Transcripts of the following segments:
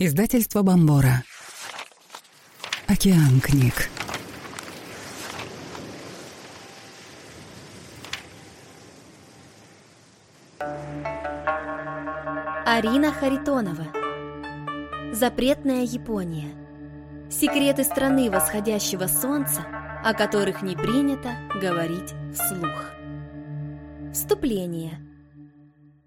Издательство Бомбора. Океан книг. Арина Харитонова. Запретная Япония. Секреты страны восходящего солнца, о которых не принято говорить вслух. Вступление.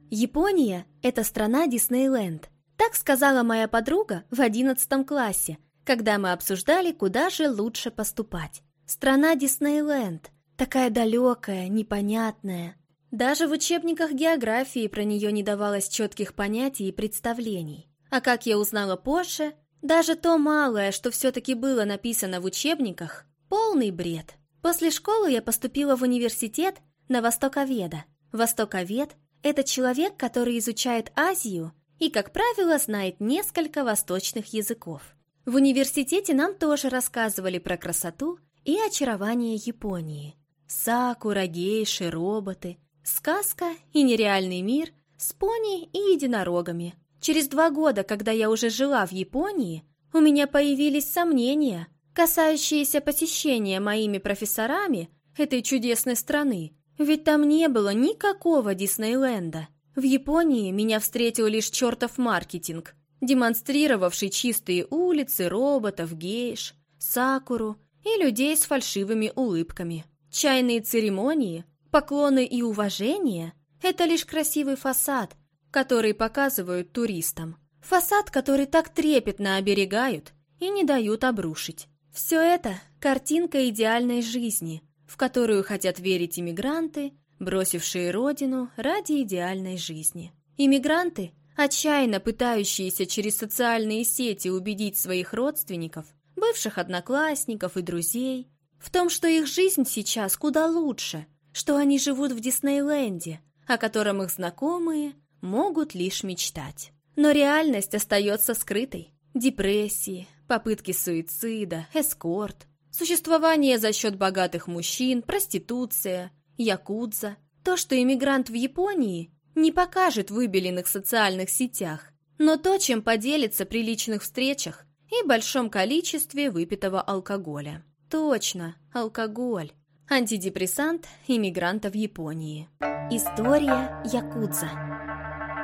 Япония – это страна Диснейленд. Так сказала моя подруга в одиннадцатом классе, когда мы обсуждали, куда же лучше поступать. Страна Диснейленд. Такая далекая, непонятная. Даже в учебниках географии про нее не давалось четких понятий и представлений. А как я узнала позже, даже то малое, что все-таки было написано в учебниках, полный бред. После школы я поступила в университет на Востоковеда. Востоковед это человек, который изучает Азию и, как правило, знает несколько восточных языков. В университете нам тоже рассказывали про красоту и очарование Японии. Сакура, гейши, роботы, сказка и нереальный мир с пони и единорогами. Через два года, когда я уже жила в Японии, у меня появились сомнения, касающиеся посещения моими профессорами этой чудесной страны, ведь там не было никакого Диснейленда. В Японии меня встретил лишь чертов маркетинг, демонстрировавший чистые улицы, роботов, гейш, сакуру и людей с фальшивыми улыбками. Чайные церемонии, поклоны и уважение – это лишь красивый фасад, который показывают туристам. Фасад, который так трепетно оберегают и не дают обрушить. Все это – картинка идеальной жизни – в которую хотят верить иммигранты, бросившие родину ради идеальной жизни. Иммигранты, отчаянно пытающиеся через социальные сети убедить своих родственников, бывших одноклассников и друзей, в том, что их жизнь сейчас куда лучше, что они живут в Диснейленде, о котором их знакомые могут лишь мечтать. Но реальность остается скрытой. Депрессии, попытки суицида, эскорт, Существование за счет богатых мужчин, проституция, якудза. То, что иммигрант в Японии не покажет в выбеленных социальных сетях, но то, чем поделится при личных встречах и большом количестве выпитого алкоголя. Точно, алкоголь. Антидепрессант иммигранта в Японии. История якудза.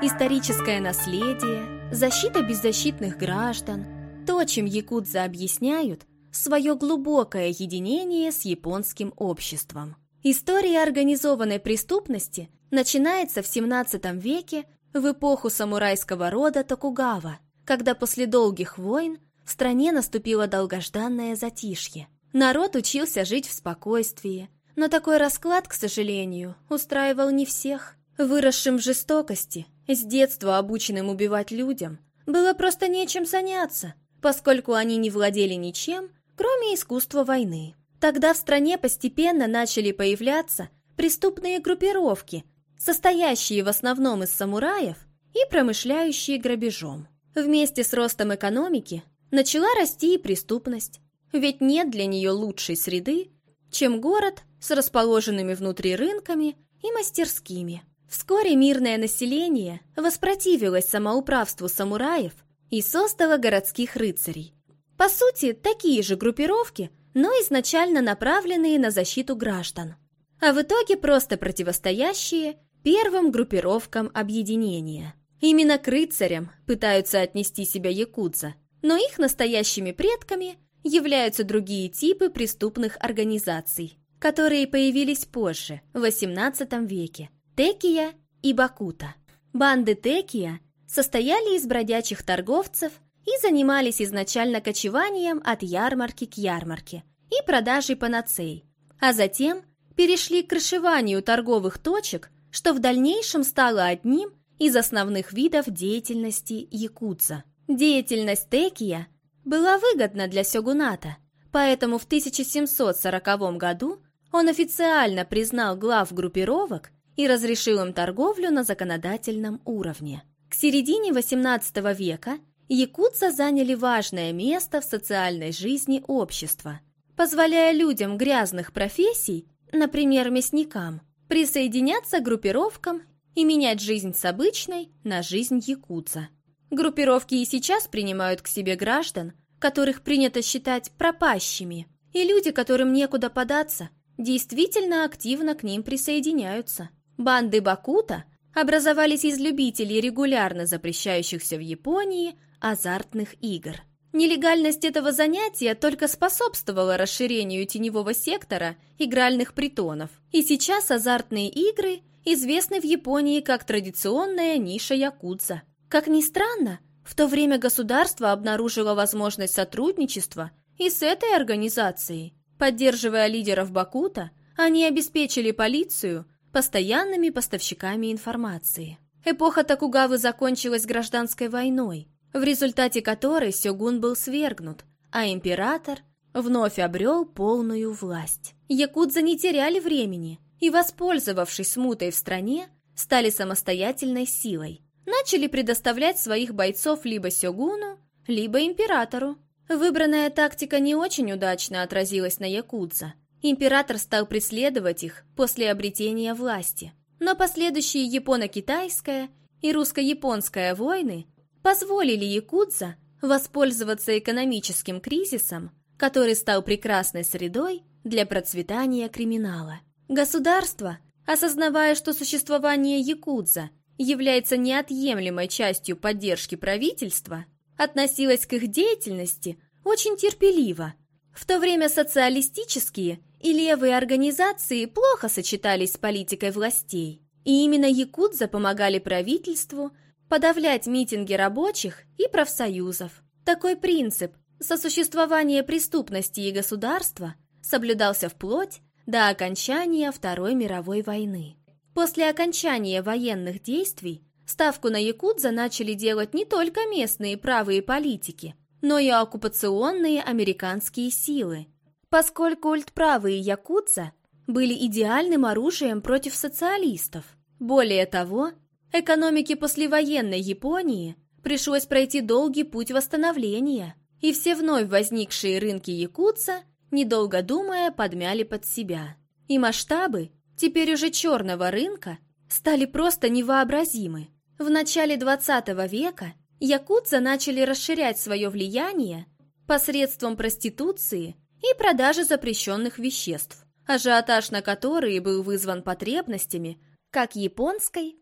Историческое наследие, защита беззащитных граждан. То, чем якудза объясняют – свое глубокое единение с японским обществом. История организованной преступности начинается в 17 веке в эпоху самурайского рода Токугава, когда после долгих войн в стране наступило долгожданное затишье. Народ учился жить в спокойствии, но такой расклад, к сожалению, устраивал не всех. Выросшим в жестокости, с детства обученным убивать людям, было просто нечем заняться, поскольку они не владели ничем, кроме искусства войны. Тогда в стране постепенно начали появляться преступные группировки, состоящие в основном из самураев и промышляющие грабежом. Вместе с ростом экономики начала расти и преступность, ведь нет для нее лучшей среды, чем город с расположенными внутри рынками и мастерскими. Вскоре мирное население воспротивилось самоуправству самураев и создало городских рыцарей, по сути, такие же группировки, но изначально направленные на защиту граждан. А в итоге просто противостоящие первым группировкам объединения. Именно к рыцарям пытаются отнести себя якудза, но их настоящими предками являются другие типы преступных организаций, которые появились позже, в XVIII веке – Текия и Бакута. Банды Текия состояли из бродячих торговцев – и занимались изначально кочеванием от ярмарки к ярмарке и продажей панацей, а затем перешли к крышеванию торговых точек, что в дальнейшем стало одним из основных видов деятельности якудза. Деятельность Текия была выгодна для сёгуната, поэтому в 1740 году он официально признал глав группировок и разрешил им торговлю на законодательном уровне. К середине XVIII века якутцы заняли важное место в социальной жизни общества, позволяя людям грязных профессий, например, мясникам, присоединяться к группировкам и менять жизнь с обычной на жизнь якутца. Группировки и сейчас принимают к себе граждан, которых принято считать пропащими, и люди, которым некуда податься, действительно активно к ним присоединяются. Банды Бакута образовались из любителей регулярно запрещающихся в Японии азартных игр. Нелегальность этого занятия только способствовала расширению теневого сектора игральных притонов. И сейчас азартные игры известны в Японии как традиционная ниша якудза. Как ни странно, в то время государство обнаружило возможность сотрудничества и с этой организацией. Поддерживая лидеров Бакута, они обеспечили полицию постоянными поставщиками информации. Эпоха Токугавы закончилась гражданской войной, в результате которой Сёгун был свергнут, а император вновь обрел полную власть. Якудза не теряли времени и, воспользовавшись смутой в стране, стали самостоятельной силой. Начали предоставлять своих бойцов либо Сёгуну, либо императору. Выбранная тактика не очень удачно отразилась на Якудза. Император стал преследовать их после обретения власти. Но последующие японо-китайская и русско-японская войны позволили якудза воспользоваться экономическим кризисом, который стал прекрасной средой для процветания криминала. Государство, осознавая, что существование якудза является неотъемлемой частью поддержки правительства, относилось к их деятельности очень терпеливо. В то время социалистические и левые организации плохо сочетались с политикой властей, и именно якудза помогали правительству подавлять митинги рабочих и профсоюзов. Такой принцип сосуществования преступности и государства соблюдался вплоть до окончания Второй мировой войны. После окончания военных действий ставку на якудза начали делать не только местные правые политики, но и оккупационные американские силы, поскольку ультправые якудза были идеальным оружием против социалистов. Более того, Экономике послевоенной Японии пришлось пройти долгий путь восстановления, и все вновь возникшие рынки якутса, недолго думая, подмяли под себя. И масштабы, теперь уже черного рынка, стали просто невообразимы. В начале 20 века якутцы начали расширять свое влияние посредством проституции и продажи запрещенных веществ, ажиотаж на которые был вызван потребностями как японской,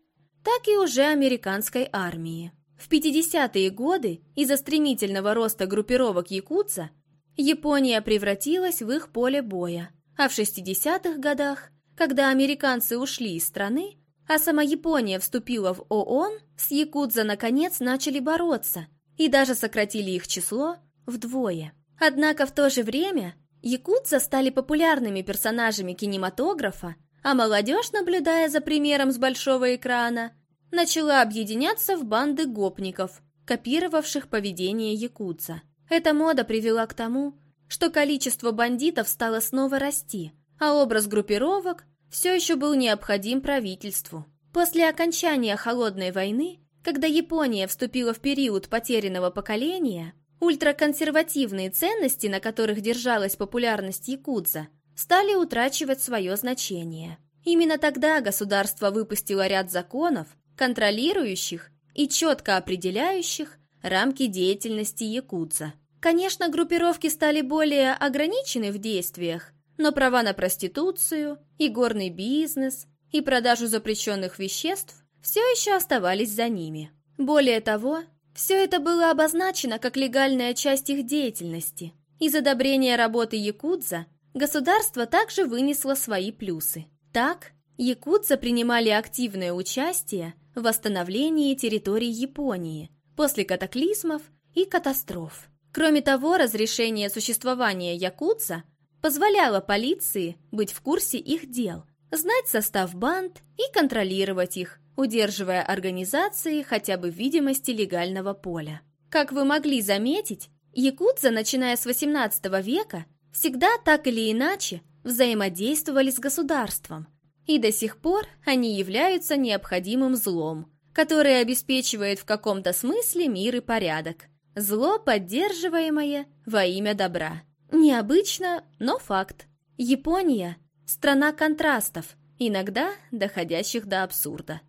так и уже американской армии. В 50-е годы из-за стремительного роста группировок якутса Япония превратилась в их поле боя, а в 60-х годах, когда американцы ушли из страны, а сама Япония вступила в ООН, с якудза наконец начали бороться и даже сократили их число вдвое. Однако в то же время якудза стали популярными персонажами кинематографа а молодежь, наблюдая за примером с большого экрана, начала объединяться в банды гопников, копировавших поведение якутца. Эта мода привела к тому, что количество бандитов стало снова расти, а образ группировок все еще был необходим правительству. После окончания Холодной войны, когда Япония вступила в период потерянного поколения, ультраконсервативные ценности, на которых держалась популярность якудза, стали утрачивать свое значение. Именно тогда государство выпустило ряд законов, контролирующих и четко определяющих рамки деятельности якудза. Конечно, группировки стали более ограничены в действиях, но права на проституцию, и горный бизнес, и продажу запрещенных веществ все еще оставались за ними. Более того, все это было обозначено как легальная часть их деятельности. Из одобрения работы якудза государство также вынесло свои плюсы. Так, якутцы принимали активное участие в восстановлении территорий Японии после катаклизмов и катастроф. Кроме того, разрешение существования якутца позволяло полиции быть в курсе их дел, знать состав банд и контролировать их, удерживая организации хотя бы в видимости легального поля. Как вы могли заметить, якутцы, начиная с XVIII века, всегда так или иначе взаимодействовали с государством, и до сих пор они являются необходимым злом, которое обеспечивает в каком-то смысле мир и порядок. Зло, поддерживаемое во имя добра. Необычно, но факт. Япония – страна контрастов, иногда доходящих до абсурда.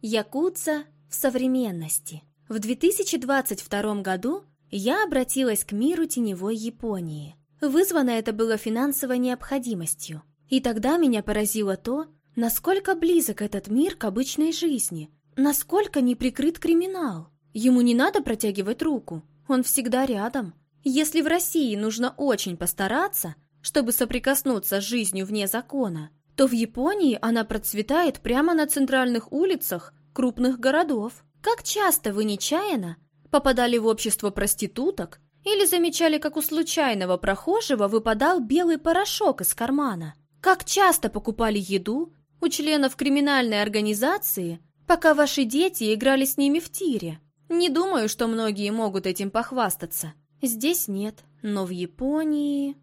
Якутса в современности. В 2022 году я обратилась к миру теневой Японии. Вызвано это было финансовой необходимостью. И тогда меня поразило то, насколько близок этот мир к обычной жизни, насколько не прикрыт криминал. Ему не надо протягивать руку, он всегда рядом. Если в России нужно очень постараться, чтобы соприкоснуться с жизнью вне закона, то в Японии она процветает прямо на центральных улицах крупных городов. Как часто вы нечаянно попадали в общество проституток или замечали, как у случайного прохожего выпадал белый порошок из кармана? Как часто покупали еду у членов криминальной организации, пока ваши дети играли с ними в тире? Не думаю, что многие могут этим похвастаться. Здесь нет, но в Японии...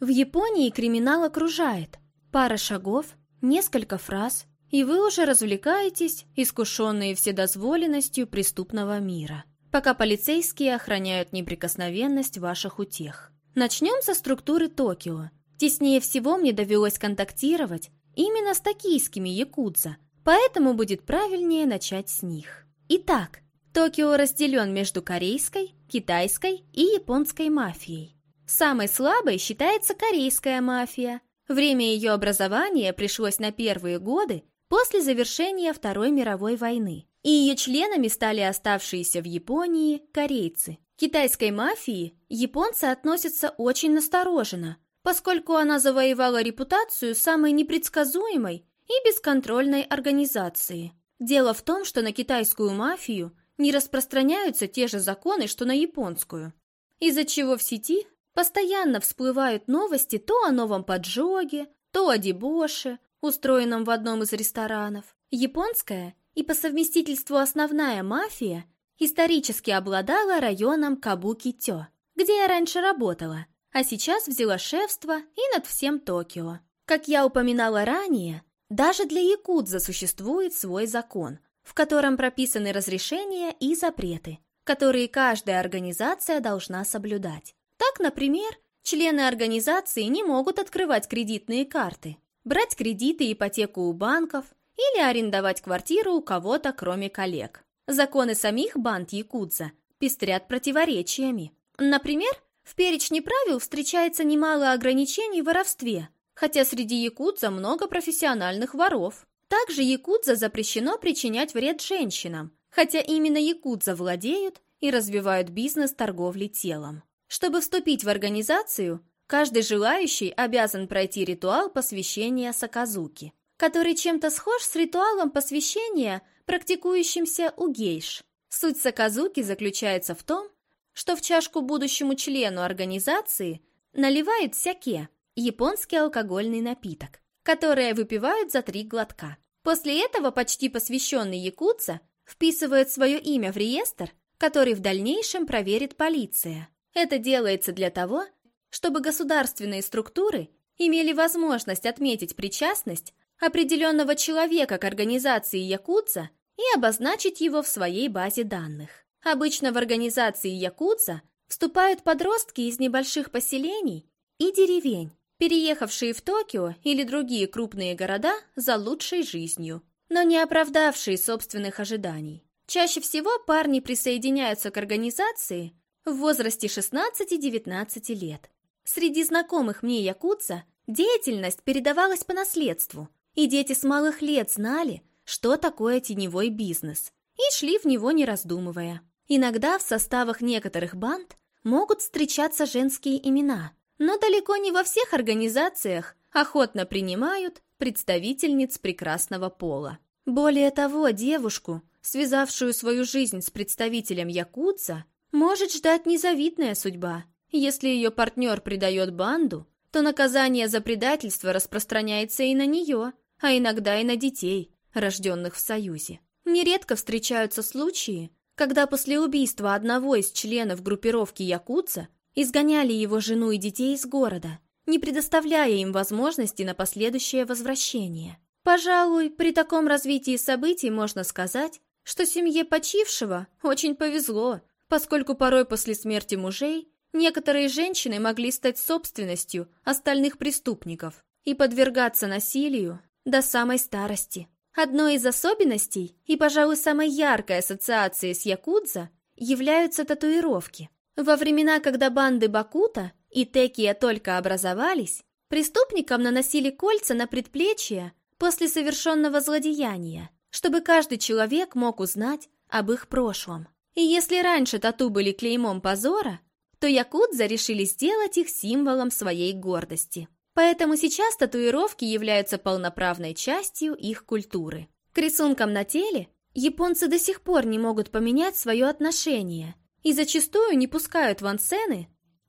В Японии криминал окружает. Пара шагов, несколько фраз, и вы уже развлекаетесь, искушенные вседозволенностью преступного мира, пока полицейские охраняют неприкосновенность ваших утех. Начнем со структуры Токио. Теснее всего мне довелось контактировать именно с токийскими якудза, поэтому будет правильнее начать с них. Итак, Токио разделен между корейской, китайской и японской мафией. Самой слабой считается корейская мафия. Время ее образования пришлось на первые годы после завершения Второй мировой войны. И ее членами стали оставшиеся в Японии корейцы. К китайской мафии японцы относятся очень настороженно, поскольку она завоевала репутацию самой непредсказуемой и бесконтрольной организации. Дело в том, что на китайскую мафию не распространяются те же законы, что на японскую, из-за чего в сети Постоянно всплывают новости то о новом поджоге, то о дебоше, устроенном в одном из ресторанов. Японская и по совместительству основная мафия исторически обладала районом Кабуки-Тё, где я раньше работала, а сейчас взяла шефство и над всем Токио. Как я упоминала ранее, даже для якудза существует свой закон, в котором прописаны разрешения и запреты, которые каждая организация должна соблюдать. Так, например, члены организации не могут открывать кредитные карты, брать кредиты и ипотеку у банков или арендовать квартиру у кого-то, кроме коллег. Законы самих банд Якудза пестрят противоречиями. Например, в перечне правил встречается немало ограничений в воровстве, хотя среди якудза много профессиональных воров. Также якудза запрещено причинять вред женщинам, хотя именно якудза владеют и развивают бизнес торговли телом. Чтобы вступить в организацию, каждый желающий обязан пройти ритуал посвящения Саказуки, который чем-то схож с ритуалом посвящения, практикующимся у гейш. Суть Саказуки заключается в том, что в чашку будущему члену организации наливают сяке, японский алкогольный напиток, который выпивают за три глотка. После этого почти посвященный якутца вписывает свое имя в реестр, который в дальнейшем проверит полиция. Это делается для того, чтобы государственные структуры имели возможность отметить причастность определенного человека к организации Якудза и обозначить его в своей базе данных. Обычно в организации Якудза вступают подростки из небольших поселений и деревень, переехавшие в Токио или другие крупные города за лучшей жизнью, но не оправдавшие собственных ожиданий. Чаще всего парни присоединяются к организации в возрасте 16-19 лет. Среди знакомых мне якутца деятельность передавалась по наследству, и дети с малых лет знали, что такое теневой бизнес, и шли в него не раздумывая. Иногда в составах некоторых банд могут встречаться женские имена, но далеко не во всех организациях охотно принимают представительниц прекрасного пола. Более того, девушку, связавшую свою жизнь с представителем якутца, может ждать незавидная судьба. Если ее партнер предает банду, то наказание за предательство распространяется и на нее, а иногда и на детей, рожденных в Союзе. Нередко встречаются случаи, когда после убийства одного из членов группировки Якутса изгоняли его жену и детей из города, не предоставляя им возможности на последующее возвращение. Пожалуй, при таком развитии событий можно сказать, что семье почившего очень повезло, поскольку порой после смерти мужей некоторые женщины могли стать собственностью остальных преступников и подвергаться насилию до самой старости. Одной из особенностей и, пожалуй, самой яркой ассоциацией с якудза являются татуировки. Во времена, когда банды Бакута и Текия только образовались, преступникам наносили кольца на предплечья после совершенного злодеяния, чтобы каждый человек мог узнать об их прошлом. И если раньше тату были клеймом позора, то якудза решили сделать их символом своей гордости. Поэтому сейчас татуировки являются полноправной частью их культуры. К рисункам на теле японцы до сих пор не могут поменять свое отношение и зачастую не пускают в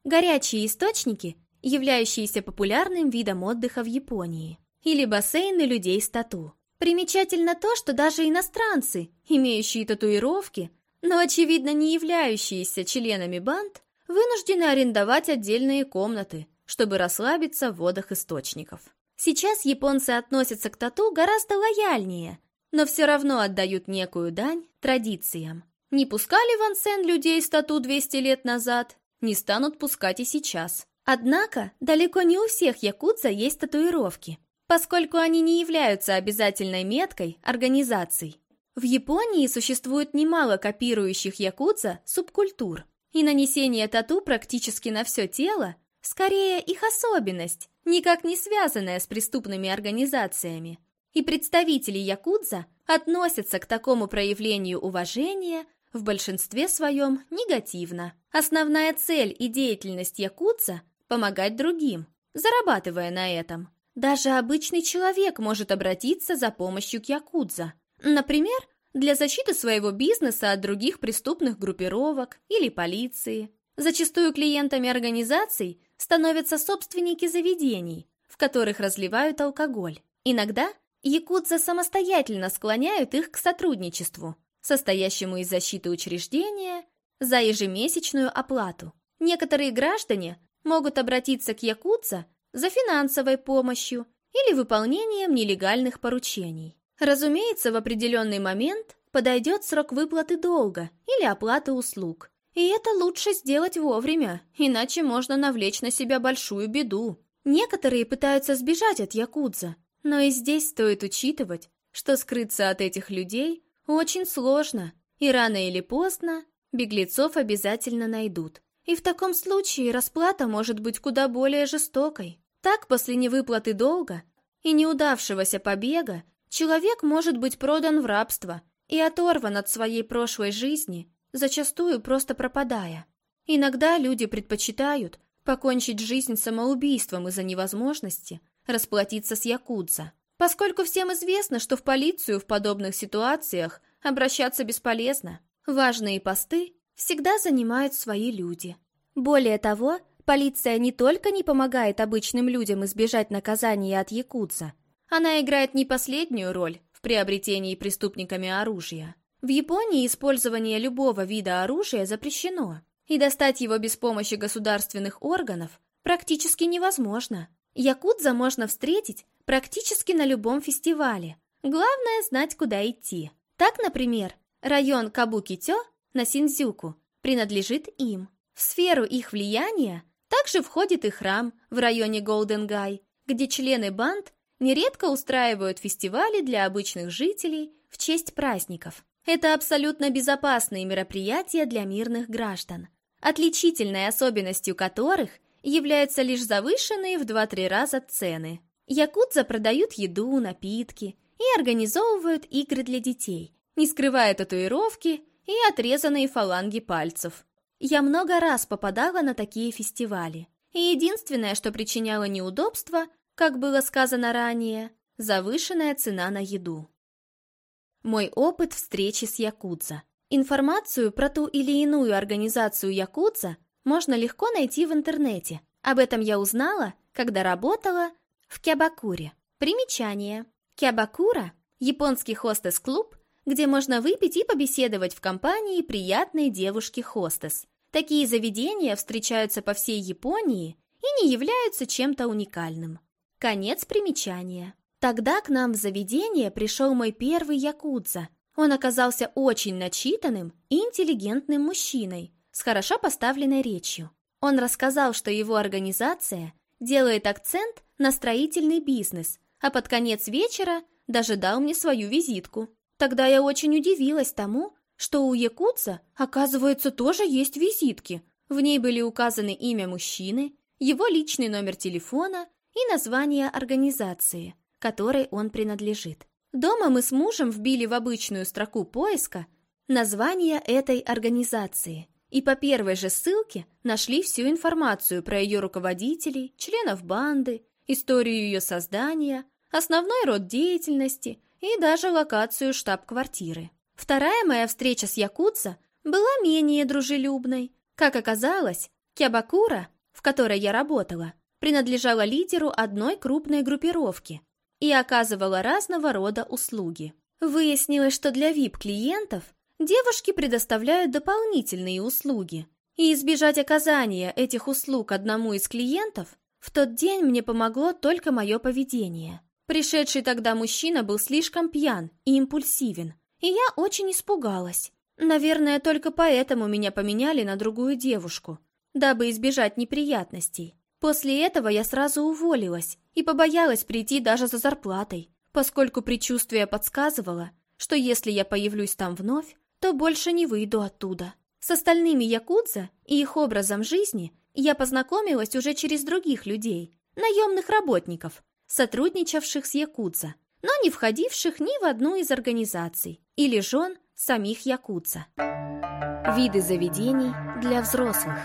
горячие источники, являющиеся популярным видом отдыха в Японии, или бассейны людей с тату. Примечательно то, что даже иностранцы, имеющие татуировки, но, очевидно, не являющиеся членами банд, вынуждены арендовать отдельные комнаты, чтобы расслабиться в водах источников. Сейчас японцы относятся к тату гораздо лояльнее, но все равно отдают некую дань традициям. Не пускали в ансен людей с тату 200 лет назад, не станут пускать и сейчас. Однако, далеко не у всех якудза есть татуировки поскольку они не являются обязательной меткой организаций. В Японии существует немало копирующих якудза субкультур, и нанесение тату практически на все тело скорее их особенность, никак не связанная с преступными организациями. И представители якудза относятся к такому проявлению уважения в большинстве своем негативно. Основная цель и деятельность якудза – помогать другим, зарабатывая на этом. Даже обычный человек может обратиться за помощью к якудза. Например, для защиты своего бизнеса от других преступных группировок или полиции. Зачастую клиентами организаций становятся собственники заведений, в которых разливают алкоголь. Иногда якудза самостоятельно склоняют их к сотрудничеству, состоящему из защиты учреждения за ежемесячную оплату. Некоторые граждане могут обратиться к якудза за финансовой помощью или выполнением нелегальных поручений. Разумеется, в определенный момент подойдет срок выплаты долга или оплаты услуг. И это лучше сделать вовремя, иначе можно навлечь на себя большую беду. Некоторые пытаются сбежать от якудза, но и здесь стоит учитывать, что скрыться от этих людей очень сложно, и рано или поздно беглецов обязательно найдут. И в таком случае расплата может быть куда более жестокой. Так, после невыплаты долга и неудавшегося побега, человек может быть продан в рабство и оторван от своей прошлой жизни, зачастую просто пропадая. Иногда люди предпочитают покончить жизнь самоубийством из-за невозможности расплатиться с якудза, поскольку всем известно, что в полицию в подобных ситуациях обращаться бесполезно. Важные посты всегда занимают свои люди. Более того, полиция не только не помогает обычным людям избежать наказания от якудза, она играет не последнюю роль в приобретении преступниками оружия. В Японии использование любого вида оружия запрещено, и достать его без помощи государственных органов практически невозможно. Якудза можно встретить практически на любом фестивале. Главное знать, куда идти. Так, например, район Кабукитё на Синдзюку принадлежит им. В сферу их влияния также входит и храм в районе Голден-Гай, где члены банд нередко устраивают фестивали для обычных жителей в честь праздников. Это абсолютно безопасные мероприятия для мирных граждан, отличительной особенностью которых являются лишь завышенные в 2-3 раза цены. Якудза продают еду, напитки и организовывают игры для детей, не скрывая татуировки и отрезанные фаланги пальцев. Я много раз попадала на такие фестивали, и единственное, что причиняло неудобства, как было сказано ранее, завышенная цена на еду. Мой опыт встречи с Якудза. Информацию про ту или иную организацию Якудза можно легко найти в интернете. Об этом я узнала, когда работала в Кябакуре. Примечание. Кябакура – японский хостес-клуб, где можно выпить и побеседовать в компании приятной девушки-хостес. Такие заведения встречаются по всей Японии и не являются чем-то уникальным. Конец примечания. Тогда к нам в заведение пришел мой первый якудза. Он оказался очень начитанным и интеллигентным мужчиной с хорошо поставленной речью. Он рассказал, что его организация делает акцент на строительный бизнес, а под конец вечера даже дал мне свою визитку. Тогда я очень удивилась тому, что у якутца, оказывается, тоже есть визитки. В ней были указаны имя мужчины, его личный номер телефона и название организации, которой он принадлежит. Дома мы с мужем вбили в обычную строку поиска название этой организации и по первой же ссылке нашли всю информацию про ее руководителей, членов банды, историю ее создания, основной род деятельности и даже локацию штаб-квартиры. Вторая моя встреча с Якудза была менее дружелюбной. Как оказалось, Кябакура, в которой я работала, принадлежала лидеру одной крупной группировки и оказывала разного рода услуги. Выяснилось, что для VIP-клиентов девушки предоставляют дополнительные услуги, и избежать оказания этих услуг одному из клиентов в тот день мне помогло только мое поведение. Пришедший тогда мужчина был слишком пьян и импульсивен, и я очень испугалась. Наверное, только поэтому меня поменяли на другую девушку, дабы избежать неприятностей. После этого я сразу уволилась и побоялась прийти даже за зарплатой, поскольку предчувствие подсказывало, что если я появлюсь там вновь, то больше не выйду оттуда. С остальными якудза и их образом жизни я познакомилась уже через других людей, наемных работников, сотрудничавших с якудза, но не входивших ни в одну из организаций или жен самих якудза. Виды заведений для взрослых.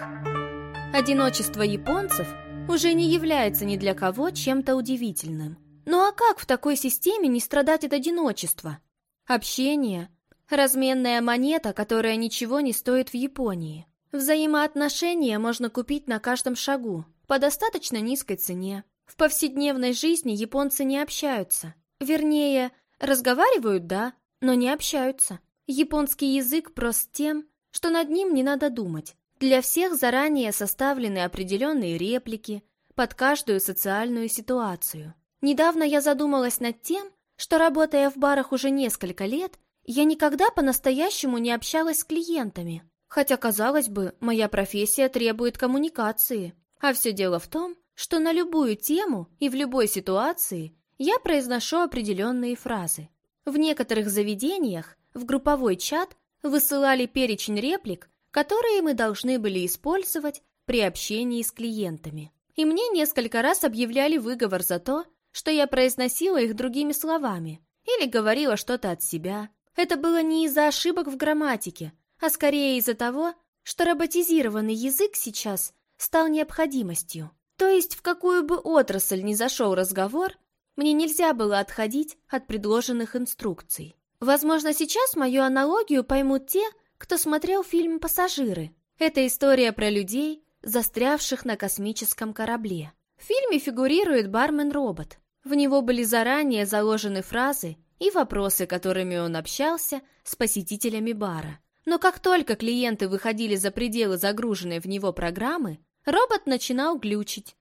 Одиночество японцев уже не является ни для кого чем-то удивительным. Ну а как в такой системе не страдать от одиночества? Общение – разменная монета, которая ничего не стоит в Японии. Взаимоотношения можно купить на каждом шагу, по достаточно низкой цене. В повседневной жизни японцы не общаются. Вернее, разговаривают, да, но не общаются. Японский язык прост тем, что над ним не надо думать. Для всех заранее составлены определенные реплики под каждую социальную ситуацию. Недавно я задумалась над тем, что, работая в барах уже несколько лет, я никогда по-настоящему не общалась с клиентами. Хотя, казалось бы, моя профессия требует коммуникации. А все дело в том, что на любую тему и в любой ситуации я произношу определенные фразы. В некоторых заведениях в групповой чат высылали перечень реплик, которые мы должны были использовать при общении с клиентами. И мне несколько раз объявляли выговор за то, что я произносила их другими словами или говорила что-то от себя. Это было не из-за ошибок в грамматике, а скорее из-за того, что роботизированный язык сейчас стал необходимостью. То есть в какую бы отрасль ни зашел разговор, мне нельзя было отходить от предложенных инструкций. Возможно, сейчас мою аналогию поймут те, кто смотрел фильм «Пассажиры». Это история про людей, застрявших на космическом корабле. В фильме фигурирует бармен-робот. В него были заранее заложены фразы и вопросы, которыми он общался с посетителями бара. Но как только клиенты выходили за пределы загруженной в него программы, робот начинал глючить.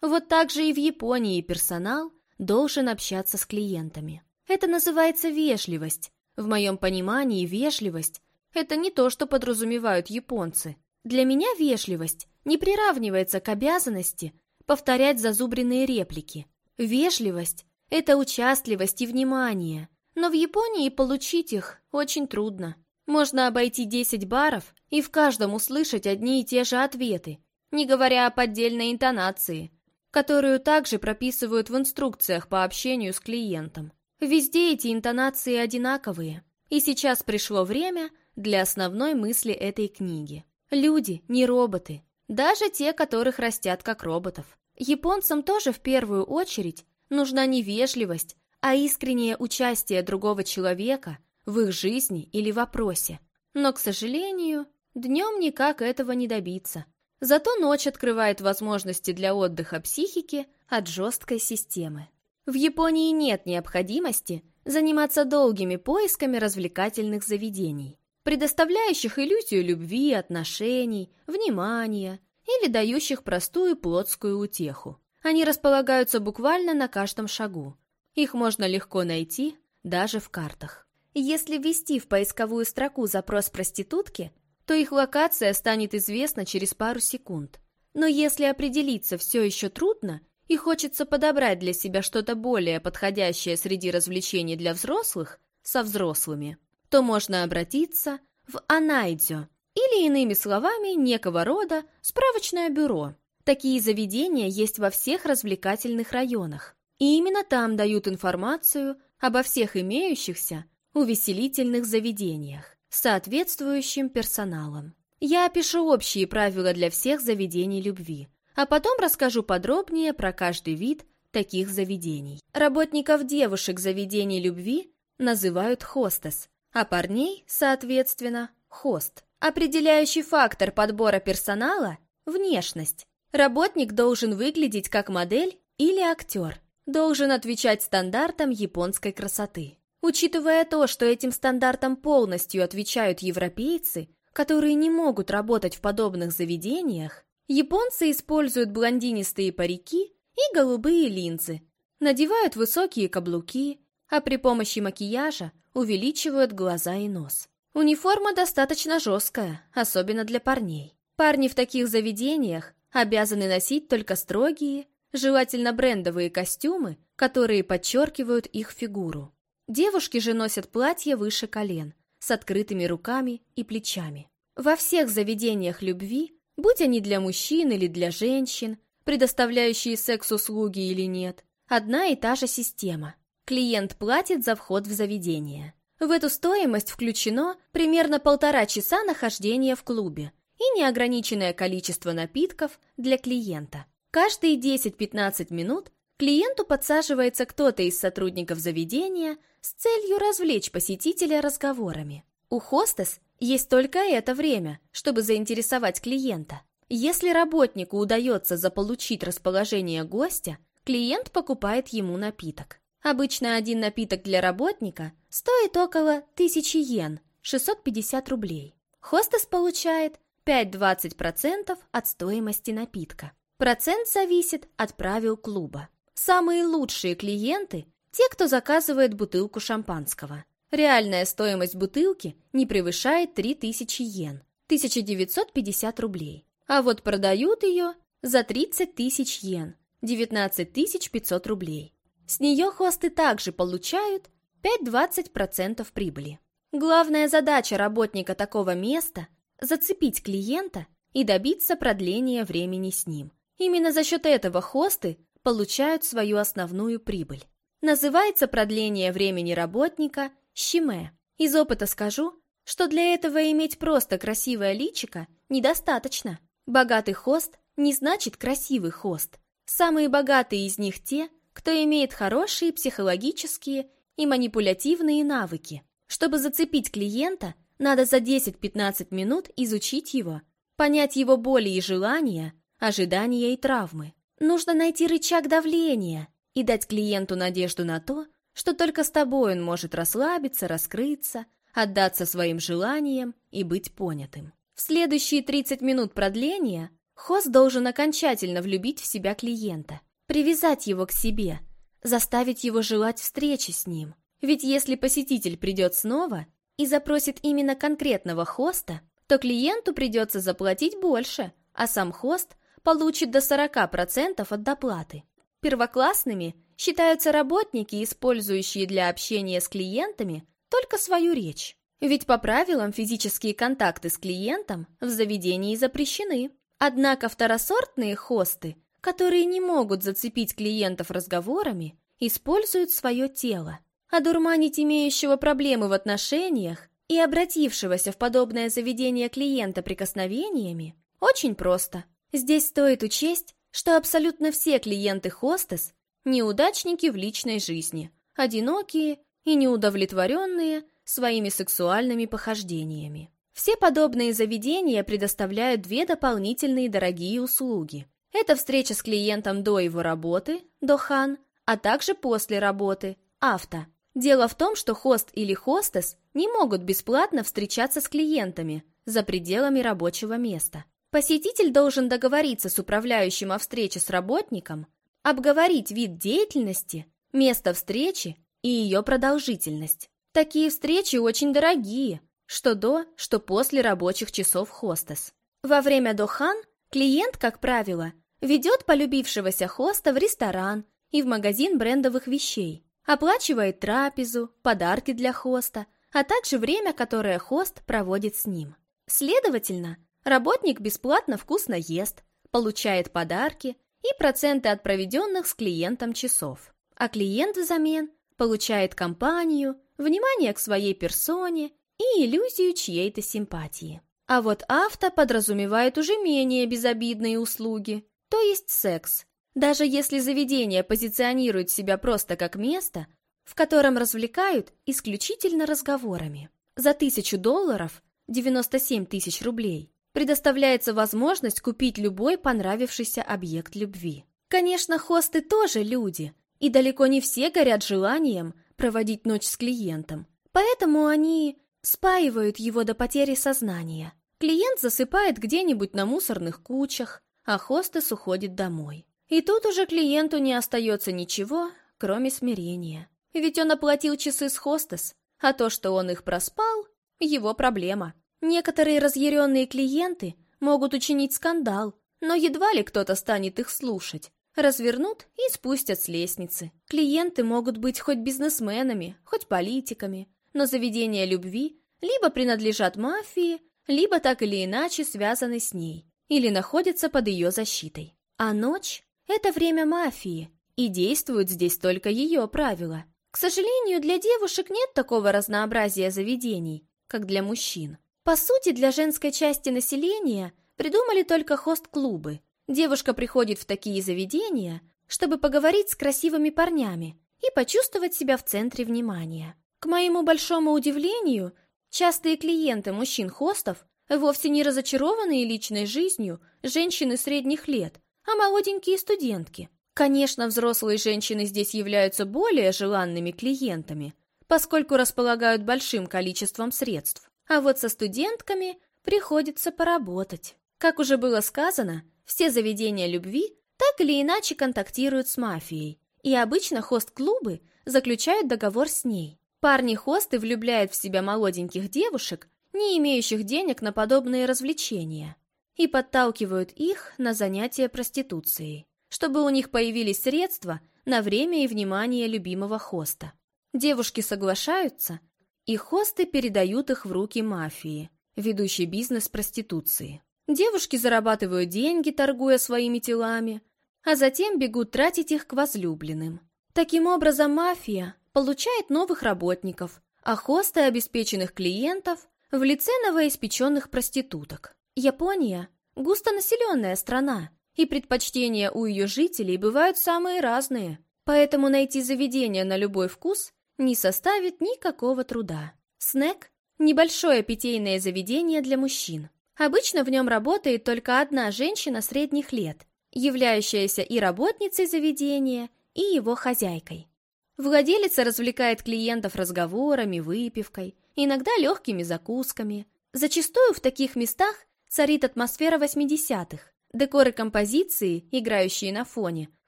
Вот так же и в Японии персонал должен общаться с клиентами. Это называется вежливость. В моем понимании вежливость это не то, что подразумевают японцы. Для меня вежливость не приравнивается к обязанности повторять зазубренные реплики. Вежливость – это участливость и внимание, но в Японии получить их очень трудно. Можно обойти 10 баров и в каждом услышать одни и те же ответы, не говоря о поддельной интонации, которую также прописывают в инструкциях по общению с клиентом. Везде эти интонации одинаковые, и сейчас пришло время – для основной мысли этой книги. Люди не роботы, даже те, которых растят как роботов. Японцам тоже в первую очередь нужна не вежливость, а искреннее участие другого человека в их жизни или вопросе. Но, к сожалению, днем никак этого не добиться. Зато ночь открывает возможности для отдыха психики от жесткой системы. В Японии нет необходимости заниматься долгими поисками развлекательных заведений предоставляющих иллюзию любви, отношений, внимания или дающих простую плотскую утеху. Они располагаются буквально на каждом шагу. Их можно легко найти даже в картах. Если ввести в поисковую строку запрос проститутки, то их локация станет известна через пару секунд. Но если определиться все еще трудно и хочется подобрать для себя что-то более подходящее среди развлечений для взрослых со взрослыми, то можно обратиться в Анайдзё, или иными словами, некого рода справочное бюро. Такие заведения есть во всех развлекательных районах. И именно там дают информацию обо всех имеющихся увеселительных заведениях соответствующим персоналом. Я опишу общие правила для всех заведений любви, а потом расскажу подробнее про каждый вид таких заведений. Работников девушек заведений любви называют хостес, а парней, соответственно, хост. Определяющий фактор подбора персонала – внешность. Работник должен выглядеть как модель или актер, должен отвечать стандартам японской красоты. Учитывая то, что этим стандартам полностью отвечают европейцы, которые не могут работать в подобных заведениях, японцы используют блондинистые парики и голубые линзы, надевают высокие каблуки, а при помощи макияжа увеличивают глаза и нос. Униформа достаточно жесткая, особенно для парней. Парни в таких заведениях обязаны носить только строгие, желательно брендовые костюмы, которые подчеркивают их фигуру. Девушки же носят платья выше колен, с открытыми руками и плечами. Во всех заведениях любви, будь они для мужчин или для женщин, предоставляющие секс-услуги или нет, одна и та же система. Клиент платит за вход в заведение. В эту стоимость включено примерно полтора часа нахождения в клубе и неограниченное количество напитков для клиента. Каждые 10-15 минут клиенту подсаживается кто-то из сотрудников заведения с целью развлечь посетителя разговорами. У хостес есть только это время, чтобы заинтересовать клиента. Если работнику удается заполучить расположение гостя, клиент покупает ему напиток. Обычно один напиток для работника стоит около 1000 йен, 650 рублей. Хостес получает 5-20% от стоимости напитка. Процент зависит от правил клуба. Самые лучшие клиенты – те, кто заказывает бутылку шампанского. Реальная стоимость бутылки не превышает 3000 йен, 1950 рублей. А вот продают ее за 30 тысяч йен, 19 500 рублей. С нее хосты также получают 5-20% прибыли. Главная задача работника такого места – зацепить клиента и добиться продления времени с ним. Именно за счет этого хосты получают свою основную прибыль. Называется продление времени работника щиме. Из опыта скажу, что для этого иметь просто красивое личико недостаточно. Богатый хост не значит красивый хост. Самые богатые из них те – кто имеет хорошие психологические и манипулятивные навыки. Чтобы зацепить клиента, надо за 10-15 минут изучить его, понять его боли и желания, ожидания и травмы. Нужно найти рычаг давления и дать клиенту надежду на то, что только с тобой он может расслабиться, раскрыться, отдаться своим желаниям и быть понятым. В следующие 30 минут продления хост должен окончательно влюбить в себя клиента – привязать его к себе, заставить его желать встречи с ним. Ведь если посетитель придет снова и запросит именно конкретного хоста, то клиенту придется заплатить больше, а сам хост получит до 40% от доплаты. Первоклассными считаются работники, использующие для общения с клиентами только свою речь. Ведь по правилам физические контакты с клиентом в заведении запрещены. Однако второсортные хосты которые не могут зацепить клиентов разговорами, используют свое тело. Одурманить имеющего проблемы в отношениях и обратившегося в подобное заведение клиента прикосновениями очень просто. Здесь стоит учесть, что абсолютно все клиенты хостес – неудачники в личной жизни, одинокие и неудовлетворенные своими сексуальными похождениями. Все подобные заведения предоставляют две дополнительные дорогие услуги. Это встреча с клиентом до его работы, до хан, а также после работы, авто. Дело в том, что хост или хостес не могут бесплатно встречаться с клиентами за пределами рабочего места. Посетитель должен договориться с управляющим о встрече с работником, обговорить вид деятельности, место встречи и ее продолжительность. Такие встречи очень дорогие, что до, что после рабочих часов хостес. Во время дохан клиент, как правило, ведет полюбившегося хоста в ресторан и в магазин брендовых вещей, оплачивает трапезу, подарки для хоста, а также время, которое хост проводит с ним. Следовательно, работник бесплатно вкусно ест, получает подарки и проценты от проведенных с клиентом часов. А клиент взамен получает компанию, внимание к своей персоне и иллюзию чьей-то симпатии. А вот авто подразумевает уже менее безобидные услуги, то есть секс. Даже если заведение позиционирует себя просто как место, в котором развлекают исключительно разговорами. За тысячу долларов, 97 тысяч рублей, предоставляется возможность купить любой понравившийся объект любви. Конечно, хосты тоже люди, и далеко не все горят желанием проводить ночь с клиентом, поэтому они спаивают его до потери сознания. Клиент засыпает где-нибудь на мусорных кучах, а хостес уходит домой. И тут уже клиенту не остается ничего, кроме смирения. Ведь он оплатил часы с хостес, а то, что он их проспал, его проблема. Некоторые разъяренные клиенты могут учинить скандал, но едва ли кто-то станет их слушать. Развернут и спустят с лестницы. Клиенты могут быть хоть бизнесменами, хоть политиками, но заведения любви либо принадлежат мафии, либо так или иначе связаны с ней, или находятся под ее защитой. А ночь — это время мафии, и действуют здесь только ее правила. К сожалению, для девушек нет такого разнообразия заведений, как для мужчин. По сути, для женской части населения придумали только хост-клубы. Девушка приходит в такие заведения, чтобы поговорить с красивыми парнями и почувствовать себя в центре внимания. К моему большому удивлению, частые клиенты мужчин-хостов вовсе не разочарованные личной жизнью женщины средних лет, а молоденькие студентки. Конечно, взрослые женщины здесь являются более желанными клиентами, поскольку располагают большим количеством средств. А вот со студентками приходится поработать. Как уже было сказано, все заведения любви так или иначе контактируют с мафией, и обычно хост-клубы заключают договор с ней. Парни-хосты влюбляют в себя молоденьких девушек, не имеющих денег на подобные развлечения, и подталкивают их на занятия проституцией, чтобы у них появились средства на время и внимание любимого хоста. Девушки соглашаются – и хосты передают их в руки мафии, ведущей бизнес проституции. Девушки зарабатывают деньги, торгуя своими телами, а затем бегут тратить их к возлюбленным. Таким образом, мафия получает новых работников, а хосты обеспеченных клиентов в лице новоиспеченных проституток. Япония – густонаселенная страна, и предпочтения у ее жителей бывают самые разные, поэтому найти заведение на любой вкус не составит никакого труда. Снэк – небольшое питейное заведение для мужчин. Обычно в нем работает только одна женщина средних лет, являющаяся и работницей заведения, и его хозяйкой. Владелица развлекает клиентов разговорами, выпивкой, иногда легкими закусками. Зачастую в таких местах царит атмосфера 80-х. Декоры композиции, играющие на фоне,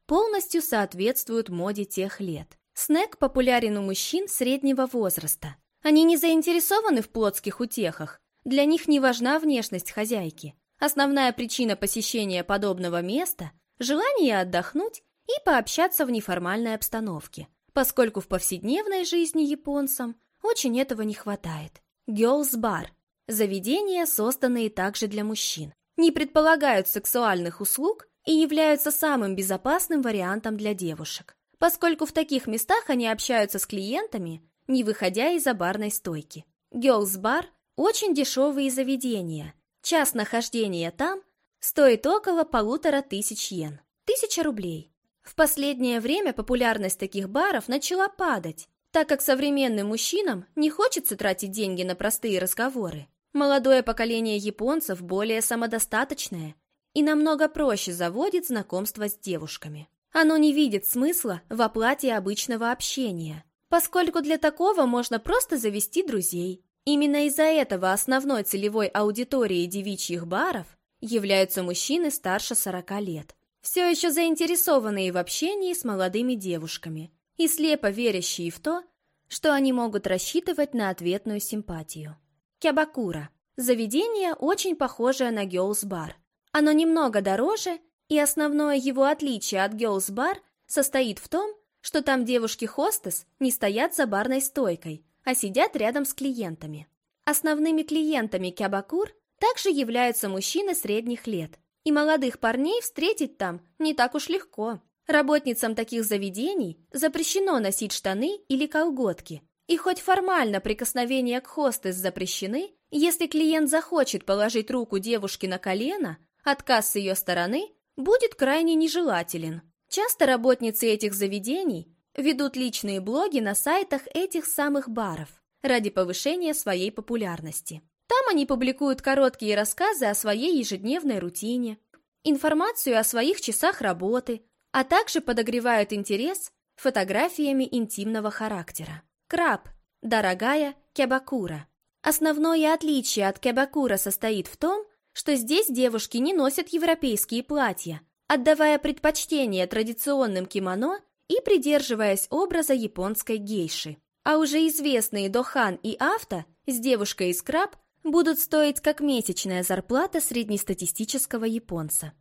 полностью соответствуют моде тех лет. Снэк популярен у мужчин среднего возраста. Они не заинтересованы в плотских утехах. Для них не важна внешность хозяйки. Основная причина посещения подобного места – желание отдохнуть и пообщаться в неформальной обстановке, поскольку в повседневной жизни японцам очень этого не хватает. Girls Bar – заведения, созданные также для мужчин, не предполагают сексуальных услуг и являются самым безопасным вариантом для девушек поскольку в таких местах они общаются с клиентами, не выходя из-за барной стойки. Girls Bar – очень дешевые заведения. Час нахождения там стоит около полутора тысяч йен. Тысяча рублей. В последнее время популярность таких баров начала падать, так как современным мужчинам не хочется тратить деньги на простые разговоры. Молодое поколение японцев более самодостаточное и намного проще заводит знакомство с девушками. Оно не видит смысла в оплате обычного общения, поскольку для такого можно просто завести друзей. Именно из-за этого основной целевой аудиторией девичьих баров являются мужчины старше 40 лет, все еще заинтересованные в общении с молодыми девушками и слепо верящие в то, что они могут рассчитывать на ответную симпатию. Кябакура – заведение, очень похожее на Girls Bar. Оно немного дороже И основное его отличие от Girls Bar состоит в том, что там девушки-хостес не стоят за барной стойкой, а сидят рядом с клиентами. Основными клиентами Кябакур также являются мужчины средних лет, и молодых парней встретить там не так уж легко. Работницам таких заведений запрещено носить штаны или колготки, и хоть формально прикосновения к хостес запрещены, если клиент захочет положить руку девушке на колено, отказ с ее стороны будет крайне нежелателен. Часто работницы этих заведений ведут личные блоги на сайтах этих самых баров ради повышения своей популярности. Там они публикуют короткие рассказы о своей ежедневной рутине, информацию о своих часах работы, а также подогревают интерес фотографиями интимного характера. Краб, дорогая кебакура. Основное отличие от кебакура состоит в том, что здесь девушки не носят европейские платья, отдавая предпочтение традиционным кимоно и придерживаясь образа японской гейши. А уже известные Дохан и Авто с девушкой из краб будут стоить как месячная зарплата среднестатистического японца.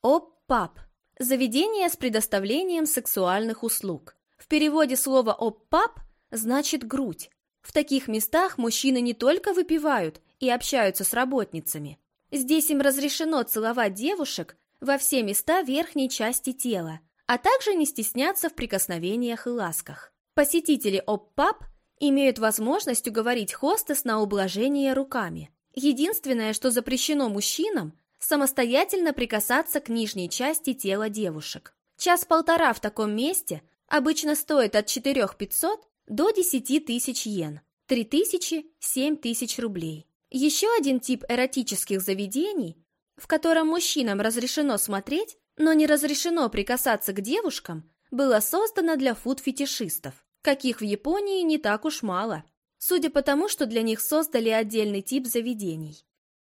Оп-пап – заведение с предоставлением сексуальных услуг. В переводе слова «оп-пап» значит «грудь». В таких местах мужчины не только выпивают и общаются с работницами. Здесь им разрешено целовать девушек во все места верхней части тела, а также не стесняться в прикосновениях и ласках. Посетители ОППАП имеют возможность уговорить хостес на ублажение руками. Единственное, что запрещено мужчинам, самостоятельно прикасаться к нижней части тела девушек. Час-полтора в таком месте обычно стоит от 4500 до 10 тысяч йен, 3000-7 тысяч рублей. Еще один тип эротических заведений в котором мужчинам разрешено смотреть, но не разрешено прикасаться к девушкам, было создано для фуд-фетишистов, каких в Японии не так уж мало, судя по тому, что для них создали отдельный тип заведений.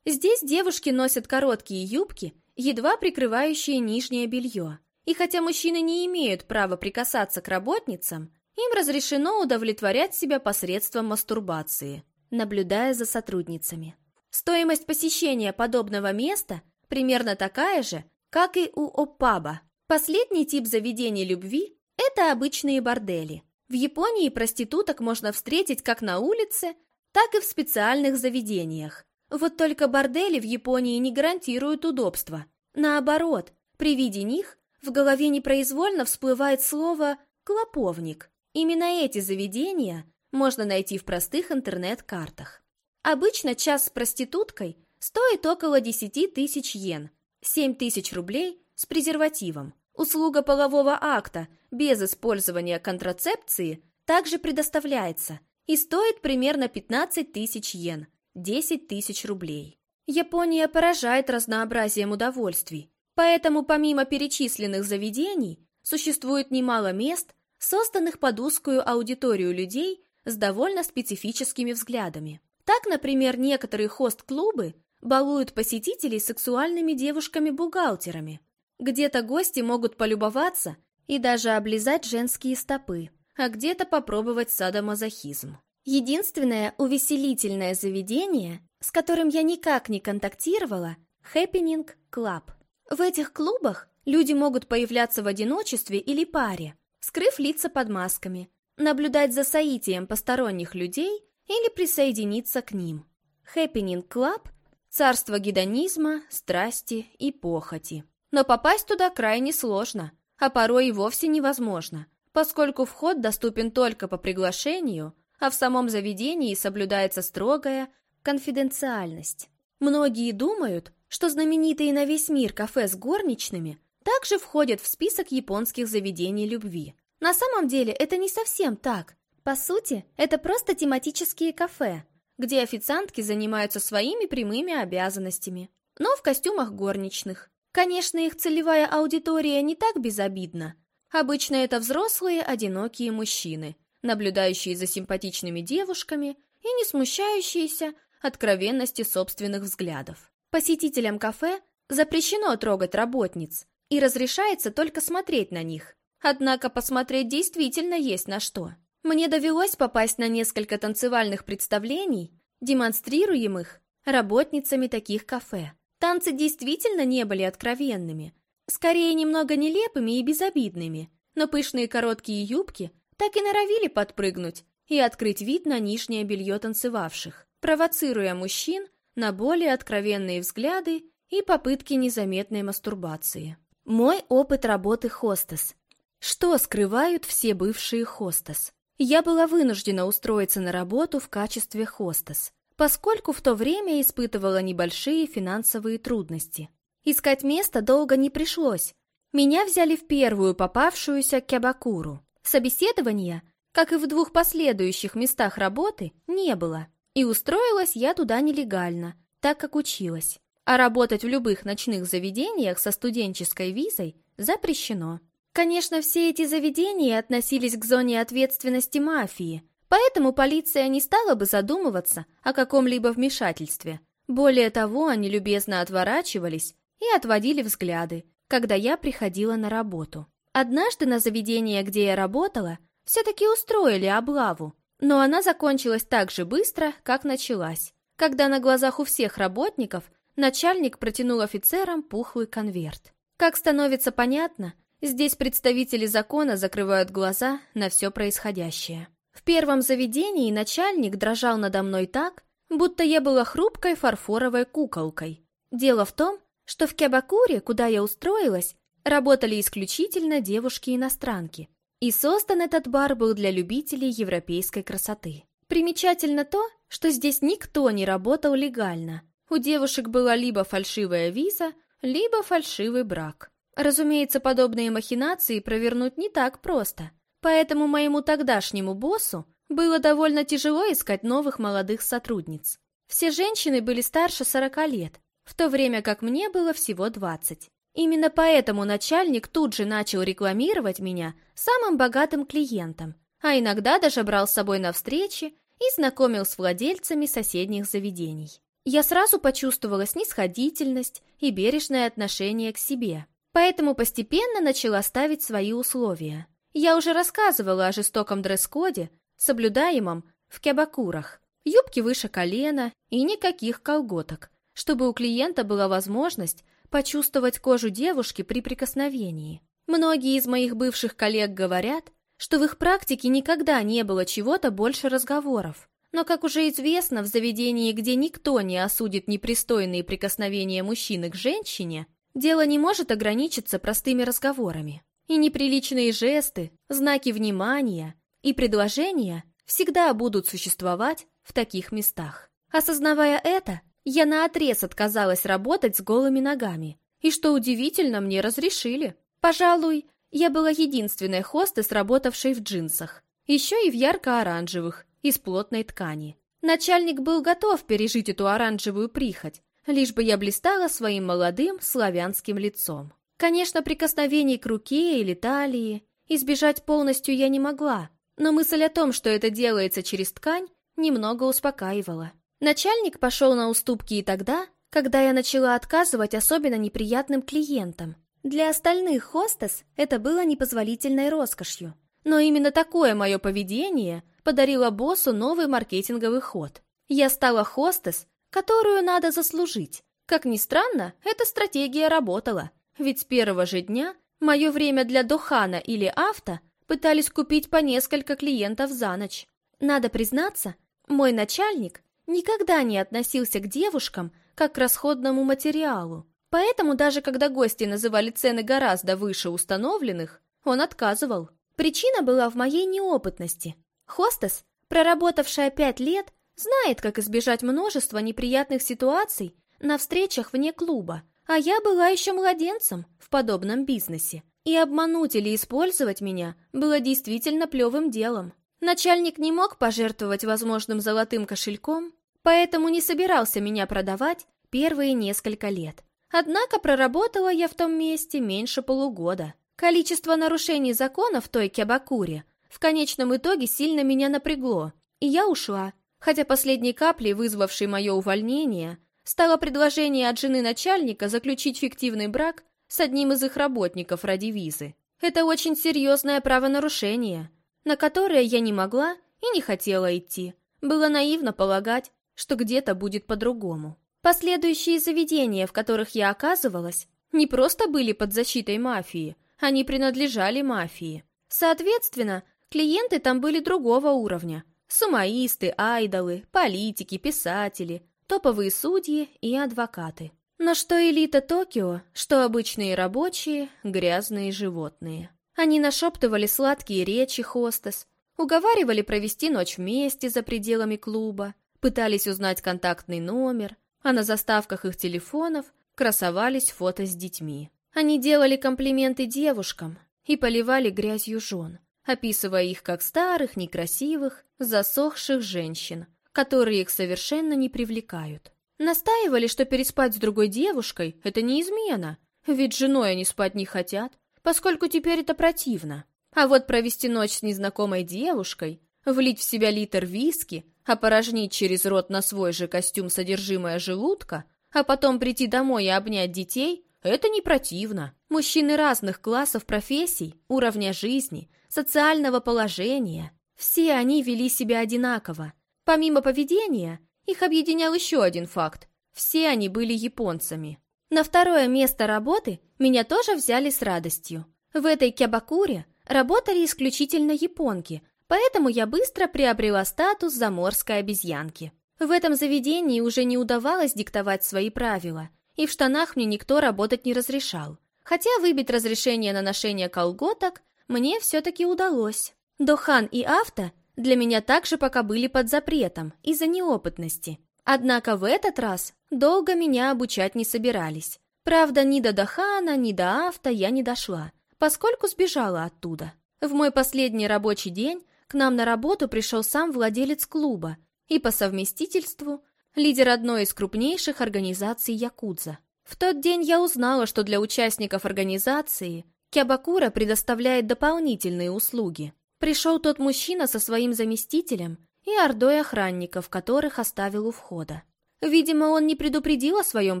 Здесь девушки носят короткие юбки, едва прикрывающие нижнее белье, и хотя мужчины не имеют права прикасаться к работницам, им разрешено удовлетворять себя посредством мастурбации, наблюдая за сотрудницами. Стоимость посещения подобного места примерно такая же, как и у Опаба. Последний тип заведений любви – это обычные бордели. В Японии проституток можно встретить как на улице, так и в специальных заведениях. Вот только бордели в Японии не гарантируют удобства. Наоборот, при виде них в голове непроизвольно всплывает слово «клоповник». Именно эти заведения можно найти в простых интернет-картах. Обычно час с проституткой стоит около 10 тысяч йен, 7 тысяч рублей с презервативом. Услуга полового акта без использования контрацепции также предоставляется и стоит примерно 15 тысяч йен, 10 тысяч рублей. Япония поражает разнообразием удовольствий, поэтому помимо перечисленных заведений существует немало мест, созданных под узкую аудиторию людей с довольно специфическими взглядами. Так, например, некоторые хост-клубы балуют посетителей сексуальными девушками-бухгалтерами. Где-то гости могут полюбоваться и даже облизать женские стопы, а где-то попробовать садомазохизм. Единственное увеселительное заведение, с которым я никак не контактировала – Happening Club. В этих клубах люди могут появляться в одиночестве или паре, скрыв лица под масками, наблюдать за соитием посторонних людей – или присоединиться к ним. Happening Club – царство гедонизма, страсти и похоти. Но попасть туда крайне сложно, а порой и вовсе невозможно, поскольку вход доступен только по приглашению, а в самом заведении соблюдается строгая конфиденциальность. Многие думают, что знаменитые на весь мир кафе с горничными также входят в список японских заведений любви. На самом деле это не совсем так, по сути, это просто тематические кафе, где официантки занимаются своими прямыми обязанностями, но в костюмах горничных. Конечно, их целевая аудитория не так безобидна. Обычно это взрослые, одинокие мужчины, наблюдающие за симпатичными девушками и не смущающиеся откровенности собственных взглядов. Посетителям кафе запрещено трогать работниц и разрешается только смотреть на них. Однако посмотреть действительно есть на что. Мне довелось попасть на несколько танцевальных представлений, демонстрируемых работницами таких кафе. Танцы действительно не были откровенными, скорее немного нелепыми и безобидными, но пышные короткие юбки так и норовили подпрыгнуть и открыть вид на нижнее белье танцевавших, провоцируя мужчин на более откровенные взгляды и попытки незаметной мастурбации. Мой опыт работы хостес. Что скрывают все бывшие хостес? Я была вынуждена устроиться на работу в качестве хостес, поскольку в то время испытывала небольшие финансовые трудности. Искать место долго не пришлось. Меня взяли в первую попавшуюся кябакуру. Собеседования, как и в двух последующих местах работы, не было. И устроилась я туда нелегально, так как училась. А работать в любых ночных заведениях со студенческой визой запрещено. Конечно, все эти заведения относились к зоне ответственности мафии, поэтому полиция не стала бы задумываться о каком-либо вмешательстве. Более того, они любезно отворачивались и отводили взгляды, когда я приходила на работу. Однажды на заведение, где я работала, все-таки устроили облаву, но она закончилась так же быстро, как началась, когда на глазах у всех работников начальник протянул офицерам пухлый конверт. Как становится понятно, Здесь представители закона закрывают глаза на все происходящее. В первом заведении начальник дрожал надо мной так, будто я была хрупкой фарфоровой куколкой. Дело в том, что в Кябакуре, куда я устроилась, работали исключительно девушки-иностранки. И создан этот бар был для любителей европейской красоты. Примечательно то, что здесь никто не работал легально. У девушек была либо фальшивая виза, либо фальшивый брак. Разумеется, подобные махинации провернуть не так просто, поэтому моему тогдашнему боссу было довольно тяжело искать новых молодых сотрудниц. Все женщины были старше 40 лет, в то время как мне было всего 20. Именно поэтому начальник тут же начал рекламировать меня самым богатым клиентом, а иногда даже брал с собой на встречи и знакомил с владельцами соседних заведений. Я сразу почувствовала снисходительность и бережное отношение к себе. Поэтому постепенно начала ставить свои условия. Я уже рассказывала о жестоком дресс-коде, соблюдаемом в кябакурах. Юбки выше колена и никаких колготок, чтобы у клиента была возможность почувствовать кожу девушки при прикосновении. Многие из моих бывших коллег говорят, что в их практике никогда не было чего-то больше разговоров. Но, как уже известно, в заведении, где никто не осудит непристойные прикосновения мужчины к женщине, Дело не может ограничиться простыми разговорами. И неприличные жесты, знаки внимания и предложения всегда будут существовать в таких местах. Осознавая это, я наотрез отказалась работать с голыми ногами. И что удивительно, мне разрешили. Пожалуй, я была единственной хостес, работавшей в джинсах. Еще и в ярко-оранжевых, из плотной ткани. Начальник был готов пережить эту оранжевую прихоть, лишь бы я блистала своим молодым славянским лицом. Конечно, прикосновений к руке или талии избежать полностью я не могла, но мысль о том, что это делается через ткань, немного успокаивала. Начальник пошел на уступки и тогда, когда я начала отказывать особенно неприятным клиентам. Для остальных хостес это было непозволительной роскошью. Но именно такое мое поведение подарило боссу новый маркетинговый ход. Я стала хостес, которую надо заслужить. Как ни странно, эта стратегия работала, ведь с первого же дня мое время для Дохана или Авто пытались купить по несколько клиентов за ночь. Надо признаться, мой начальник никогда не относился к девушкам как к расходному материалу, поэтому даже когда гости называли цены гораздо выше установленных, он отказывал. Причина была в моей неопытности. Хостес, проработавшая пять лет, Знает, как избежать множества неприятных ситуаций на встречах вне клуба, а я была еще младенцем в подобном бизнесе. И обмануть или использовать меня было действительно плевым делом. Начальник не мог пожертвовать возможным золотым кошельком, поэтому не собирался меня продавать первые несколько лет. Однако проработала я в том месте меньше полугода. Количество нарушений закона в той Кябакуре в конечном итоге сильно меня напрягло, и я ушла, хотя последней каплей, вызвавшей мое увольнение, стало предложение от жены начальника заключить фиктивный брак с одним из их работников ради визы. Это очень серьезное правонарушение, на которое я не могла и не хотела идти. Было наивно полагать, что где-то будет по-другому. Последующие заведения, в которых я оказывалась, не просто были под защитой мафии, они принадлежали мафии. Соответственно, клиенты там были другого уровня. Сумаисты, айдолы, политики, писатели, топовые судьи и адвокаты. Но что элита Токио, что обычные рабочие, грязные животные. Они нашептывали сладкие речи хостес, уговаривали провести ночь вместе за пределами клуба, пытались узнать контактный номер, а на заставках их телефонов красовались фото с детьми. Они делали комплименты девушкам и поливали грязью жен, описывая их как старых, некрасивых, засохших женщин, которые их совершенно не привлекают. Настаивали, что переспать с другой девушкой – это не измена, ведь женой они спать не хотят, поскольку теперь это противно. А вот провести ночь с незнакомой девушкой, влить в себя литр виски, опорожнить через рот на свой же костюм содержимое желудка, а потом прийти домой и обнять детей – это не противно. Мужчины разных классов профессий, уровня жизни, социального положения – все они вели себя одинаково. Помимо поведения, их объединял еще один факт. Все они были японцами. На второе место работы меня тоже взяли с радостью. В этой кябакуре работали исключительно японки, поэтому я быстро приобрела статус заморской обезьянки. В этом заведении уже не удавалось диктовать свои правила, и в штанах мне никто работать не разрешал. Хотя выбить разрешение на ношение колготок мне все-таки удалось. Дохан и Авто для меня также пока были под запретом из-за неопытности. Однако в этот раз долго меня обучать не собирались. Правда, ни до Дахана, ни до Авто я не дошла, поскольку сбежала оттуда. В мой последний рабочий день к нам на работу пришел сам владелец клуба и по совместительству лидер одной из крупнейших организаций Якудза. В тот день я узнала, что для участников организации Кябакура предоставляет дополнительные услуги. Пришел тот мужчина со своим заместителем и ордой охранников, которых оставил у входа. Видимо, он не предупредил о своем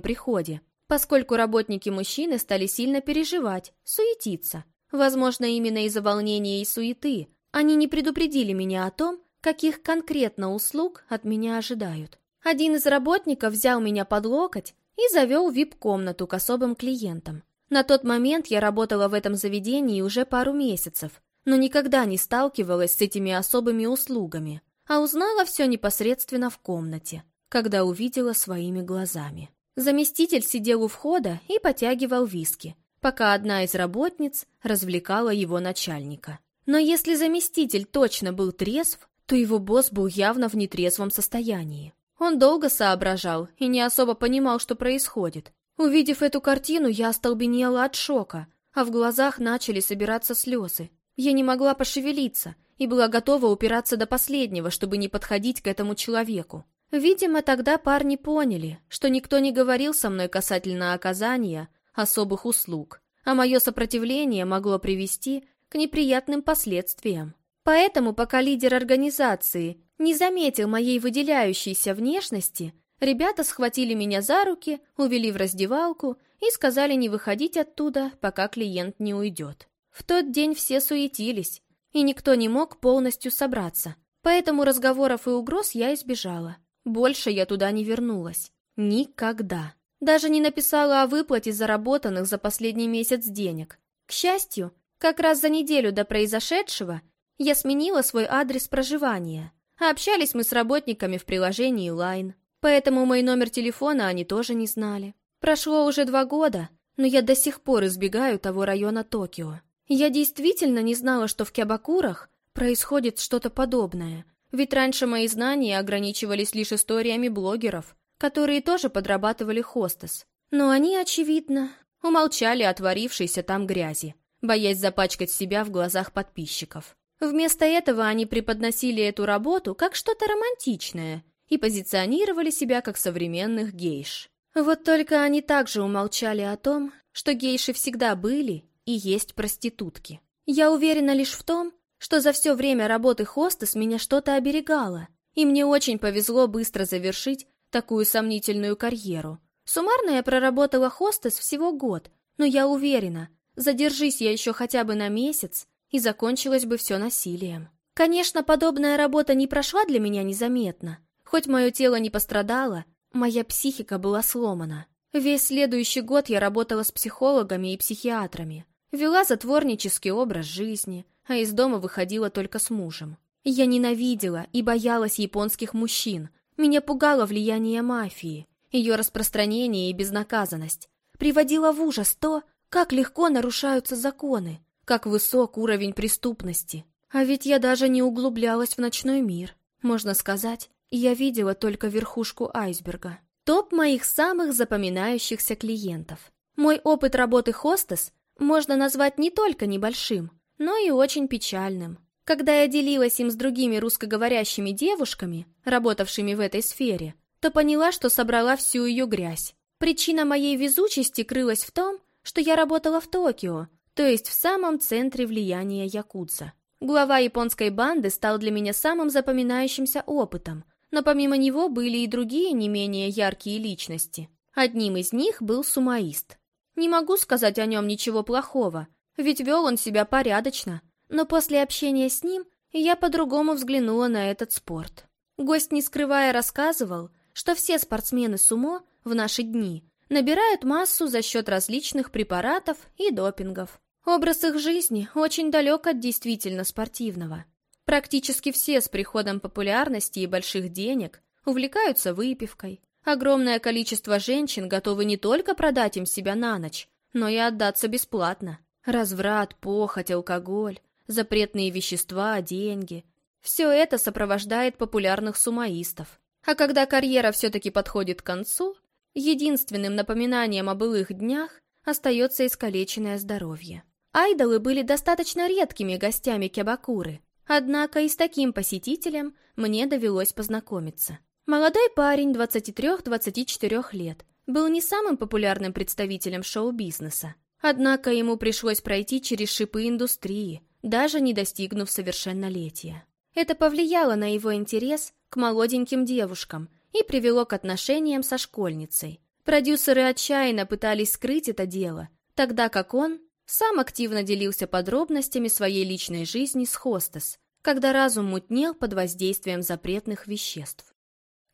приходе, поскольку работники мужчины стали сильно переживать, суетиться. Возможно, именно из-за волнения и суеты они не предупредили меня о том, каких конкретно услуг от меня ожидают. Один из работников взял меня под локоть и завел вип-комнату к особым клиентам. На тот момент я работала в этом заведении уже пару месяцев, но никогда не сталкивалась с этими особыми услугами, а узнала все непосредственно в комнате, когда увидела своими глазами. Заместитель сидел у входа и потягивал виски, пока одна из работниц развлекала его начальника. Но если заместитель точно был трезв, то его босс был явно в нетрезвом состоянии. Он долго соображал и не особо понимал, что происходит. Увидев эту картину, я остолбенела от шока, а в глазах начали собираться слезы. Я не могла пошевелиться и была готова упираться до последнего, чтобы не подходить к этому человеку. Видимо, тогда парни поняли, что никто не говорил со мной касательно оказания особых услуг, а мое сопротивление могло привести к неприятным последствиям. Поэтому, пока лидер организации не заметил моей выделяющейся внешности, ребята схватили меня за руки, увели в раздевалку и сказали не выходить оттуда, пока клиент не уйдет. В тот день все суетились, и никто не мог полностью собраться. Поэтому разговоров и угроз я избежала. Больше я туда не вернулась. Никогда. Даже не написала о выплате заработанных за последний месяц денег. К счастью, как раз за неделю до произошедшего я сменила свой адрес проживания. общались мы с работниками в приложении Line. Поэтому мой номер телефона они тоже не знали. Прошло уже два года, но я до сих пор избегаю того района Токио. Я действительно не знала, что в Кябакурах происходит что-то подобное, ведь раньше мои знания ограничивались лишь историями блогеров, которые тоже подрабатывали хостес. Но они, очевидно, умолчали о творившейся там грязи, боясь запачкать себя в глазах подписчиков. Вместо этого они преподносили эту работу как что-то романтичное и позиционировали себя как современных гейш. Вот только они также умолчали о том, что гейши всегда были и есть проститутки. Я уверена лишь в том, что за все время работы хостес меня что-то оберегало, и мне очень повезло быстро завершить такую сомнительную карьеру. Суммарно я проработала хостес всего год, но я уверена, задержись я еще хотя бы на месяц, и закончилось бы все насилием. Конечно, подобная работа не прошла для меня незаметно. Хоть мое тело не пострадало, Моя психика была сломана. Весь следующий год я работала с психологами и психиатрами. Вела затворнический образ жизни, а из дома выходила только с мужем. Я ненавидела и боялась японских мужчин. Меня пугало влияние мафии, ее распространение и безнаказанность. Приводило в ужас то, как легко нарушаются законы, как высок уровень преступности. А ведь я даже не углублялась в ночной мир. Можно сказать, я видела только верхушку айсберга. Топ моих самых запоминающихся клиентов. Мой опыт работы хостес можно назвать не только небольшим, но и очень печальным. Когда я делилась им с другими русскоговорящими девушками, работавшими в этой сфере, то поняла, что собрала всю ее грязь. Причина моей везучести крылась в том, что я работала в Токио, то есть в самом центре влияния якудза. Глава японской банды стал для меня самым запоминающимся опытом, но помимо него были и другие не менее яркие личности. Одним из них был сумаист. Не могу сказать о нем ничего плохого, ведь вел он себя порядочно, но после общения с ним я по-другому взглянула на этот спорт. Гость, не скрывая, рассказывал, что все спортсмены сумо в наши дни набирают массу за счет различных препаратов и допингов. Образ их жизни очень далек от действительно спортивного. Практически все с приходом популярности и больших денег увлекаются выпивкой. Огромное количество женщин готовы не только продать им себя на ночь, но и отдаться бесплатно. Разврат, похоть, алкоголь, запретные вещества, деньги – все это сопровождает популярных сумаистов. А когда карьера все-таки подходит к концу, единственным напоминанием о былых днях остается искалеченное здоровье. Айдолы были достаточно редкими гостями Кебакуры, однако и с таким посетителем мне довелось познакомиться. Молодой парень 23-24 лет был не самым популярным представителем шоу-бизнеса, однако ему пришлось пройти через шипы индустрии, даже не достигнув совершеннолетия. Это повлияло на его интерес к молоденьким девушкам и привело к отношениям со школьницей. Продюсеры отчаянно пытались скрыть это дело, тогда как он сам активно делился подробностями своей личной жизни с хостес, когда разум мутнел под воздействием запретных веществ.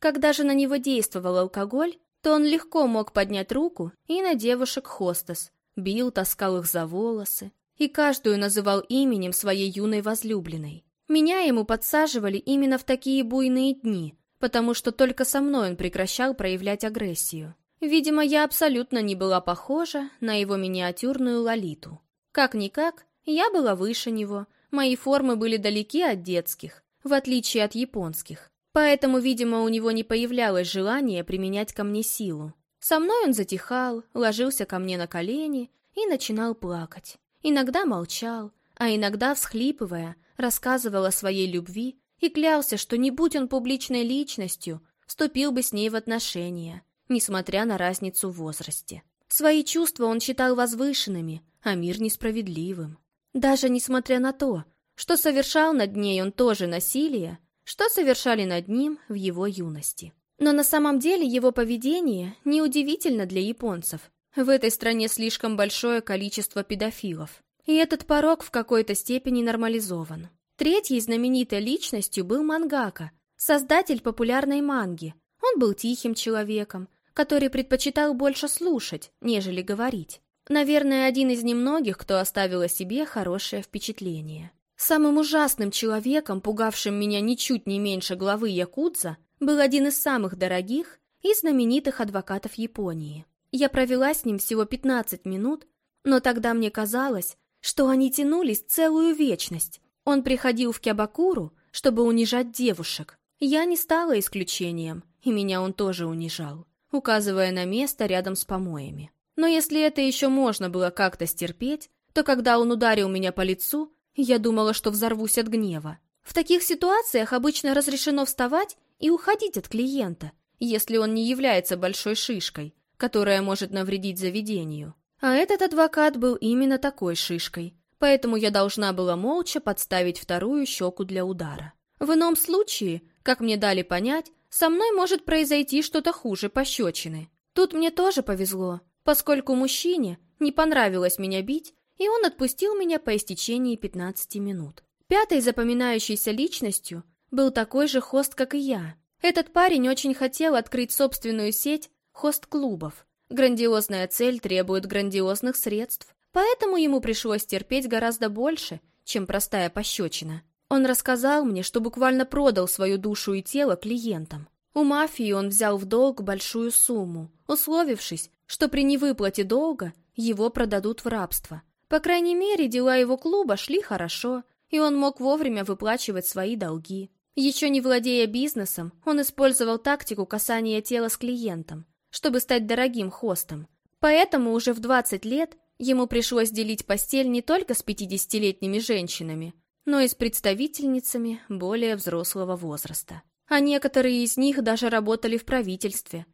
Когда же на него действовал алкоголь, то он легко мог поднять руку и на девушек хостес, бил, таскал их за волосы и каждую называл именем своей юной возлюбленной. Меня ему подсаживали именно в такие буйные дни, потому что только со мной он прекращал проявлять агрессию. Видимо, я абсолютно не была похожа на его миниатюрную лолиту. Как-никак, я была выше него, мои формы были далеки от детских, в отличие от японских. Поэтому, видимо, у него не появлялось желания применять ко мне силу. Со мной он затихал, ложился ко мне на колени и начинал плакать. Иногда молчал, а иногда, всхлипывая, рассказывал о своей любви и клялся, что не будь он публичной личностью, вступил бы с ней в отношения, несмотря на разницу в возрасте. Свои чувства он считал возвышенными, а мир несправедливым. Даже несмотря на то, что совершал над ней он тоже насилие, что совершали над ним в его юности. Но на самом деле его поведение неудивительно для японцев. В этой стране слишком большое количество педофилов. И этот порог в какой-то степени нормализован. Третьей знаменитой личностью был мангака, создатель популярной манги. Он был тихим человеком, который предпочитал больше слушать, нежели говорить. Наверное, один из немногих, кто оставил о себе хорошее впечатление. Самым ужасным человеком, пугавшим меня ничуть не меньше главы Якудза, был один из самых дорогих и знаменитых адвокатов Японии. Я провела с ним всего 15 минут, но тогда мне казалось, что они тянулись целую вечность. Он приходил в Кябакуру, чтобы унижать девушек. Я не стала исключением, и меня он тоже унижал указывая на место рядом с помоями. Но если это еще можно было как-то стерпеть, то когда он ударил меня по лицу, я думала, что взорвусь от гнева. В таких ситуациях обычно разрешено вставать и уходить от клиента, если он не является большой шишкой, которая может навредить заведению. А этот адвокат был именно такой шишкой, поэтому я должна была молча подставить вторую щеку для удара. В ином случае, как мне дали понять, со мной может произойти что-то хуже пощечины. Тут мне тоже повезло, поскольку мужчине не понравилось меня бить, и он отпустил меня по истечении 15 минут. Пятой запоминающейся личностью был такой же хост, как и я. Этот парень очень хотел открыть собственную сеть хост-клубов. Грандиозная цель требует грандиозных средств, поэтому ему пришлось терпеть гораздо больше, чем простая пощечина. Он рассказал мне, что буквально продал свою душу и тело клиентам. У мафии он взял в долг большую сумму, условившись, что при невыплате долга его продадут в рабство. По крайней мере, дела его клуба шли хорошо, и он мог вовремя выплачивать свои долги. Еще не владея бизнесом, он использовал тактику касания тела с клиентом, чтобы стать дорогим хостом. Поэтому уже в 20 лет ему пришлось делить постель не только с 50-летними женщинами, но и с представительницами более взрослого возраста а некоторые из них даже работали в правительстве.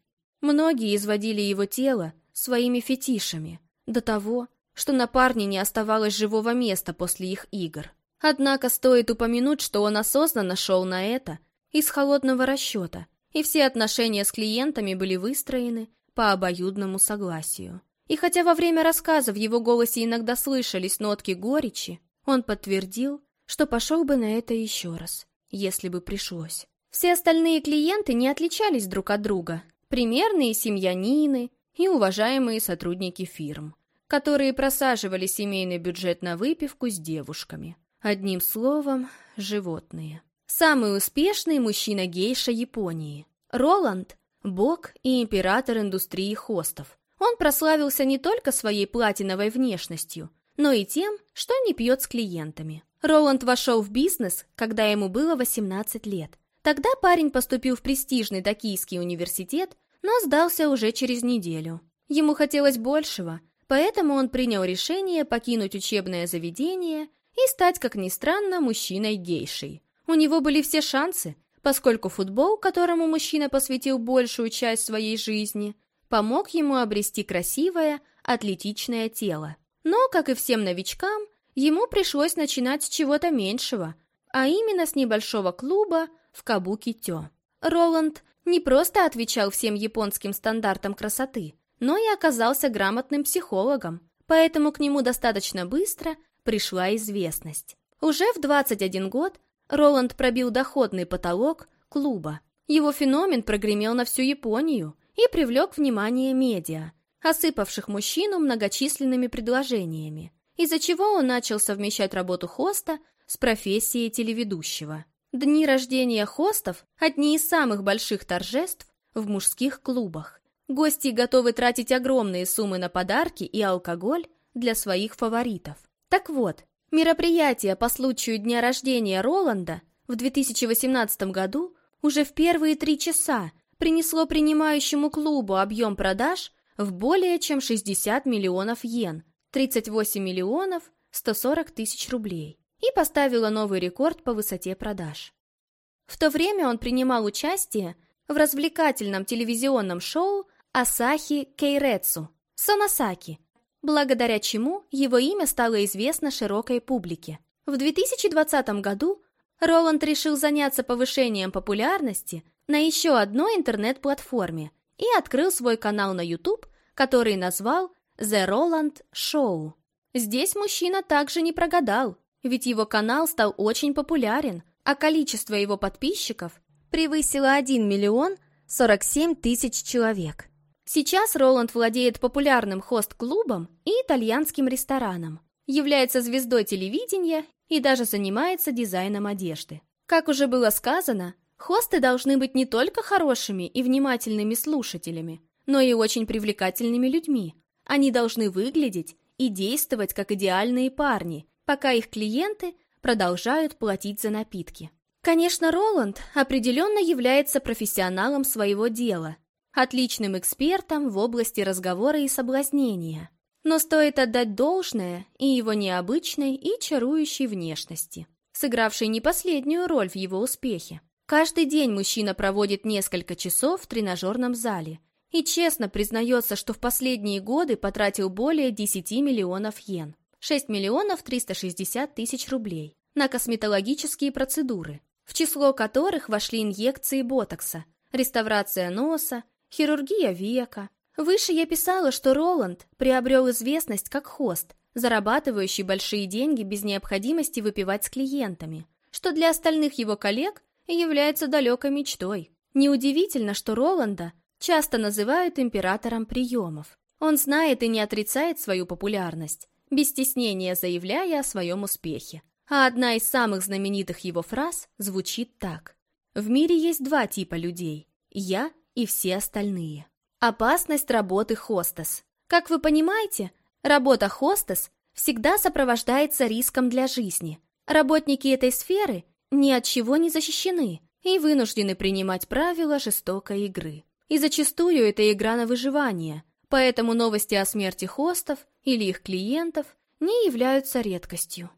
Многие изводили его тело своими фетишами, до того, что на парне не оставалось живого места после их игр. Однако стоит упомянуть, что он осознанно шел на это из холодного расчета, и все отношения с клиентами были выстроены по обоюдному согласию. И хотя во время рассказа в его голосе иногда слышались нотки горечи, он подтвердил, что пошел бы на это еще раз, если бы пришлось. Все остальные клиенты не отличались друг от друга. Примерные семьянины и уважаемые сотрудники фирм, которые просаживали семейный бюджет на выпивку с девушками. Одним словом, животные. Самый успешный мужчина-гейша Японии. Роланд – бог и император индустрии хостов. Он прославился не только своей платиновой внешностью, но и тем, что не пьет с клиентами. Роланд вошел в бизнес, когда ему было 18 лет – Тогда парень поступил в престижный Токийский университет, но сдался уже через неделю. Ему хотелось большего, поэтому он принял решение покинуть учебное заведение и стать, как ни странно, мужчиной-гейшей. У него были все шансы, поскольку футбол, которому мужчина посвятил большую часть своей жизни, помог ему обрести красивое, атлетичное тело. Но, как и всем новичкам, ему пришлось начинать с чего-то меньшего, а именно с небольшого клуба, в Кабуки-тё. Роланд не просто отвечал всем японским стандартам красоты, но и оказался грамотным психологом, поэтому к нему достаточно быстро пришла известность. Уже в 21 год Роланд пробил доходный потолок клуба. Его феномен прогремел на всю Японию и привлек внимание медиа, осыпавших мужчину многочисленными предложениями, из-за чего он начал совмещать работу хоста с профессией телеведущего. Дни рождения хостов – одни из самых больших торжеств в мужских клубах. Гости готовы тратить огромные суммы на подарки и алкоголь для своих фаворитов. Так вот, мероприятие по случаю дня рождения Роланда в 2018 году уже в первые три часа принесло принимающему клубу объем продаж в более чем 60 миллионов йен, 38 миллионов 140 тысяч рублей и поставила новый рекорд по высоте продаж. В то время он принимал участие в развлекательном телевизионном шоу Асахи Кейрецу Сонасаки, благодаря чему его имя стало известно широкой публике. В 2020 году Роланд решил заняться повышением популярности на еще одной интернет-платформе и открыл свой канал на YouTube, который назвал The Roland Show. Здесь мужчина также не прогадал, ведь его канал стал очень популярен, а количество его подписчиков превысило 1 миллион 47 тысяч человек. Сейчас Роланд владеет популярным хост-клубом и итальянским рестораном, является звездой телевидения и даже занимается дизайном одежды. Как уже было сказано, хосты должны быть не только хорошими и внимательными слушателями, но и очень привлекательными людьми. Они должны выглядеть и действовать как идеальные парни, пока их клиенты продолжают платить за напитки. Конечно, Роланд определенно является профессионалом своего дела, отличным экспертом в области разговора и соблазнения. Но стоит отдать должное и его необычной и чарующей внешности, сыгравшей не последнюю роль в его успехе. Каждый день мужчина проводит несколько часов в тренажерном зале и честно признается, что в последние годы потратил более 10 миллионов йен. 6 миллионов 360 тысяч рублей на косметологические процедуры, в число которых вошли инъекции ботокса, реставрация носа, хирургия века. Выше я писала, что Роланд приобрел известность как хост, зарабатывающий большие деньги без необходимости выпивать с клиентами, что для остальных его коллег является далекой мечтой. Неудивительно, что Роланда часто называют императором приемов. Он знает и не отрицает свою популярность, без стеснения заявляя о своем успехе. А одна из самых знаменитых его фраз звучит так. «В мире есть два типа людей – я и все остальные». Опасность работы хостес. Как вы понимаете, работа хостес всегда сопровождается риском для жизни. Работники этой сферы ни от чего не защищены и вынуждены принимать правила жестокой игры. И зачастую это игра на выживание, поэтому новости о смерти хостов или их клиентов не являются редкостью.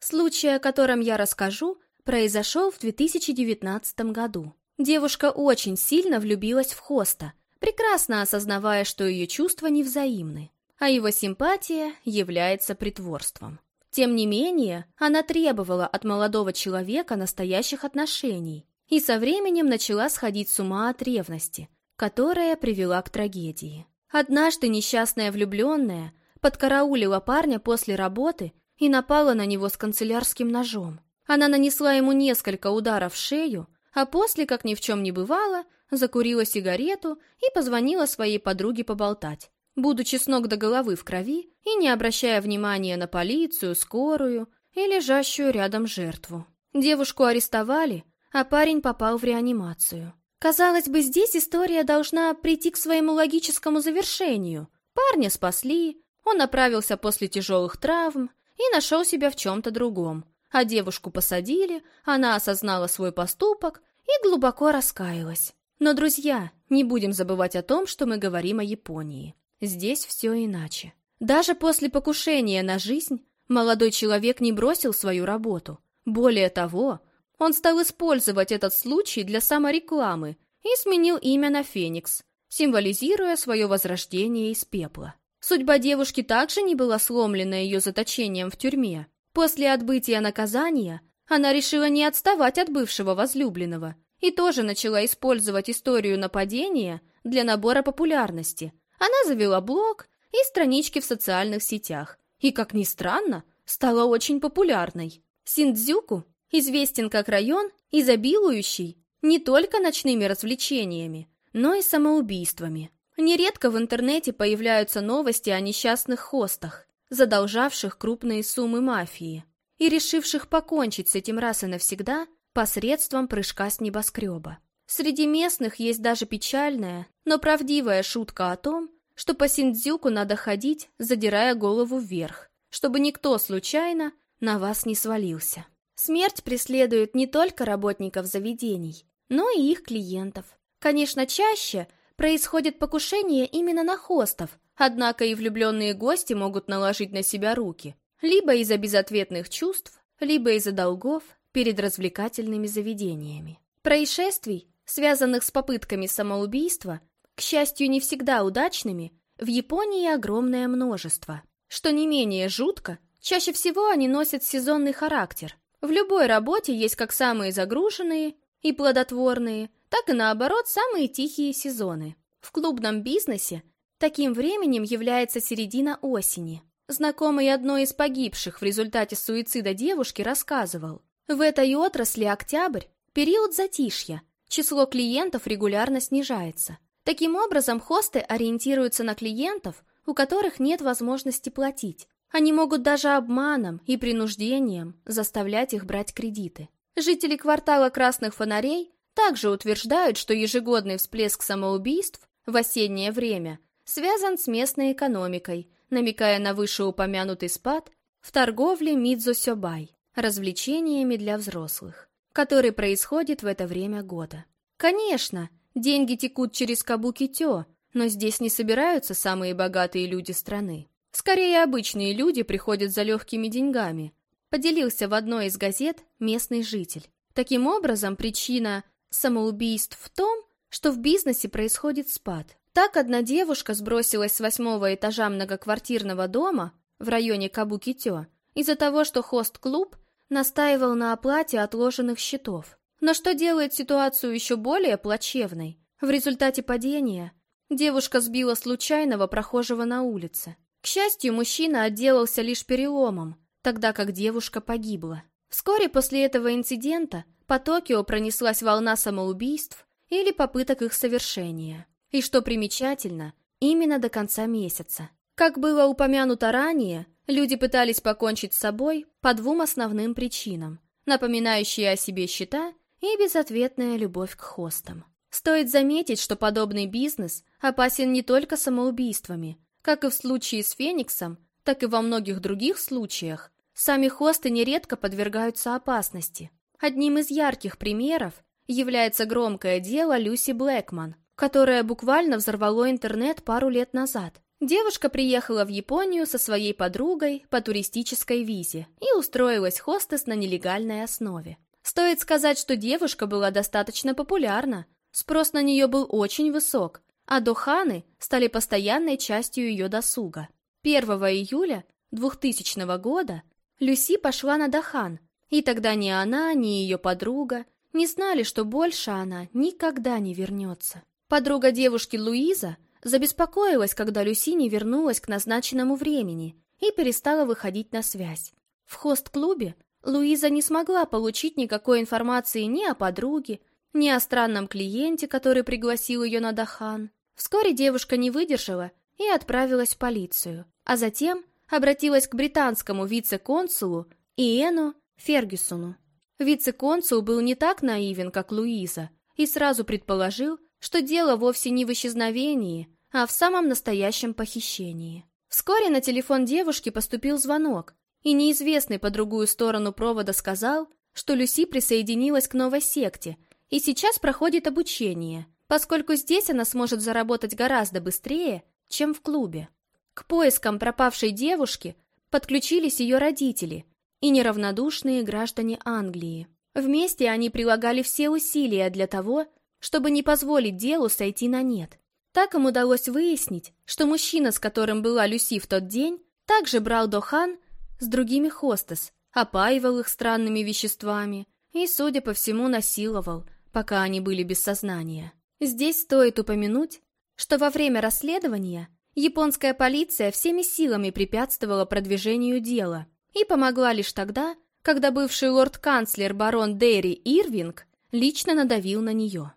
Случай, о котором я расскажу, произошел в 2019 году. Девушка очень сильно влюбилась в хоста, прекрасно осознавая, что ее чувства невзаимны, а его симпатия является притворством. Тем не менее, она требовала от молодого человека настоящих отношений и со временем начала сходить с ума от ревности, которая привела к трагедии. Однажды несчастная влюбленная подкараулила парня после работы и напала на него с канцелярским ножом. Она нанесла ему несколько ударов в шею, а после, как ни в чем не бывало, закурила сигарету и позвонила своей подруге поболтать, будучи с ног до головы в крови и не обращая внимания на полицию, скорую и лежащую рядом жертву. Девушку арестовали, а парень попал в реанимацию. Казалось бы, здесь история должна прийти к своему логическому завершению. Парня спасли, он направился после тяжелых травм и нашел себя в чем-то другом, а девушку посадили, она осознала свой поступок и глубоко раскаялась. Но, друзья, не будем забывать о том, что мы говорим о Японии. Здесь все иначе. Даже после покушения на жизнь молодой человек не бросил свою работу. Более того, он стал использовать этот случай для саморекламы и сменил имя на Феникс, символизируя свое возрождение из пепла. Судьба девушки также не была сломлена ее заточением в тюрьме. После отбытия наказания она решила не отставать от бывшего возлюбленного и тоже начала использовать историю нападения для набора популярности. Она завела блог и странички в социальных сетях. И, как ни странно, стала очень популярной. Синдзюку известен как район, изобилующий не только ночными развлечениями, но и самоубийствами. Нередко в интернете появляются новости о несчастных хостах, задолжавших крупные суммы мафии и решивших покончить с этим раз и навсегда посредством прыжка с небоскреба. Среди местных есть даже печальная, но правдивая шутка о том, что по Синдзюку надо ходить, задирая голову вверх, чтобы никто случайно на вас не свалился. Смерть преследует не только работников заведений, но и их клиентов. Конечно, чаще происходит покушение именно на хостов, однако и влюбленные гости могут наложить на себя руки, либо из-за безответных чувств, либо из-за долгов перед развлекательными заведениями. Происшествий, связанных с попытками самоубийства, к счастью, не всегда удачными, в Японии огромное множество. Что не менее жутко, чаще всего они носят сезонный характер, в любой работе есть как самые загруженные и плодотворные, так и наоборот самые тихие сезоны. В клубном бизнесе таким временем является середина осени. Знакомый одной из погибших в результате суицида девушки рассказывал, в этой отрасли октябрь – период затишья, число клиентов регулярно снижается. Таким образом, хосты ориентируются на клиентов, у которых нет возможности платить, они могут даже обманом и принуждением заставлять их брать кредиты. Жители квартала Красных Фонарей также утверждают, что ежегодный всплеск самоубийств в осеннее время связан с местной экономикой, намекая на вышеупомянутый спад в торговле Мидзо-Сёбай, развлечениями для взрослых, который происходит в это время года. Конечно, деньги текут через Кабуки-Тё, но здесь не собираются самые богатые люди страны. Скорее, обычные люди приходят за легкими деньгами. Поделился в одной из газет местный житель. Таким образом, причина самоубийств в том, что в бизнесе происходит спад. Так одна девушка сбросилась с восьмого этажа многоквартирного дома в районе Кабукитё из-за того, что хост-клуб настаивал на оплате отложенных счетов. Но что делает ситуацию еще более плачевной? В результате падения девушка сбила случайного прохожего на улице. К счастью, мужчина отделался лишь переломом, тогда как девушка погибла. Вскоре после этого инцидента по Токио пронеслась волна самоубийств, или попыток их совершения. И что примечательно, именно до конца месяца. Как было упомянуто ранее, люди пытались покончить с собой по двум основным причинам, напоминающие о себе счета и безответная любовь к хостам. Стоит заметить, что подобный бизнес опасен не только самоубийствами, как и в случае с Фениксом, так и во многих других случаях. Сами хосты нередко подвергаются опасности. Одним из ярких примеров является громкое дело Люси Блэкман, которое буквально взорвало интернет пару лет назад. Девушка приехала в Японию со своей подругой по туристической визе и устроилась хостес на нелегальной основе. Стоит сказать, что девушка была достаточно популярна, спрос на нее был очень высок, а доханы стали постоянной частью ее досуга. 1 июля 2000 года Люси пошла на дохан, и тогда ни она, ни ее подруга не знали, что больше она никогда не вернется. Подруга девушки Луиза забеспокоилась, когда Люси не вернулась к назначенному времени и перестала выходить на связь. В хост-клубе Луиза не смогла получить никакой информации ни о подруге, ни о странном клиенте, который пригласил ее на Дахан. Вскоре девушка не выдержала и отправилась в полицию, а затем обратилась к британскому вице-консулу Иэну Фергюсону. Вице-консул был не так наивен, как Луиза, и сразу предположил, что дело вовсе не в исчезновении, а в самом настоящем похищении. Вскоре на телефон девушки поступил звонок, и неизвестный по другую сторону провода сказал, что Люси присоединилась к новой секте и сейчас проходит обучение, поскольку здесь она сможет заработать гораздо быстрее, чем в клубе. К поискам пропавшей девушки подключились ее родители, и неравнодушные граждане Англии. Вместе они прилагали все усилия для того, чтобы не позволить делу сойти на нет. Так им удалось выяснить, что мужчина, с которым была Люси в тот день, также брал Дохан с другими хостес, опаивал их странными веществами и, судя по всему, насиловал, пока они были без сознания. Здесь стоит упомянуть, что во время расследования японская полиция всеми силами препятствовала продвижению дела, и помогла лишь тогда, когда бывший лорд-канцлер барон Дерри Ирвинг лично надавил на нее.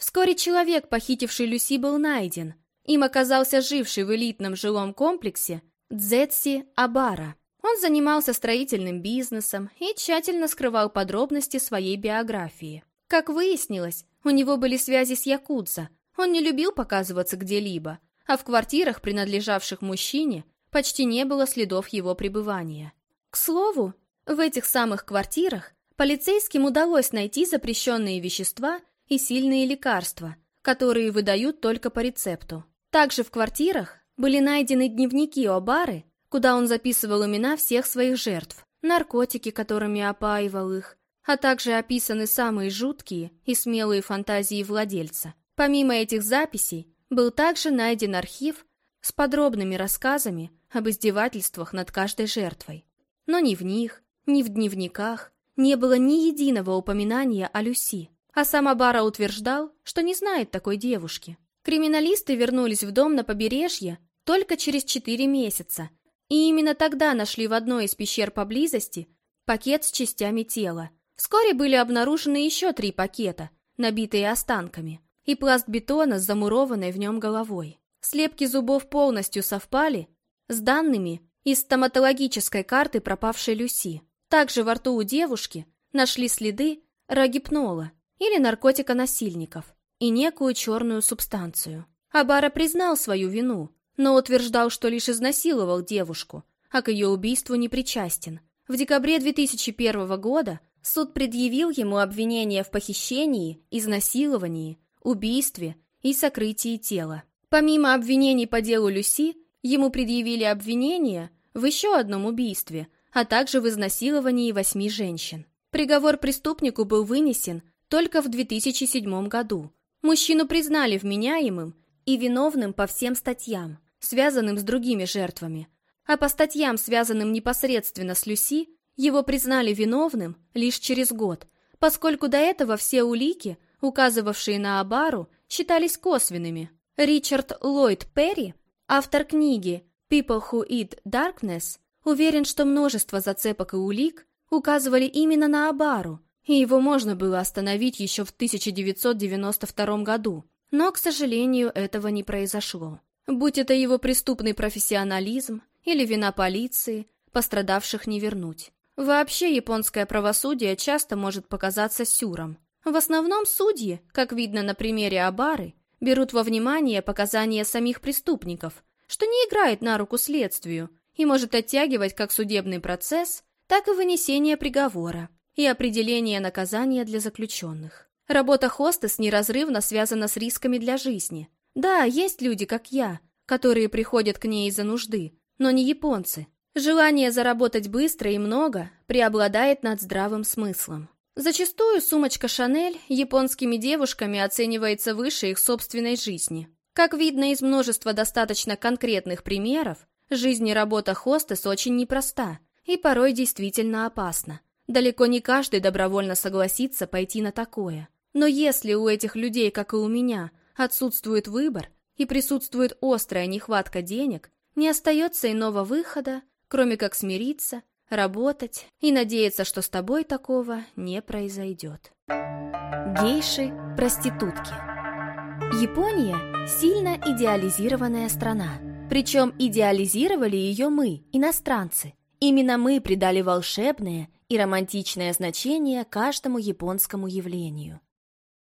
Вскоре человек, похитивший Люси, был найден. Им оказался живший в элитном жилом комплексе Дзетси Абара. Он занимался строительным бизнесом и тщательно скрывал подробности своей биографии. Как выяснилось, у него были связи с Якудза. Он не любил показываться где-либо, а в квартирах, принадлежавших мужчине, почти не было следов его пребывания. К слову, в этих самых квартирах полицейским удалось найти запрещенные вещества и сильные лекарства, которые выдают только по рецепту. Также в квартирах были найдены дневники Обары, куда он записывал имена всех своих жертв, наркотики, которыми опаивал их, а также описаны самые жуткие и смелые фантазии владельца. Помимо этих записей, был также найден архив с подробными рассказами об издевательствах над каждой жертвой. Но ни в них, ни в дневниках не было ни единого упоминания о Люси, а сам Абара утверждал, что не знает такой девушки. Криминалисты вернулись в дом на побережье только через четыре месяца, и именно тогда нашли в одной из пещер поблизости пакет с частями тела. Вскоре были обнаружены еще три пакета, набитые останками, и пласт бетона с замурованной в нем головой. Слепки зубов полностью совпали с данными из стоматологической карты пропавшей Люси. Также во рту у девушки нашли следы рогипнола или наркотика насильников и некую черную субстанцию. Абара признал свою вину, но утверждал, что лишь изнасиловал девушку, а к ее убийству не причастен. В декабре 2001 года суд предъявил ему обвинения в похищении, изнасиловании, убийстве и сокрытии тела. Помимо обвинений по делу Люси, Ему предъявили обвинения в еще одном убийстве, а также в изнасиловании восьми женщин. Приговор преступнику был вынесен только в 2007 году. Мужчину признали вменяемым и виновным по всем статьям, связанным с другими жертвами. А по статьям, связанным непосредственно с Люси, его признали виновным лишь через год, поскольку до этого все улики, указывавшие на Абару, считались косвенными. Ричард Ллойд Перри Автор книги «People Who Eat Darkness» уверен, что множество зацепок и улик указывали именно на Абару, и его можно было остановить еще в 1992 году. Но, к сожалению, этого не произошло. Будь это его преступный профессионализм или вина полиции, пострадавших не вернуть. Вообще, японское правосудие часто может показаться сюром. В основном судьи, как видно на примере Абары, берут во внимание показания самих преступников, что не играет на руку следствию и может оттягивать как судебный процесс, так и вынесение приговора и определение наказания для заключенных. Работа хостес неразрывно связана с рисками для жизни. Да, есть люди, как я, которые приходят к ней из-за нужды, но не японцы. Желание заработать быстро и много преобладает над здравым смыслом. Зачастую сумочка «Шанель» японскими девушками оценивается выше их собственной жизни. Как видно из множества достаточно конкретных примеров, жизнь и работа хостес очень непроста и порой действительно опасна. Далеко не каждый добровольно согласится пойти на такое. Но если у этих людей, как и у меня, отсутствует выбор и присутствует острая нехватка денег, не остается иного выхода, кроме как смириться работать и надеяться, что с тобой такого не произойдет. Гейши-проститутки Япония – сильно идеализированная страна. Причем идеализировали ее мы, иностранцы. Именно мы придали волшебное и романтичное значение каждому японскому явлению.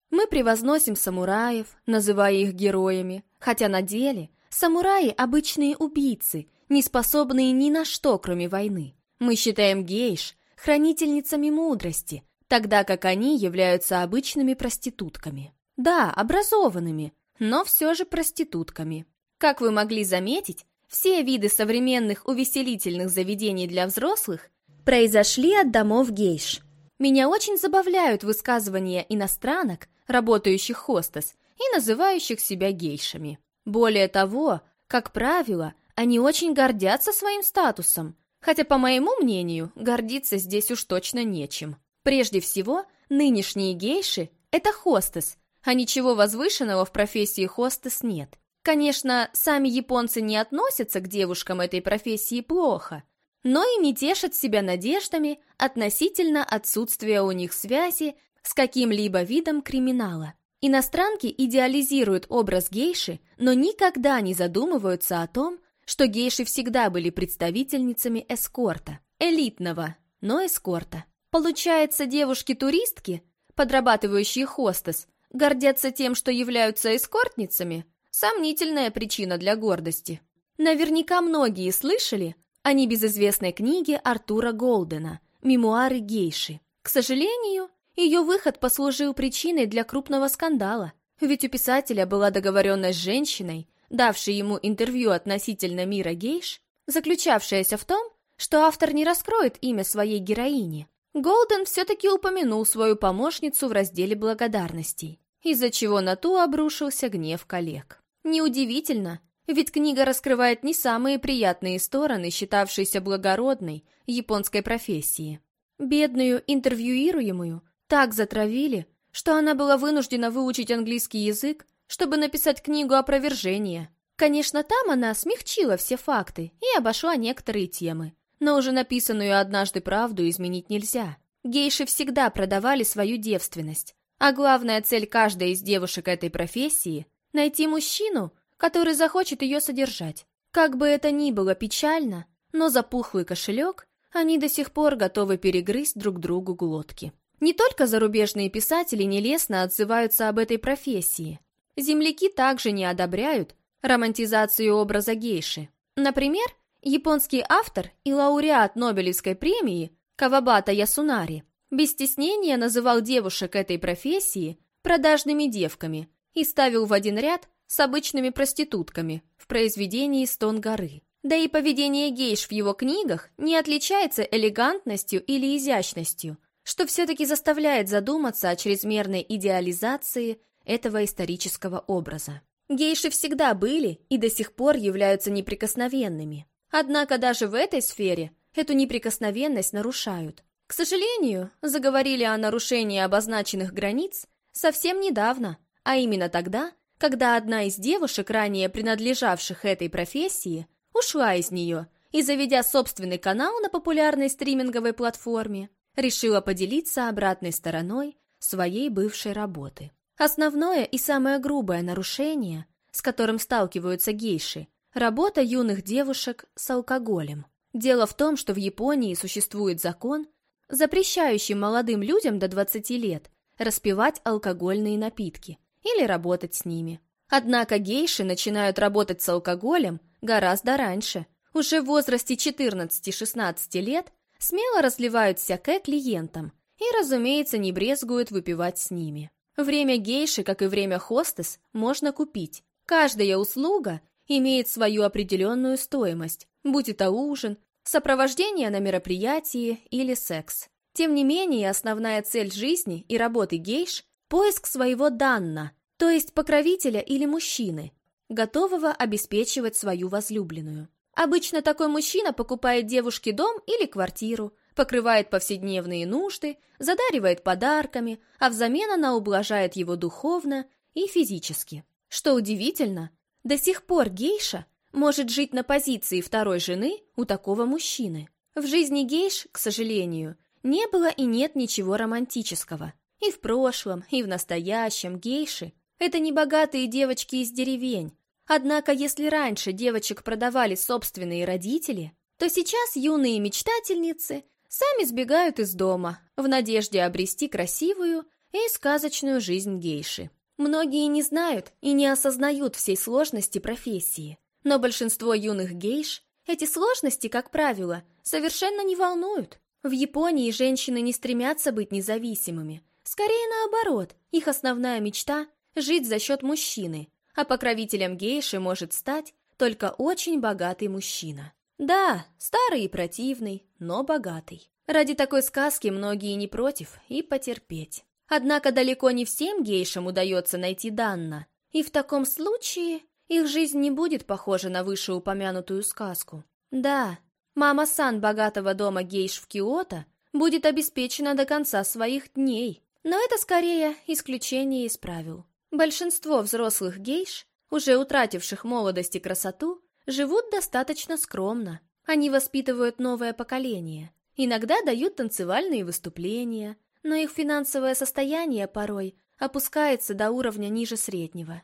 Мы превозносим самураев, называя их героями, хотя на деле самураи – обычные убийцы, не способные ни на что, кроме войны. Мы считаем гейш хранительницами мудрости, тогда как они являются обычными проститутками. Да, образованными, но все же проститутками. Как вы могли заметить, все виды современных увеселительных заведений для взрослых произошли от домов гейш. Меня очень забавляют высказывания иностранок, работающих хостес и называющих себя гейшами. Более того, как правило, они очень гордятся своим статусом, Хотя, по моему мнению, гордиться здесь уж точно нечем. Прежде всего, нынешние гейши — это хостес, а ничего возвышенного в профессии хостес нет. Конечно, сами японцы не относятся к девушкам этой профессии плохо, но и не тешат себя надеждами относительно отсутствия у них связи с каким-либо видом криминала. Иностранки идеализируют образ гейши, но никогда не задумываются о том, что гейши всегда были представительницами эскорта, элитного, но эскорта. Получается, девушки-туристки, подрабатывающие хостес, гордятся тем, что являются эскортницами? Сомнительная причина для гордости. Наверняка многие слышали о небезызвестной книге Артура Голдена «Мемуары гейши». К сожалению, ее выход послужил причиной для крупного скандала, ведь у писателя была договоренность с женщиной, давший ему интервью относительно мира гейш, заключавшаяся в том, что автор не раскроет имя своей героини. Голден все-таки упомянул свою помощницу в разделе благодарностей, из-за чего на ту обрушился гнев коллег. Неудивительно, ведь книга раскрывает не самые приятные стороны считавшейся благородной японской профессии. Бедную интервьюируемую так затравили, что она была вынуждена выучить английский язык чтобы написать книгу опровержения. Конечно, там она смягчила все факты и обошла некоторые темы. Но уже написанную однажды правду изменить нельзя. Гейши всегда продавали свою девственность. А главная цель каждой из девушек этой профессии — найти мужчину, который захочет ее содержать. Как бы это ни было печально, но за пухлый кошелек они до сих пор готовы перегрызть друг другу глотки. Не только зарубежные писатели нелестно отзываются об этой профессии. Земляки также не одобряют романтизацию образа гейши. Например, японский автор и лауреат Нобелевской премии Кавабата Ясунари без стеснения называл девушек этой профессии продажными девками и ставил в один ряд с обычными проститутками в произведении «Стон горы». Да и поведение гейш в его книгах не отличается элегантностью или изящностью, что все-таки заставляет задуматься о чрезмерной идеализации этого исторического образа. Гейши всегда были и до сих пор являются неприкосновенными. Однако даже в этой сфере эту неприкосновенность нарушают. К сожалению, заговорили о нарушении обозначенных границ совсем недавно, а именно тогда, когда одна из девушек, ранее принадлежавших этой профессии, ушла из нее и, заведя собственный канал на популярной стриминговой платформе, решила поделиться обратной стороной своей бывшей работы. Основное и самое грубое нарушение, с которым сталкиваются гейши, работа юных девушек с алкоголем. Дело в том, что в Японии существует закон, запрещающий молодым людям до 20 лет распивать алкогольные напитки или работать с ними. Однако гейши начинают работать с алкоголем гораздо раньше. Уже в возрасте 14-16 лет смело разливают всякое клиентам и, разумеется, не брезгуют выпивать с ними. Время гейши, как и время хостес, можно купить. Каждая услуга имеет свою определенную стоимость, будь это ужин, сопровождение на мероприятии или секс. Тем не менее, основная цель жизни и работы гейш – поиск своего данна, то есть покровителя или мужчины, готового обеспечивать свою возлюбленную. Обычно такой мужчина покупает девушке дом или квартиру, покрывает повседневные нужды, задаривает подарками, а взамен она ублажает его духовно и физически. Что удивительно, до сих пор гейша может жить на позиции второй жены у такого мужчины. В жизни гейш, к сожалению, не было и нет ничего романтического. И в прошлом, и в настоящем гейши – это не богатые девочки из деревень. Однако, если раньше девочек продавали собственные родители, то сейчас юные мечтательницы сами сбегают из дома в надежде обрести красивую и сказочную жизнь гейши. Многие не знают и не осознают всей сложности профессии. Но большинство юных гейш эти сложности, как правило, совершенно не волнуют. В Японии женщины не стремятся быть независимыми. Скорее наоборот, их основная мечта – жить за счет мужчины, а покровителем гейши может стать только очень богатый мужчина. Да, старый и противный, но богатый. Ради такой сказки многие не против и потерпеть. Однако далеко не всем гейшам удается найти Данна, и в таком случае их жизнь не будет похожа на вышеупомянутую сказку. Да, мама Сан богатого дома гейш в Киото будет обеспечена до конца своих дней, но это скорее исключение из правил. Большинство взрослых гейш, уже утративших молодость и красоту, живут достаточно скромно. Они воспитывают новое поколение, иногда дают танцевальные выступления, но их финансовое состояние порой опускается до уровня ниже среднего.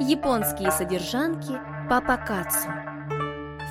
Японские содержанки папакацу.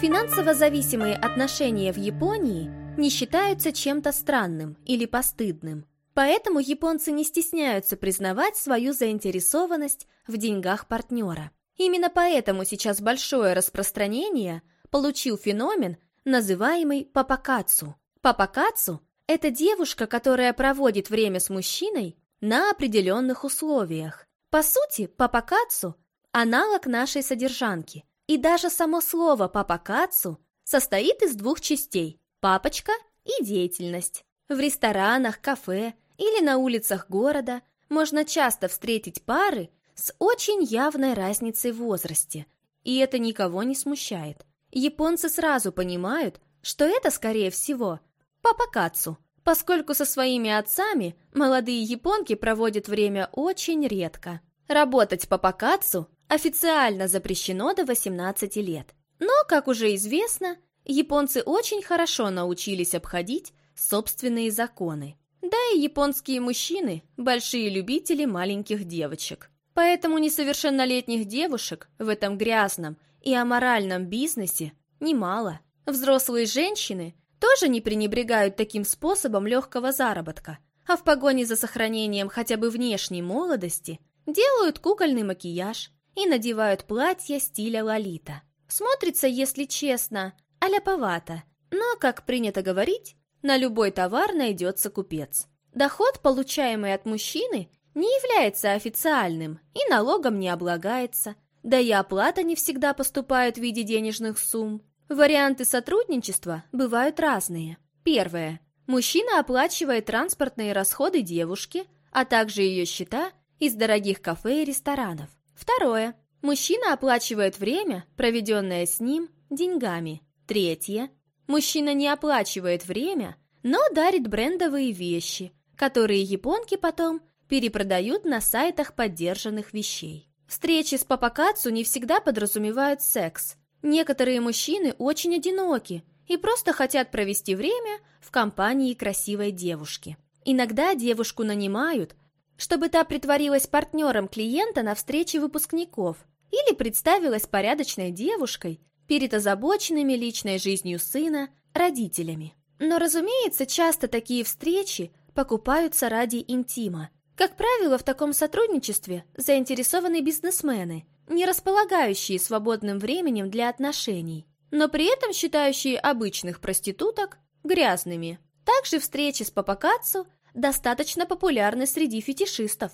Финансово зависимые отношения в Японии не считаются чем-то странным или постыдным, поэтому японцы не стесняются признавать свою заинтересованность в деньгах партнера. Именно поэтому сейчас большое распространение получил феномен, называемый папакацу. Папакацу это девушка, которая проводит время с мужчиной на определенных условиях. По сути, папакацу – аналог нашей содержанки. И даже само слово папакацу состоит из двух частей – папочка и деятельность. В ресторанах, кафе или на улицах города можно часто встретить пары с очень явной разницей в возрасте, и это никого не смущает. Японцы сразу понимают, что это, скорее всего, папакацу, поскольку со своими отцами молодые японки проводят время очень редко. Работать папакацу официально запрещено до 18 лет. Но, как уже известно, японцы очень хорошо научились обходить собственные законы. Да и японские мужчины – большие любители маленьких девочек. Поэтому несовершеннолетних девушек в этом грязном и аморальном бизнесе немало. Взрослые женщины тоже не пренебрегают таким способом легкого заработка, а в погоне за сохранением хотя бы внешней молодости делают кукольный макияж и надевают платья стиля лолита. Смотрится, если честно, аляповато, но, как принято говорить, на любой товар найдется купец. Доход, получаемый от мужчины, не является официальным и налогом не облагается, да и оплата не всегда поступает в виде денежных сумм. Варианты сотрудничества бывают разные. Первое. Мужчина оплачивает транспортные расходы девушки, а также ее счета из дорогих кафе и ресторанов. Второе. Мужчина оплачивает время, проведенное с ним, деньгами. Третье. Мужчина не оплачивает время, но дарит брендовые вещи, которые японки потом перепродают на сайтах поддержанных вещей. Встречи с папакацу не всегда подразумевают секс – Некоторые мужчины очень одиноки и просто хотят провести время в компании красивой девушки. Иногда девушку нанимают, чтобы та притворилась партнером клиента на встрече выпускников или представилась порядочной девушкой перед озабоченными личной жизнью сына родителями. Но, разумеется, часто такие встречи покупаются ради интима. Как правило, в таком сотрудничестве заинтересованы бизнесмены, не располагающие свободным временем для отношений, но при этом считающие обычных проституток грязными. Также встречи с папакацу достаточно популярны среди фетишистов.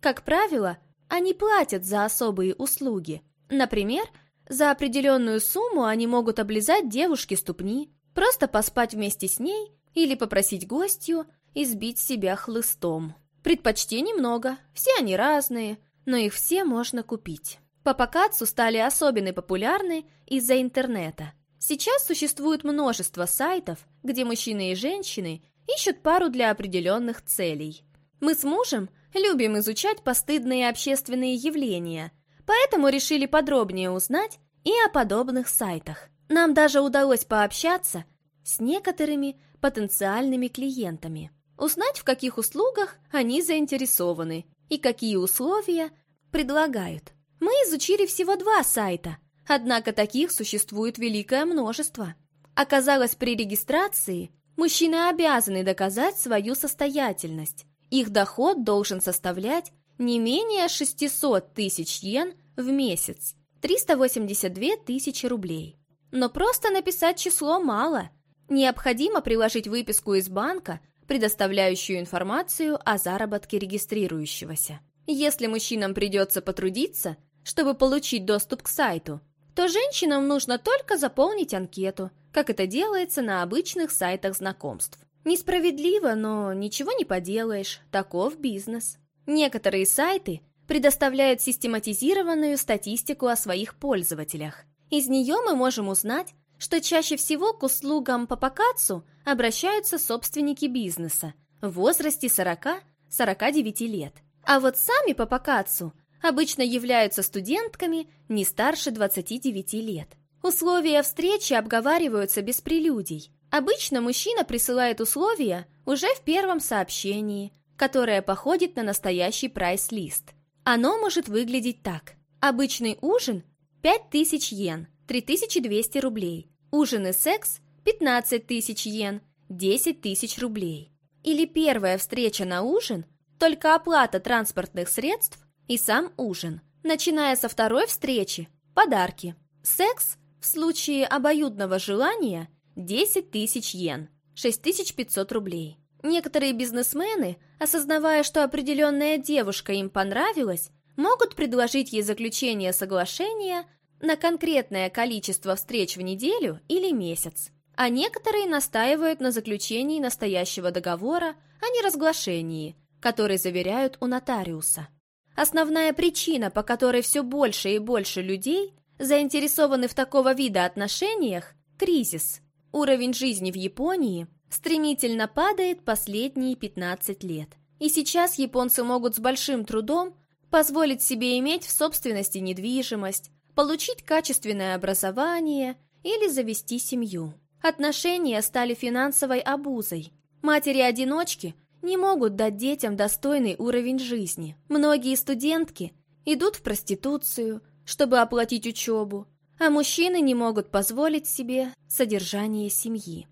Как правило, они платят за особые услуги. Например, за определенную сумму они могут облизать девушке ступни, просто поспать вместе с ней или попросить гостью избить себя хлыстом. Предпочтений много, все они разные, но их все можно купить. Папакацу стали особенно популярны из-за интернета. Сейчас существует множество сайтов, где мужчины и женщины ищут пару для определенных целей. Мы с мужем любим изучать постыдные общественные явления, поэтому решили подробнее узнать и о подобных сайтах. Нам даже удалось пообщаться с некоторыми потенциальными клиентами, узнать, в каких услугах они заинтересованы и какие условия предлагают. Мы изучили всего два сайта, однако таких существует великое множество. Оказалось, при регистрации мужчины обязаны доказать свою состоятельность. Их доход должен составлять не менее 600 тысяч йен в месяц, 382 тысячи рублей. Но просто написать число мало. Необходимо приложить выписку из банка, предоставляющую информацию о заработке регистрирующегося. Если мужчинам придется потрудиться, чтобы получить доступ к сайту, то женщинам нужно только заполнить анкету, как это делается на обычных сайтах знакомств. Несправедливо, но ничего не поделаешь, таков бизнес. Некоторые сайты предоставляют систематизированную статистику о своих пользователях. Из нее мы можем узнать, что чаще всего к услугам по покацу обращаются собственники бизнеса в возрасте 40-49 лет. А вот сами по покацу обычно являются студентками не старше 29 лет. Условия встречи обговариваются без прелюдий. Обычно мужчина присылает условия уже в первом сообщении, которое походит на настоящий прайс-лист. Оно может выглядеть так. Обычный ужин – 5000 йен, 3200 рублей. Ужин и секс – 15 тысяч йен, 10 тысяч рублей. Или первая встреча на ужин – только оплата транспортных средств и сам ужин. Начиная со второй встречи – подарки. Секс в случае обоюдного желания – 10 тысяч йен, 6500 рублей. Некоторые бизнесмены, осознавая, что определенная девушка им понравилась, могут предложить ей заключение соглашения на конкретное количество встреч в неделю или месяц. А некоторые настаивают на заключении настоящего договора, а не разглашении, который заверяют у нотариуса. Основная причина, по которой все больше и больше людей заинтересованы в такого вида отношениях – кризис. Уровень жизни в Японии стремительно падает последние 15 лет. И сейчас японцы могут с большим трудом позволить себе иметь в собственности недвижимость, получить качественное образование или завести семью. Отношения стали финансовой обузой. Матери-одиночки не могут дать детям достойный уровень жизни. Многие студентки идут в проституцию, чтобы оплатить учебу, а мужчины не могут позволить себе содержание семьи.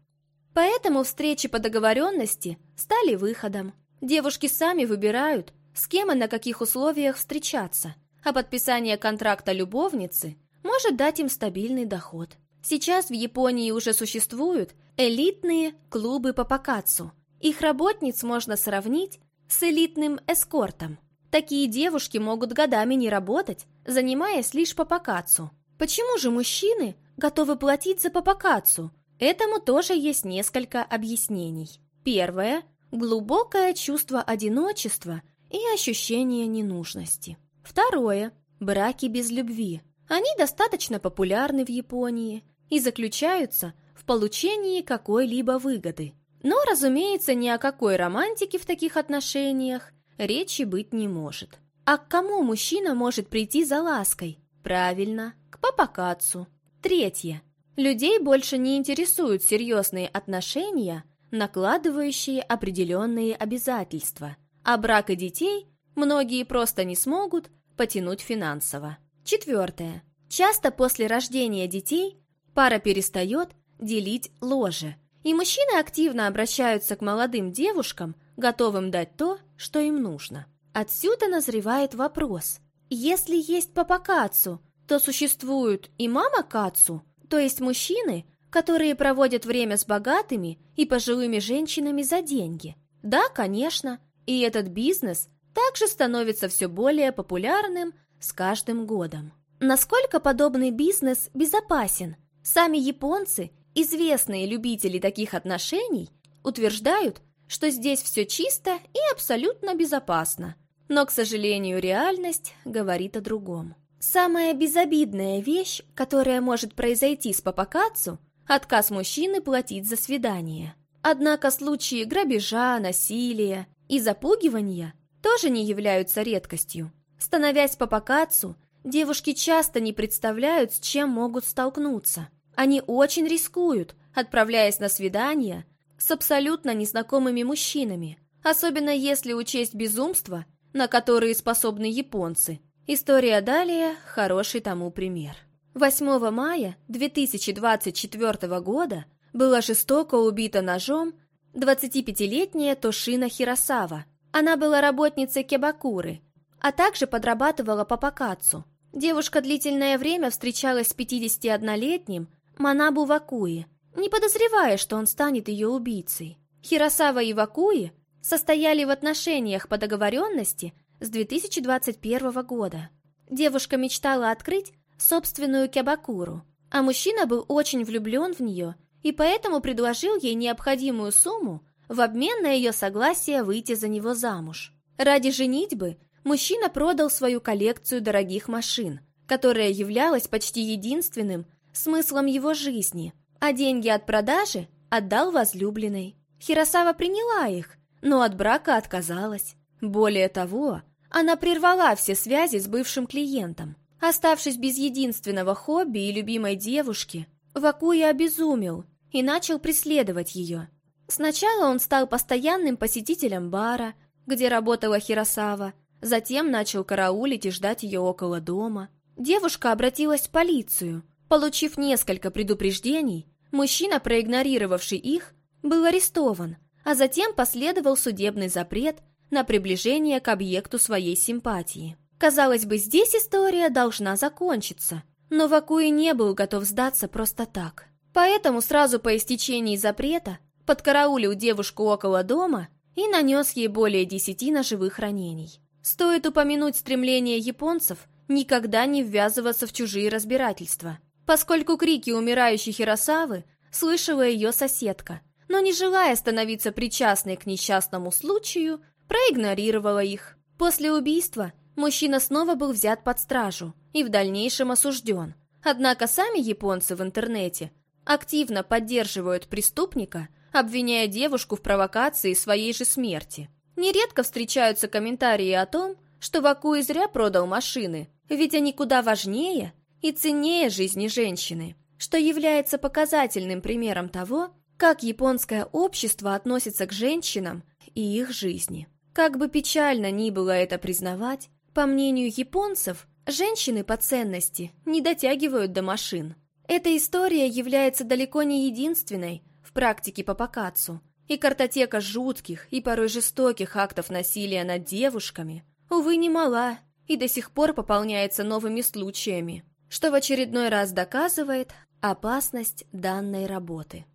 Поэтому встречи по договоренности стали выходом. Девушки сами выбирают, с кем и на каких условиях встречаться, а подписание контракта любовницы может дать им стабильный доход. Сейчас в Японии уже существуют элитные клубы по покацу – их работниц можно сравнить с элитным эскортом. Такие девушки могут годами не работать, занимаясь лишь папакацу. Почему же мужчины готовы платить за папакацу? Этому тоже есть несколько объяснений. Первое – глубокое чувство одиночества и ощущение ненужности. Второе – браки без любви. Они достаточно популярны в Японии и заключаются в получении какой-либо выгоды. Но, разумеется, ни о какой романтике в таких отношениях речи быть не может. А к кому мужчина может прийти за лаской? Правильно, к папакацу. Третье. Людей больше не интересуют серьезные отношения, накладывающие определенные обязательства, а брак и детей многие просто не смогут потянуть финансово. Четвертое. Часто после рождения детей пара перестает делить ложе, и мужчины активно обращаются к молодым девушкам, готовым дать то, что им нужно. Отсюда назревает вопрос. Если есть папа Кацу, то существует и мама Кацу, то есть мужчины, которые проводят время с богатыми и пожилыми женщинами за деньги. Да, конечно, и этот бизнес также становится все более популярным с каждым годом. Насколько подобный бизнес безопасен? Сами японцы, известные любители таких отношений, утверждают, что здесь все чисто и абсолютно безопасно. Но, к сожалению, реальность говорит о другом. Самая безобидная вещь, которая может произойти с папакацу – отказ мужчины платить за свидание. Однако случаи грабежа, насилия и запугивания тоже не являются редкостью. Становясь папакацу, девушки часто не представляют, с чем могут столкнуться. Они очень рискуют, отправляясь на свидания с абсолютно незнакомыми мужчинами, особенно если учесть безумство, на которые способны японцы – История далее – хороший тому пример. 8 мая 2024 года была жестоко убита ножом 25-летняя Тошина Хиросава. Она была работницей Кебакуры, а также подрабатывала по покацу. Девушка длительное время встречалась с 51-летним Манабу Вакуи, не подозревая, что он станет ее убийцей. Хиросава и Вакуи состояли в отношениях по договоренности с 2021 года. Девушка мечтала открыть собственную кябакуру, а мужчина был очень влюблен в нее и поэтому предложил ей необходимую сумму в обмен на ее согласие выйти за него замуж. Ради женитьбы мужчина продал свою коллекцию дорогих машин, которая являлась почти единственным смыслом его жизни, а деньги от продажи отдал возлюбленной. Хиросава приняла их, но от брака отказалась. Более того, она прервала все связи с бывшим клиентом. Оставшись без единственного хобби и любимой девушки, Вакуя обезумел и начал преследовать ее. Сначала он стал постоянным посетителем бара, где работала Хиросава, затем начал караулить и ждать ее около дома. Девушка обратилась в полицию. Получив несколько предупреждений, мужчина, проигнорировавший их, был арестован, а затем последовал судебный запрет на приближение к объекту своей симпатии. Казалось бы, здесь история должна закончиться, но Вакуи не был готов сдаться просто так. Поэтому сразу по истечении запрета подкараулил девушку около дома и нанес ей более десяти ножевых ранений. Стоит упомянуть стремление японцев никогда не ввязываться в чужие разбирательства, поскольку крики умирающей Хиросавы слышала ее соседка, но не желая становиться причастной к несчастному случаю, проигнорировала их. После убийства мужчина снова был взят под стражу и в дальнейшем осужден. Однако сами японцы в интернете активно поддерживают преступника, обвиняя девушку в провокации своей же смерти. Нередко встречаются комментарии о том, что Вакуи зря продал машины, ведь они куда важнее и ценнее жизни женщины, что является показательным примером того, как японское общество относится к женщинам и их жизни. Как бы печально ни было это признавать, по мнению японцев, женщины по ценности не дотягивают до машин. Эта история является далеко не единственной в практике по покацу, и картотека жутких и порой жестоких актов насилия над девушками, увы, не мала и до сих пор пополняется новыми случаями, что в очередной раз доказывает опасность данной работы.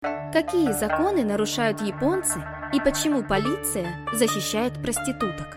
Какие законы нарушают японцы и почему полиция защищает проституток?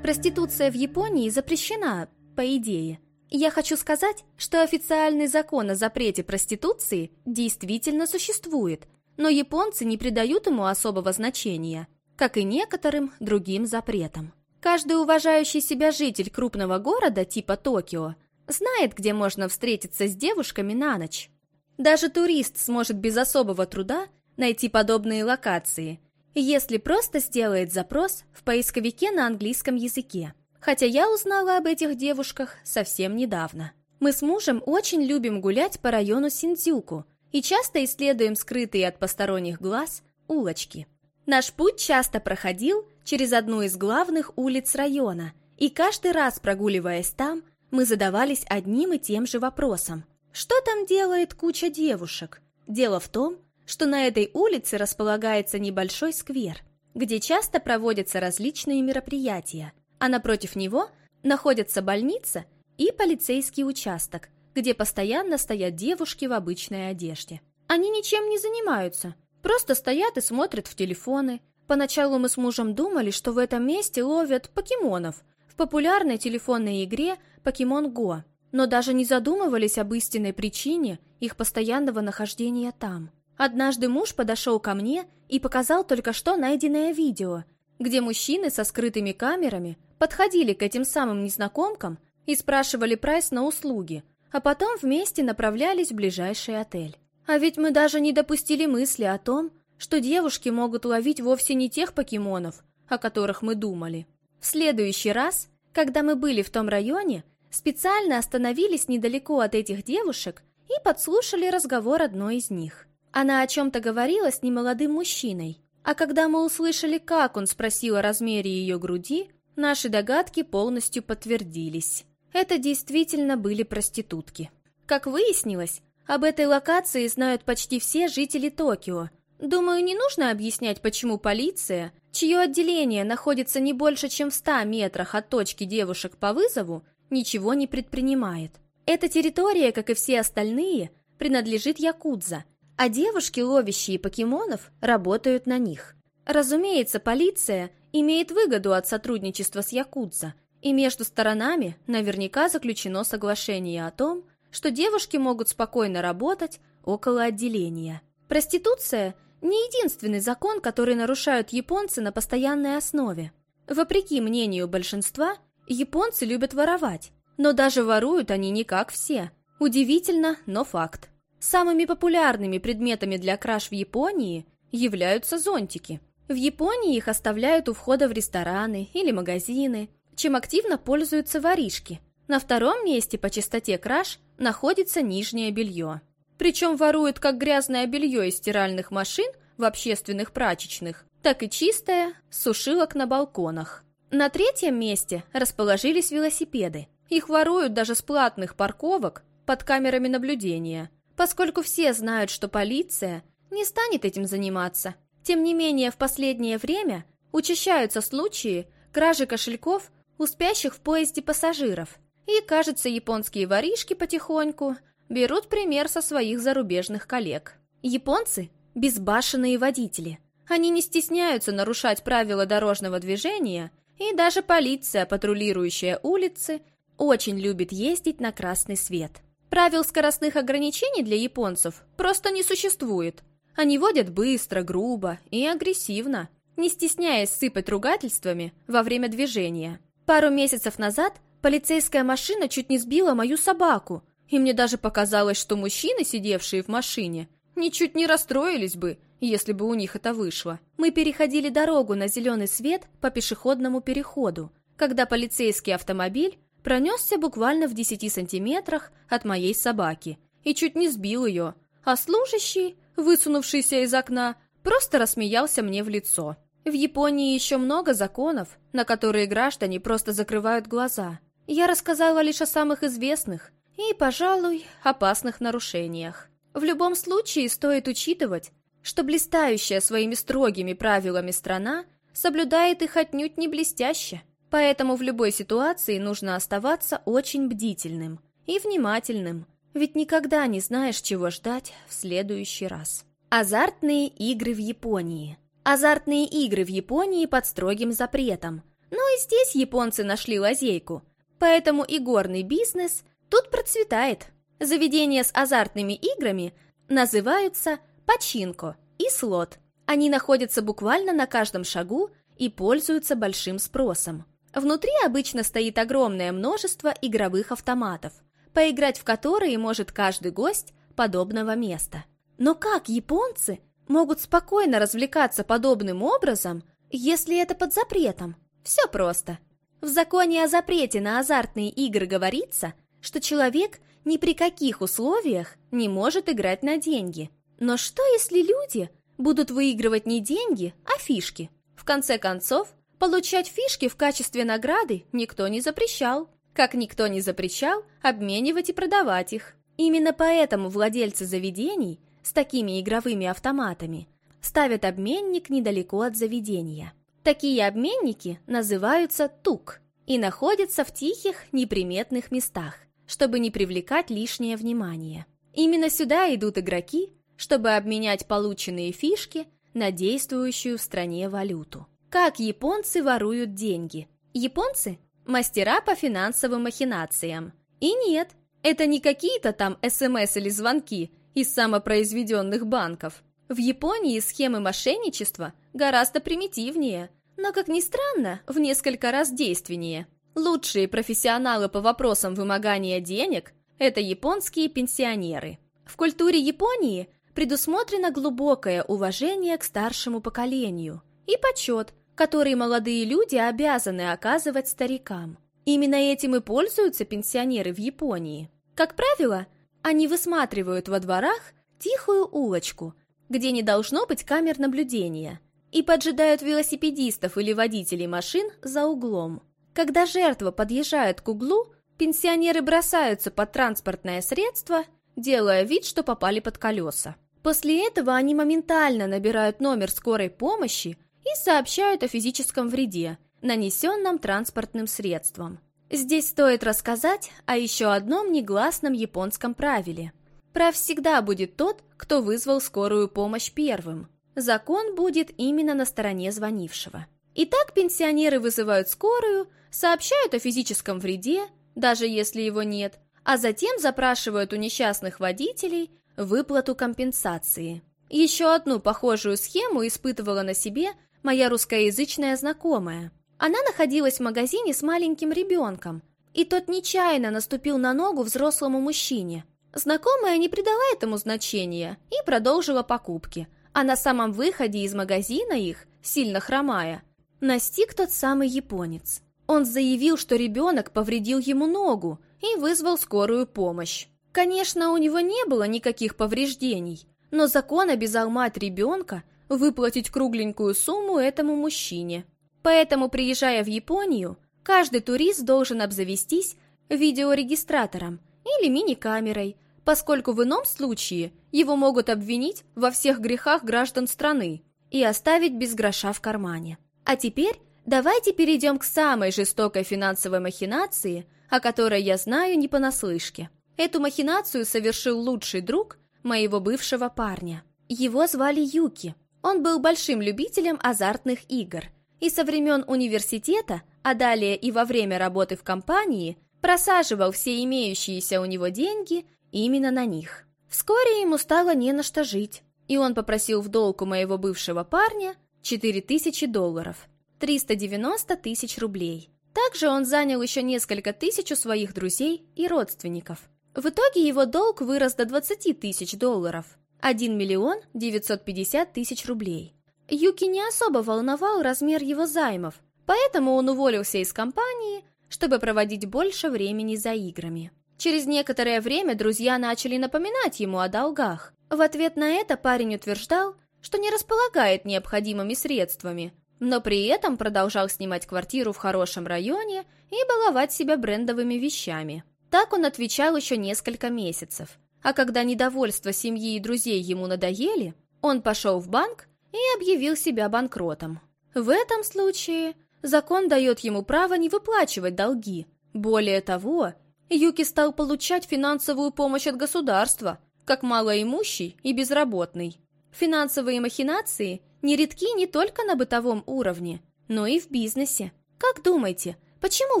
Проституция в Японии запрещена, по идее. Я хочу сказать, что официальный закон о запрете проституции действительно существует, но японцы не придают ему особого значения, как и некоторым другим запретам. Каждый уважающий себя житель крупного города типа Токио знает, где можно встретиться с девушками на ночь. Даже турист сможет без особого труда найти подобные локации, если просто сделает запрос в поисковике на английском языке. Хотя я узнала об этих девушках совсем недавно. Мы с мужем очень любим гулять по району Синдзюку и часто исследуем скрытые от посторонних глаз улочки. Наш путь часто проходил через одну из главных улиц района, и каждый раз, прогуливаясь там, мы задавались одним и тем же вопросом. Что там делает куча девушек? Дело в том, что на этой улице располагается небольшой сквер, где часто проводятся различные мероприятия, а напротив него находятся больница и полицейский участок, где постоянно стоят девушки в обычной одежде. Они ничем не занимаются, просто стоят и смотрят в телефоны. Поначалу мы с мужем думали, что в этом месте ловят покемонов в популярной телефонной игре Pokemon Go, но даже не задумывались об истинной причине их постоянного нахождения там. Однажды муж подошел ко мне и показал только что найденное видео, где мужчины со скрытыми камерами подходили к этим самым незнакомкам и спрашивали прайс на услуги, а потом вместе направлялись в ближайший отель. А ведь мы даже не допустили мысли о том, что девушки могут ловить вовсе не тех покемонов, о которых мы думали. В следующий раз, когда мы были в том районе, специально остановились недалеко от этих девушек и подслушали разговор одной из них. Она о чем-то говорила с немолодым мужчиной, а когда мы услышали, как он спросил о размере ее груди, наши догадки полностью подтвердились. Это действительно были проститутки. Как выяснилось, об этой локации знают почти все жители Токио. Думаю, не нужно объяснять, почему полиция, чье отделение находится не больше, чем в 100 метрах от точки девушек по вызову, ничего не предпринимает. Эта территория, как и все остальные, принадлежит Якудза, а девушки, ловящие покемонов, работают на них. Разумеется, полиция имеет выгоду от сотрудничества с Якудза – и между сторонами наверняка заключено соглашение о том, что девушки могут спокойно работать около отделения. Проституция – не единственный закон, который нарушают японцы на постоянной основе. Вопреки мнению большинства, японцы любят воровать, но даже воруют они не как все. Удивительно, но факт. Самыми популярными предметами для краж в Японии являются зонтики. В Японии их оставляют у входа в рестораны или магазины, чем активно пользуются воришки. На втором месте по частоте краж находится нижнее белье. Причем воруют как грязное белье из стиральных машин в общественных прачечных, так и чистое с сушилок на балконах. На третьем месте расположились велосипеды. Их воруют даже с платных парковок под камерами наблюдения, поскольку все знают, что полиция не станет этим заниматься. Тем не менее, в последнее время учащаются случаи кражи кошельков у спящих в поезде пассажиров. И, кажется, японские воришки потихоньку берут пример со своих зарубежных коллег. Японцы – безбашенные водители. Они не стесняются нарушать правила дорожного движения, и даже полиция, патрулирующая улицы, очень любит ездить на красный свет. Правил скоростных ограничений для японцев просто не существует. Они водят быстро, грубо и агрессивно, не стесняясь сыпать ругательствами во время движения. Пару месяцев назад полицейская машина чуть не сбила мою собаку, и мне даже показалось, что мужчины, сидевшие в машине, ничуть не расстроились бы, если бы у них это вышло. Мы переходили дорогу на зеленый свет по пешеходному переходу, когда полицейский автомобиль пронесся буквально в 10 сантиметрах от моей собаки и чуть не сбил ее, а служащий, высунувшийся из окна, просто рассмеялся мне в лицо. В Японии еще много законов, на которые граждане просто закрывают глаза. Я рассказала лишь о самых известных и, пожалуй, опасных нарушениях. В любом случае стоит учитывать, что блистающая своими строгими правилами страна соблюдает их отнюдь не блестяще, поэтому в любой ситуации нужно оставаться очень бдительным и внимательным, ведь никогда не знаешь, чего ждать в следующий раз. Азартные игры в Японии – Азартные игры в Японии под строгим запретом. Но и здесь японцы нашли лазейку. Поэтому и горный бизнес тут процветает. Заведения с азартными играми называются починко и слот. Они находятся буквально на каждом шагу и пользуются большим спросом. Внутри обычно стоит огромное множество игровых автоматов, поиграть в которые может каждый гость подобного места. Но как японцы могут спокойно развлекаться подобным образом, если это под запретом? Все просто. В законе о запрете на азартные игры говорится, что человек ни при каких условиях не может играть на деньги. Но что, если люди будут выигрывать не деньги, а фишки? В конце концов, получать фишки в качестве награды никто не запрещал. Как никто не запрещал обменивать и продавать их. Именно поэтому владельцы заведений с такими игровыми автоматами ставят обменник недалеко от заведения. Такие обменники называются тук и находятся в тихих, неприметных местах, чтобы не привлекать лишнее внимание. Именно сюда идут игроки, чтобы обменять полученные фишки на действующую в стране валюту. Как японцы воруют деньги? Японцы – мастера по финансовым махинациям. И нет, это не какие-то там СМС или звонки из самопроизведенных банков. В Японии схемы мошенничества гораздо примитивнее, но, как ни странно, в несколько раз действеннее. Лучшие профессионалы по вопросам вымогания денег – это японские пенсионеры. В культуре Японии предусмотрено глубокое уважение к старшему поколению и почет, который молодые люди обязаны оказывать старикам. Именно этим и пользуются пенсионеры в Японии. Как правило, они высматривают во дворах тихую улочку – где не должно быть камер наблюдения, и поджидают велосипедистов или водителей машин за углом. Когда жертва подъезжает к углу, пенсионеры бросаются под транспортное средство, делая вид, что попали под колеса. После этого они моментально набирают номер скорой помощи сообщают о физическом вреде, нанесенном транспортным средством. Здесь стоит рассказать о еще одном негласном японском правиле – Прав всегда будет тот, кто вызвал скорую помощь первым. Закон будет именно на стороне звонившего. Итак, пенсионеры вызывают скорую, сообщают о физическом вреде, даже если его нет, а затем запрашивают у несчастных водителей выплату компенсации. Еще одну похожую схему испытывала на себе моя русскоязычная знакомая. Она находилась в магазине с маленьким ребенком, и тот нечаянно наступил на ногу взрослому мужчине – Знакомая не придала этому значения и продолжила покупки, а на самом выходе из магазина их, сильно хромая, настиг тот самый японец. Он заявил, что ребенок повредил ему ногу и вызвал скорую помощь. Конечно, у него не было никаких повреждений, но закон обязал мать ребенка выплатить кругленькую сумму этому мужчине. Поэтому, приезжая в Японию, каждый турист должен обзавестись видеорегистратором или мини-камерой, поскольку в ином случае его могут обвинить во всех грехах граждан страны и оставить без гроша в кармане. А теперь давайте перейдем к самой жестокой финансовой махинации, о которой я знаю не понаслышке. Эту махинацию совершил лучший друг моего бывшего парня. Его звали Юки. Он был большим любителем азартных игр и со времен университета, а далее и во время работы в компании, просаживал все имеющиеся у него деньги именно на них. Вскоре ему стало не на что жить, и он попросил в долг у моего бывшего парня 4000 долларов, 390 тысяч рублей. Также он занял еще несколько тысяч у своих друзей и родственников. В итоге его долг вырос до 20 тысяч долларов, 1 миллион 950 тысяч рублей. Юки не особо волновал размер его займов, поэтому он уволился из компании, чтобы проводить больше времени за играми. Через некоторое время друзья начали напоминать ему о долгах. В ответ на это парень утверждал, что не располагает необходимыми средствами, но при этом продолжал снимать квартиру в хорошем районе и баловать себя брендовыми вещами. Так он отвечал еще несколько месяцев. А когда недовольство семьи и друзей ему надоели, он пошел в банк и объявил себя банкротом. В этом случае закон дает ему право не выплачивать долги. Более того, Юки стал получать финансовую помощь от государства, как малоимущий и безработный. Финансовые махинации нередки не только на бытовом уровне, но и в бизнесе. Как думаете, почему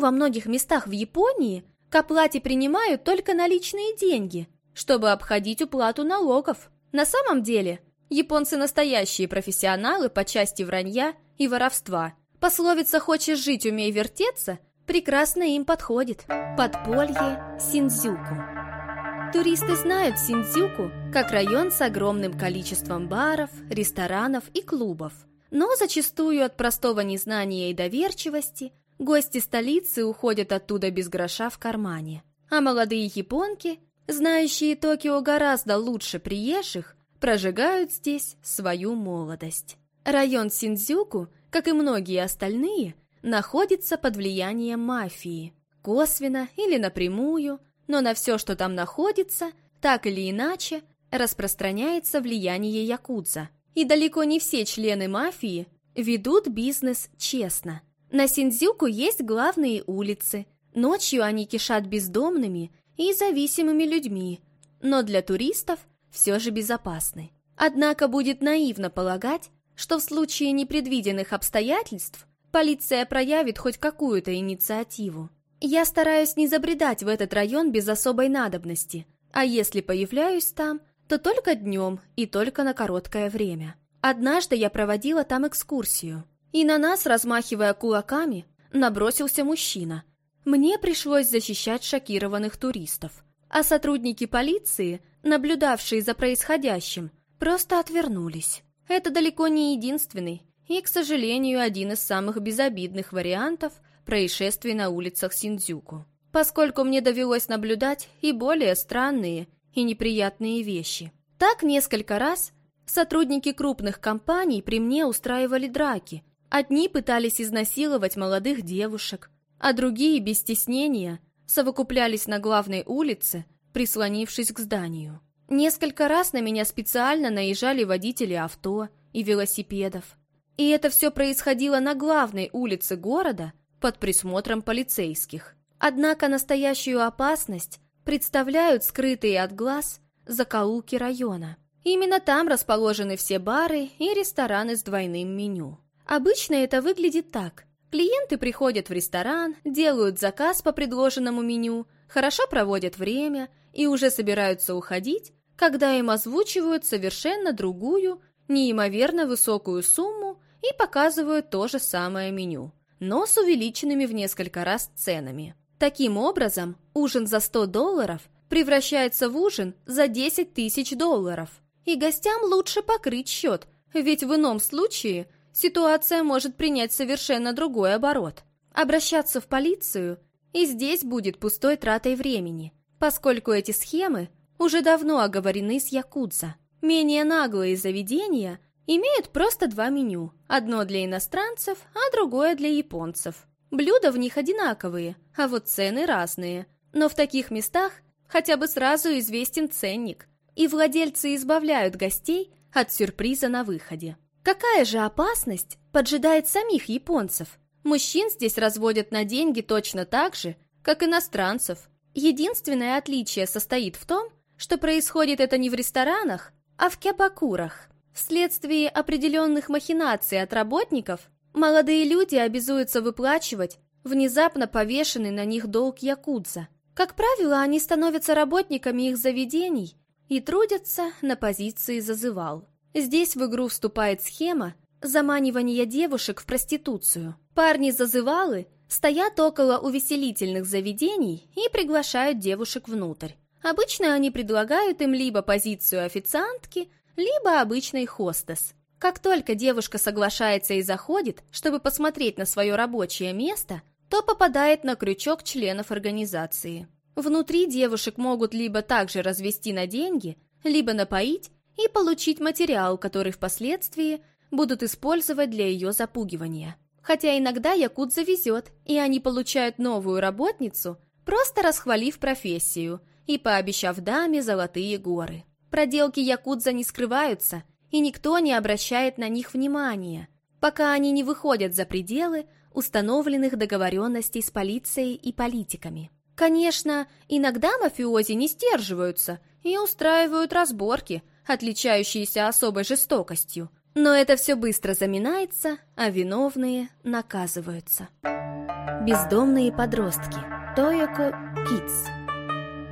во многих местах в Японии к оплате принимают только наличные деньги, чтобы обходить уплату налогов? На самом деле, японцы настоящие профессионалы по части вранья и воровства. Пословица «хочешь жить, умей вертеться» прекрасно им подходит. Подполье Синдзюку. Туристы знают Синдзюку как район с огромным количеством баров, ресторанов и клубов. Но зачастую от простого незнания и доверчивости гости столицы уходят оттуда без гроша в кармане. А молодые японки Знающие Токио гораздо лучше приезжих прожигают здесь свою молодость. Район Синдзюку, как и многие остальные, находится под влиянием мафии. Косвенно или напрямую, но на все, что там находится, так или иначе, распространяется влияние якудза. И далеко не все члены мафии ведут бизнес честно. На Синдзюку есть главные улицы. Ночью они кишат бездомными и зависимыми людьми, но для туристов все же безопасны. Однако будет наивно полагать, что в случае непредвиденных обстоятельств полиция проявит хоть какую-то инициативу. Я стараюсь не забредать в этот район без особой надобности, а если появляюсь там, то только днем и только на короткое время. Однажды я проводила там экскурсию, и на нас, размахивая кулаками, набросился мужчина. Мне пришлось защищать шокированных туристов, а сотрудники полиции, наблюдавшие за происходящим, просто отвернулись. Это далеко не единственный и, к сожалению, один из самых безобидных вариантов происшествий на улицах Синдзюку, поскольку мне довелось наблюдать и более странные и неприятные вещи. Так несколько раз сотрудники крупных компаний при мне устраивали драки. Одни пытались изнасиловать молодых девушек, а другие, без стеснения, совокуплялись на главной улице, прислонившись к зданию. Несколько раз на меня специально наезжали водители авто и велосипедов. И это все происходило на главной улице города под присмотром полицейских. Однако настоящую опасность представляют скрытые от глаз закоулки района. Именно там расположены все бары и рестораны с двойным меню. Обычно это выглядит так. Клиенты приходят в ресторан, делают заказ по предложенному меню, хорошо проводят время и уже собираются уходить, когда им озвучивают совершенно другую, неимоверно высокую сумму и показывают то же самое меню, но с увеличенными в несколько раз ценами. Таким образом, ужин за 100 долларов превращается в ужин за 10 тысяч долларов. И гостям лучше покрыть счет, ведь в ином случае ситуация может принять совершенно другой оборот. Обращаться в полицию и здесь будет пустой тратой времени, поскольку эти схемы уже давно оговорены с Якудза. Менее наглые заведения имеют просто два меню, одно для иностранцев, а другое для японцев. Блюда в них одинаковые, а вот цены разные. Но в таких местах хотя бы сразу известен ценник, и владельцы избавляют гостей от сюрприза на выходе. Какая же опасность поджидает самих японцев? Мужчин здесь разводят на деньги точно так же, как иностранцев. Единственное отличие состоит в том, что происходит это не в ресторанах, а в кебакурах. Вследствие определенных махинаций от работников Молодые люди обязуются выплачивать внезапно повешенный на них долг якудза. Как правило, они становятся работниками их заведений и трудятся на позиции зазывал. Здесь в игру вступает схема заманивания девушек в проституцию. Парни-зазывалы стоят около увеселительных заведений и приглашают девушек внутрь. Обычно они предлагают им либо позицию официантки, либо обычной хостес. Как только девушка соглашается и заходит, чтобы посмотреть на свое рабочее место, то попадает на крючок членов организации. Внутри девушек могут либо также развести на деньги, либо напоить и получить материал, который впоследствии будут использовать для ее запугивания. Хотя иногда якут завезет, и они получают новую работницу, просто расхвалив профессию и пообещав даме золотые горы. Проделки якудза не скрываются – и никто не обращает на них внимания, пока они не выходят за пределы установленных договоренностей с полицией и политиками. Конечно, иногда мафиози не сдерживаются и устраивают разборки, отличающиеся особой жестокостью, но это все быстро заминается, а виновные наказываются. Бездомные подростки. Тойоко Китс.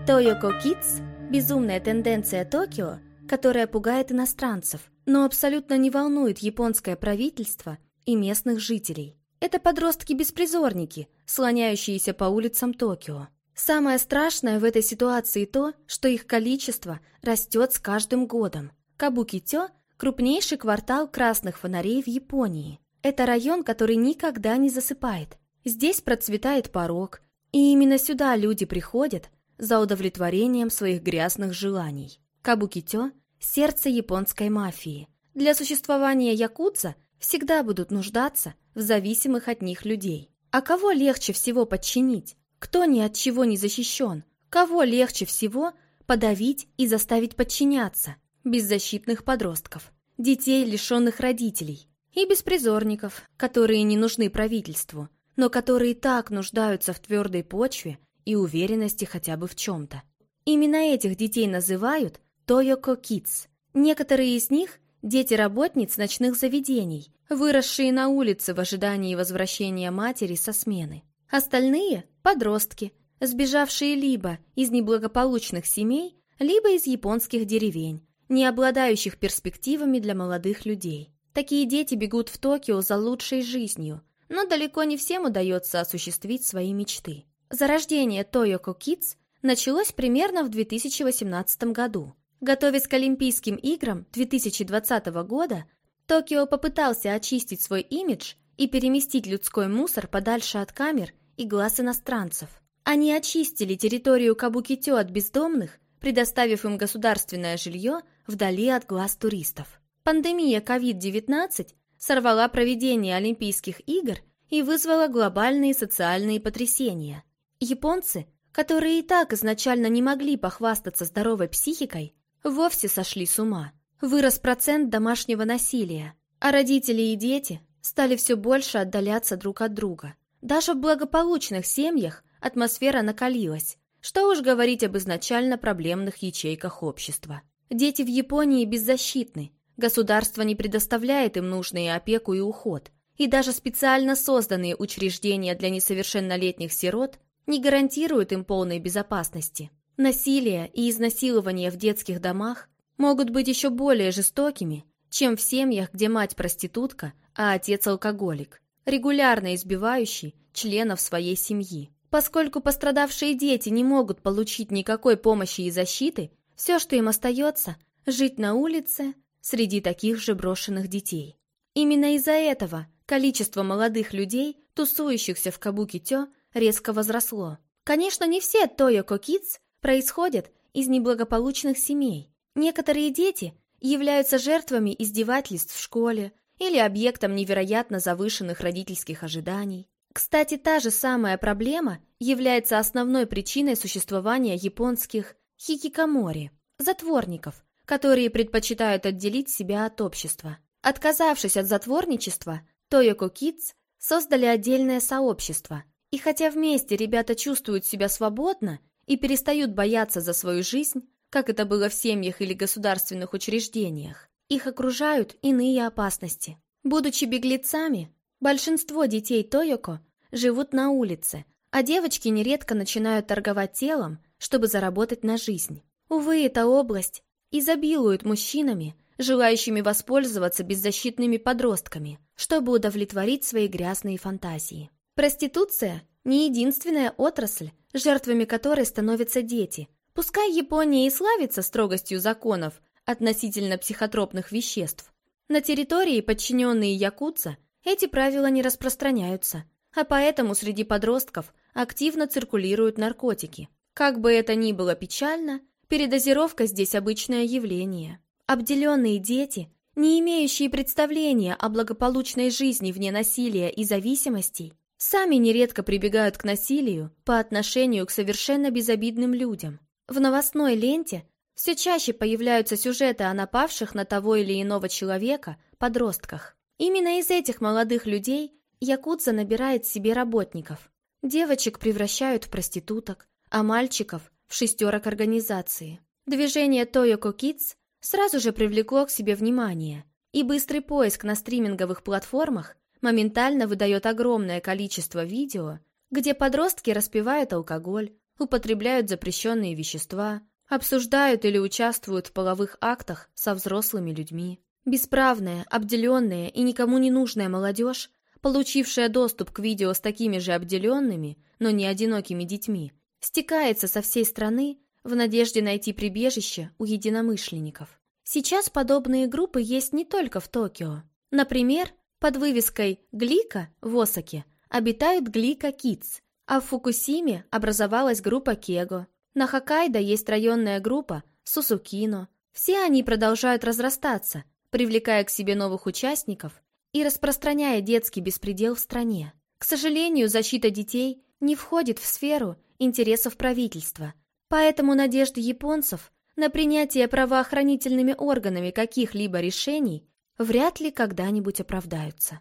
Тойоко Китс – безумная тенденция Токио – которая пугает иностранцев, но абсолютно не волнует японское правительство и местных жителей. Это подростки-беспризорники, слоняющиеся по улицам Токио. Самое страшное в этой ситуации то, что их количество растет с каждым годом. Кабукитё – крупнейший квартал красных фонарей в Японии. Это район, который никогда не засыпает. Здесь процветает порог, и именно сюда люди приходят за удовлетворением своих грязных желаний. Кабукитё – сердце японской мафии. Для существования якудза всегда будут нуждаться в зависимых от них людей. А кого легче всего подчинить? Кто ни от чего не защищен? Кого легче всего подавить и заставить подчиняться? Беззащитных подростков, детей, лишенных родителей, и беспризорников, которые не нужны правительству, но которые так нуждаются в твердой почве и уверенности хотя бы в чем-то. Именно этих детей называют Тойоко Kids. Некоторые из них – дети работниц ночных заведений, выросшие на улице в ожидании возвращения матери со смены. Остальные – подростки, сбежавшие либо из неблагополучных семей, либо из японских деревень, не обладающих перспективами для молодых людей. Такие дети бегут в Токио за лучшей жизнью, но далеко не всем удается осуществить свои мечты. Зарождение Toyoko Kids началось примерно в 2018 году. Готовясь к Олимпийским играм 2020 года, Токио попытался очистить свой имидж и переместить людской мусор подальше от камер и глаз иностранцев. Они очистили территорию Кабукитё от бездомных, предоставив им государственное жилье вдали от глаз туристов. Пандемия COVID-19 сорвала проведение Олимпийских игр и вызвала глобальные социальные потрясения. Японцы, которые и так изначально не могли похвастаться здоровой психикой, вовсе сошли с ума. Вырос процент домашнего насилия, а родители и дети стали все больше отдаляться друг от друга. Даже в благополучных семьях атмосфера накалилась. Что уж говорить об изначально проблемных ячейках общества. Дети в Японии беззащитны, государство не предоставляет им нужные опеку и уход, и даже специально созданные учреждения для несовершеннолетних сирот не гарантируют им полной безопасности. Насилие и изнасилование в детских домах могут быть еще более жестокими, чем в семьях, где мать проститутка, а отец алкоголик, регулярно избивающий членов своей семьи. Поскольку пострадавшие дети не могут получить никакой помощи и защиты, все, что им остается, жить на улице среди таких же брошенных детей. Именно из-за этого количество молодых людей, тусующихся в Кабуки-Тё, резко возросло. Конечно, не все Тойоко Kids происходят из неблагополучных семей. Некоторые дети являются жертвами издевательств в школе или объектом невероятно завышенных родительских ожиданий. Кстати, та же самая проблема является основной причиной существования японских хикикамори – затворников, которые предпочитают отделить себя от общества. Отказавшись от затворничества, Тойоко Kids создали отдельное сообщество, и хотя вместе ребята чувствуют себя свободно и перестают бояться за свою жизнь, как это было в семьях или государственных учреждениях, их окружают иные опасности. Будучи беглецами, большинство детей Тойоко живут на улице, а девочки нередко начинают торговать телом, чтобы заработать на жизнь. Увы, эта область изобилует мужчинами, желающими воспользоваться беззащитными подростками, чтобы удовлетворить свои грязные фантазии. Проституция – не единственная отрасль, жертвами которой становятся дети. Пускай Япония и славится строгостью законов относительно психотропных веществ, на территории, подчиненные Якутса, эти правила не распространяются, а поэтому среди подростков активно циркулируют наркотики. Как бы это ни было печально, передозировка здесь обычное явление. Обделенные дети, не имеющие представления о благополучной жизни вне насилия и зависимостей, сами нередко прибегают к насилию по отношению к совершенно безобидным людям. В новостной ленте все чаще появляются сюжеты о напавших на того или иного человека подростках. Именно из этих молодых людей Якудза набирает себе работников. Девочек превращают в проституток, а мальчиков – в шестерок организации. Движение Toyoko Kids сразу же привлекло к себе внимание, и быстрый поиск на стриминговых платформах моментально выдает огромное количество видео, где подростки распивают алкоголь, употребляют запрещенные вещества, обсуждают или участвуют в половых актах со взрослыми людьми. Бесправная, обделенная и никому не нужная молодежь, получившая доступ к видео с такими же обделенными, но не одинокими детьми, стекается со всей страны в надежде найти прибежище у единомышленников. Сейчас подобные группы есть не только в Токио. Например, под вывеской «Глика» в Осаке обитают Глика Kids, а в Фукусиме образовалась группа Кего. На Хоккайдо есть районная группа Сусукино. Все они продолжают разрастаться, привлекая к себе новых участников и распространяя детский беспредел в стране. К сожалению, защита детей не входит в сферу интересов правительства, поэтому надежды японцев на принятие правоохранительными органами каких-либо решений вряд ли когда-нибудь оправдаются.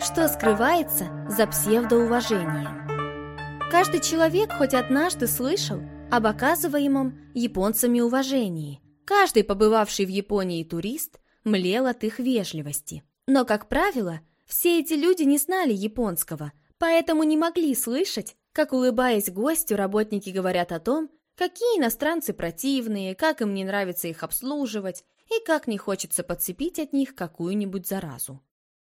Что скрывается за псевдоуважением? Каждый человек хоть однажды слышал об оказываемом японцами уважении. Каждый побывавший в Японии турист млел от их вежливости. Но, как правило, все эти люди не знали японского, поэтому не могли слышать, как, улыбаясь гостю, работники говорят о том, какие иностранцы противные, как им не нравится их обслуживать и как не хочется подцепить от них какую-нибудь заразу.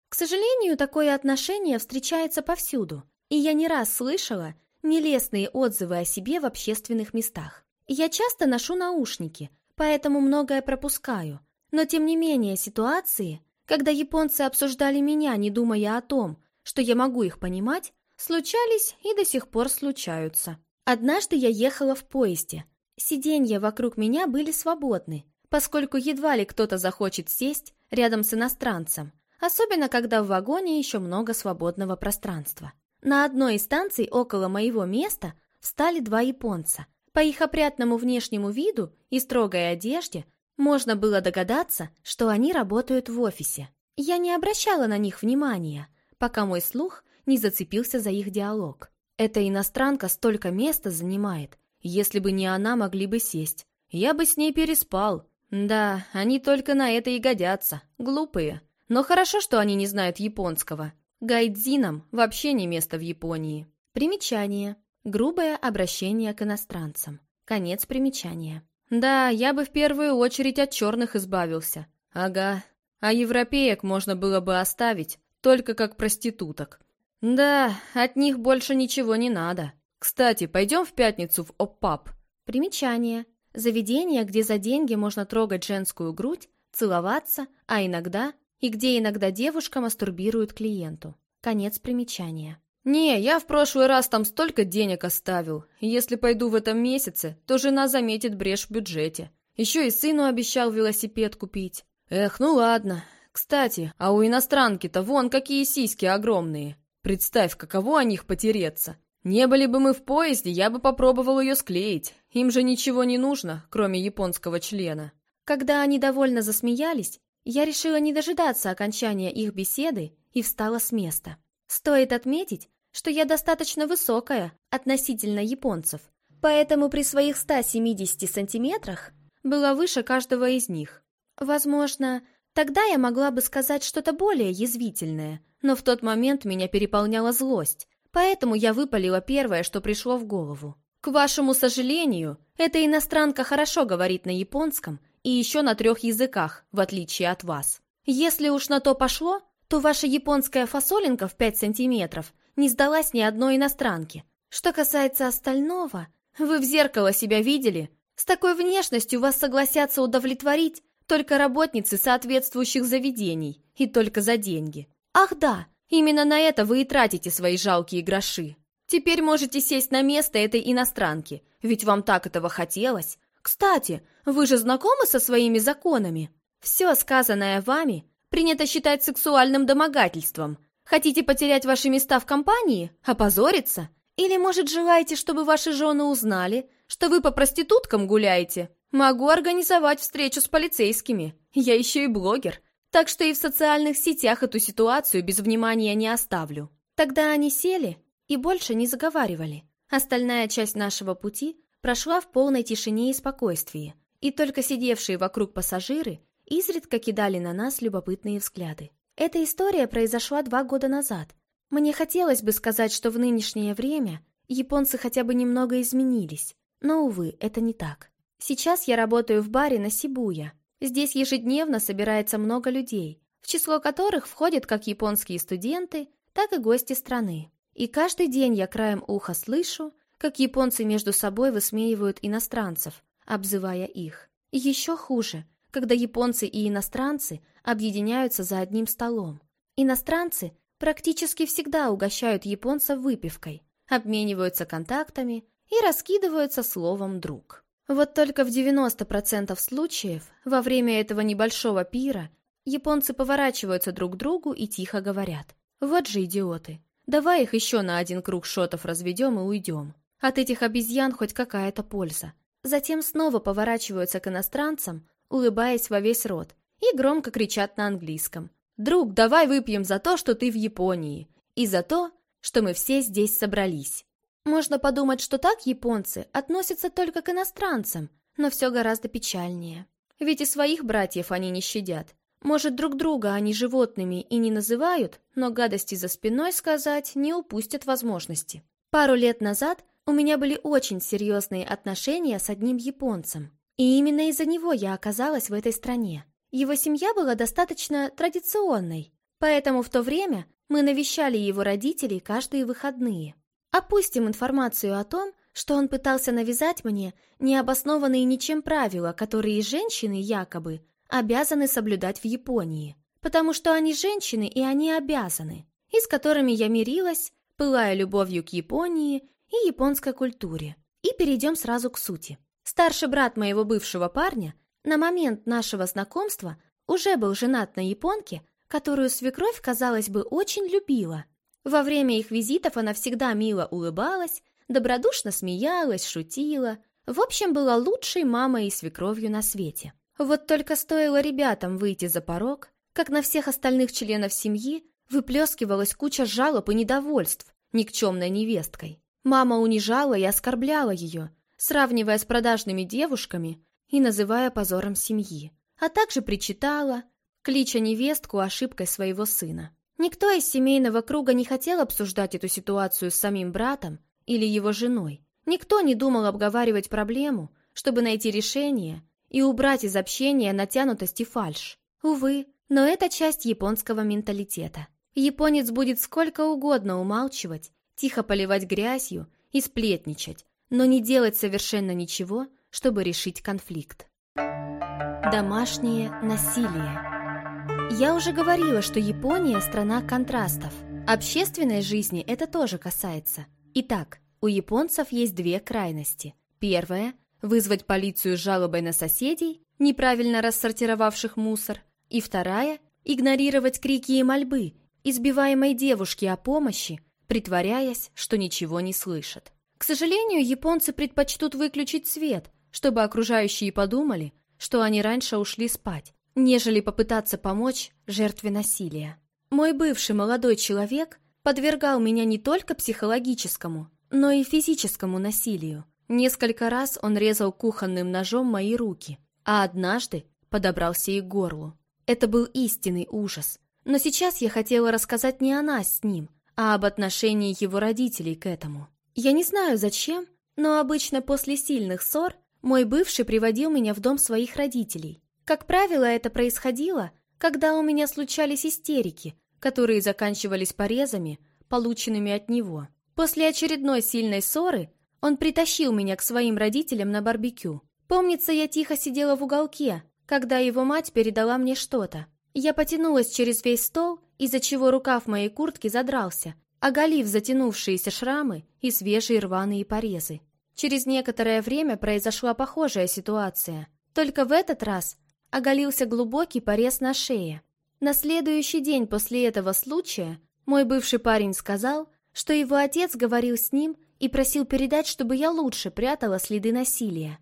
К сожалению, такое отношение встречается повсюду, и я не раз слышала нелестные отзывы о себе в общественных местах. Я часто ношу наушники, поэтому многое пропускаю, но тем не менее ситуации, когда японцы обсуждали меня, не думая о том, что я могу их понимать, случались и до сих пор случаются. Однажды я ехала в поезде. Сиденья вокруг меня были свободны, поскольку едва ли кто-то захочет сесть рядом с иностранцем, особенно когда в вагоне еще много свободного пространства. На одной из станций около моего места встали два японца. По их опрятному внешнему виду и строгой одежде можно было догадаться, что они работают в офисе. Я не обращала на них внимания, пока мой слух не зацепился за их диалог. Эта иностранка столько места занимает. Если бы не она, могли бы сесть. Я бы с ней переспал. Да, они только на это и годятся. Глупые. Но хорошо, что они не знают японского. Гайдзинам вообще не место в Японии. Примечание. Грубое обращение к иностранцам. Конец примечания. Да, я бы в первую очередь от черных избавился. Ага. А европеек можно было бы оставить, только как проституток. Да, от них больше ничего не надо. Кстати, пойдем в пятницу в ОПАП. Примечание. Заведение, где за деньги можно трогать женскую грудь, целоваться, а иногда, и где иногда девушка мастурбирует клиенту. Конец примечания. «Не, я в прошлый раз там столько денег оставил. Если пойду в этом месяце, то жена заметит брешь в бюджете. Еще и сыну обещал велосипед купить. Эх, ну ладно. Кстати, а у иностранки-то вон какие сиськи огромные. Представь, каково о них потереться. Не были бы мы в поезде, я бы попробовал ее склеить. Им же ничего не нужно, кроме японского члена». Когда они довольно засмеялись, я решила не дожидаться окончания их беседы и встала с места. Стоит отметить, что я достаточно высокая относительно японцев, поэтому при своих 170 сантиметрах была выше каждого из них. Возможно, тогда я могла бы сказать что-то более язвительное, но в тот момент меня переполняла злость, поэтому я выпалила первое, что пришло в голову. К вашему сожалению, эта иностранка хорошо говорит на японском и еще на трех языках, в отличие от вас. Если уж на то пошло, то ваша японская фасолинка в 5 сантиметров не сдалась ни одной иностранке. Что касается остального, вы в зеркало себя видели? С такой внешностью вас согласятся удовлетворить только работницы соответствующих заведений и только за деньги. Ах да, именно на это вы и тратите свои жалкие гроши. Теперь можете сесть на место этой иностранки, ведь вам так этого хотелось. Кстати, вы же знакомы со своими законами? Все сказанное вами принято считать сексуальным домогательством. Хотите потерять ваши места в компании? Опозориться? Или, может, желаете, чтобы ваши жены узнали, что вы по проституткам гуляете? Могу организовать встречу с полицейскими. Я еще и блогер. Так что и в социальных сетях эту ситуацию без внимания не оставлю. Тогда они сели и больше не заговаривали. Остальная часть нашего пути прошла в полной тишине и спокойствии, и только сидевшие вокруг пассажиры изредка кидали на нас любопытные взгляды. Эта история произошла два года назад. Мне хотелось бы сказать, что в нынешнее время японцы хотя бы немного изменились, но, увы, это не так. Сейчас я работаю в баре на Сибуя. Здесь ежедневно собирается много людей, в число которых входят как японские студенты, так и гости страны. И каждый день я краем уха слышу, как японцы между собой высмеивают иностранцев, обзывая их. Еще хуже, когда японцы и иностранцы объединяются за одним столом. Иностранцы практически всегда угощают японцев выпивкой, обмениваются контактами и раскидываются словом «друг». Вот только в 90% случаев во время этого небольшого пира японцы поворачиваются друг к другу и тихо говорят «Вот же идиоты, давай их еще на один круг шотов разведем и уйдем. От этих обезьян хоть какая-то польза». Затем снова поворачиваются к иностранцам, улыбаясь во весь рот, и громко кричат на английском «Друг, давай выпьем за то, что ты в Японии, и за то, что мы все здесь собрались». Можно подумать, что так японцы относятся только к иностранцам, но все гораздо печальнее. Ведь и своих братьев они не щадят. Может, друг друга они животными и не называют, но гадости за спиной сказать не упустят возможности. Пару лет назад у меня были очень серьезные отношения с одним японцем. И именно из-за него я оказалась в этой стране. Его семья была достаточно традиционной, поэтому в то время мы навещали его родителей каждые выходные. Опустим информацию о том, что он пытался навязать мне необоснованные ничем правила, которые женщины якобы обязаны соблюдать в Японии, потому что они женщины и они обязаны, и с которыми я мирилась, пылая любовью к Японии и японской культуре. И перейдем сразу к сути. Старший брат моего бывшего парня на момент нашего знакомства уже был женат на японке, которую свекровь, казалось бы, очень любила. Во время их визитов она всегда мило улыбалась, добродушно смеялась, шутила. В общем, была лучшей мамой и свекровью на свете. Вот только стоило ребятам выйти за порог, как на всех остальных членов семьи выплескивалась куча жалоб и недовольств никчемной невесткой. Мама унижала и оскорбляла ее, сравнивая с продажными девушками и называя позором семьи, а также причитала, клича невестку ошибкой своего сына. Никто из семейного круга не хотел обсуждать эту ситуацию с самим братом или его женой. Никто не думал обговаривать проблему, чтобы найти решение и убрать из общения натянутость и фальшь. Увы, но это часть японского менталитета. Японец будет сколько угодно умалчивать, тихо поливать грязью и сплетничать, но не делать совершенно ничего, чтобы решить конфликт. Домашнее насилие. Я уже говорила, что Япония – страна контрастов. Общественной жизни это тоже касается. Итак, у японцев есть две крайности. Первая – вызвать полицию с жалобой на соседей, неправильно рассортировавших мусор. И вторая – игнорировать крики и мольбы избиваемой девушки о помощи, притворяясь, что ничего не слышат. К сожалению, японцы предпочтут выключить свет, чтобы окружающие подумали, что они раньше ушли спать, нежели попытаться помочь жертве насилия. Мой бывший молодой человек подвергал меня не только психологическому, но и физическому насилию. Несколько раз он резал кухонным ножом мои руки, а однажды подобрался и к горлу. Это был истинный ужас. Но сейчас я хотела рассказать не о нас с ним, а об отношении его родителей к этому. Я не знаю зачем, но обычно после сильных ссор мой бывший приводил меня в дом своих родителей, как правило, это происходило, когда у меня случались истерики, которые заканчивались порезами, полученными от него. После очередной сильной ссоры он притащил меня к своим родителям на барбекю. Помнится, я тихо сидела в уголке, когда его мать передала мне что-то. Я потянулась через весь стол, из-за чего рукав моей куртки задрался, оголив затянувшиеся шрамы и свежие рваные порезы. Через некоторое время произошла похожая ситуация. Только в этот раз оголился глубокий порез на шее. На следующий день после этого случая мой бывший парень сказал, что его отец говорил с ним и просил передать, чтобы я лучше прятала следы насилия.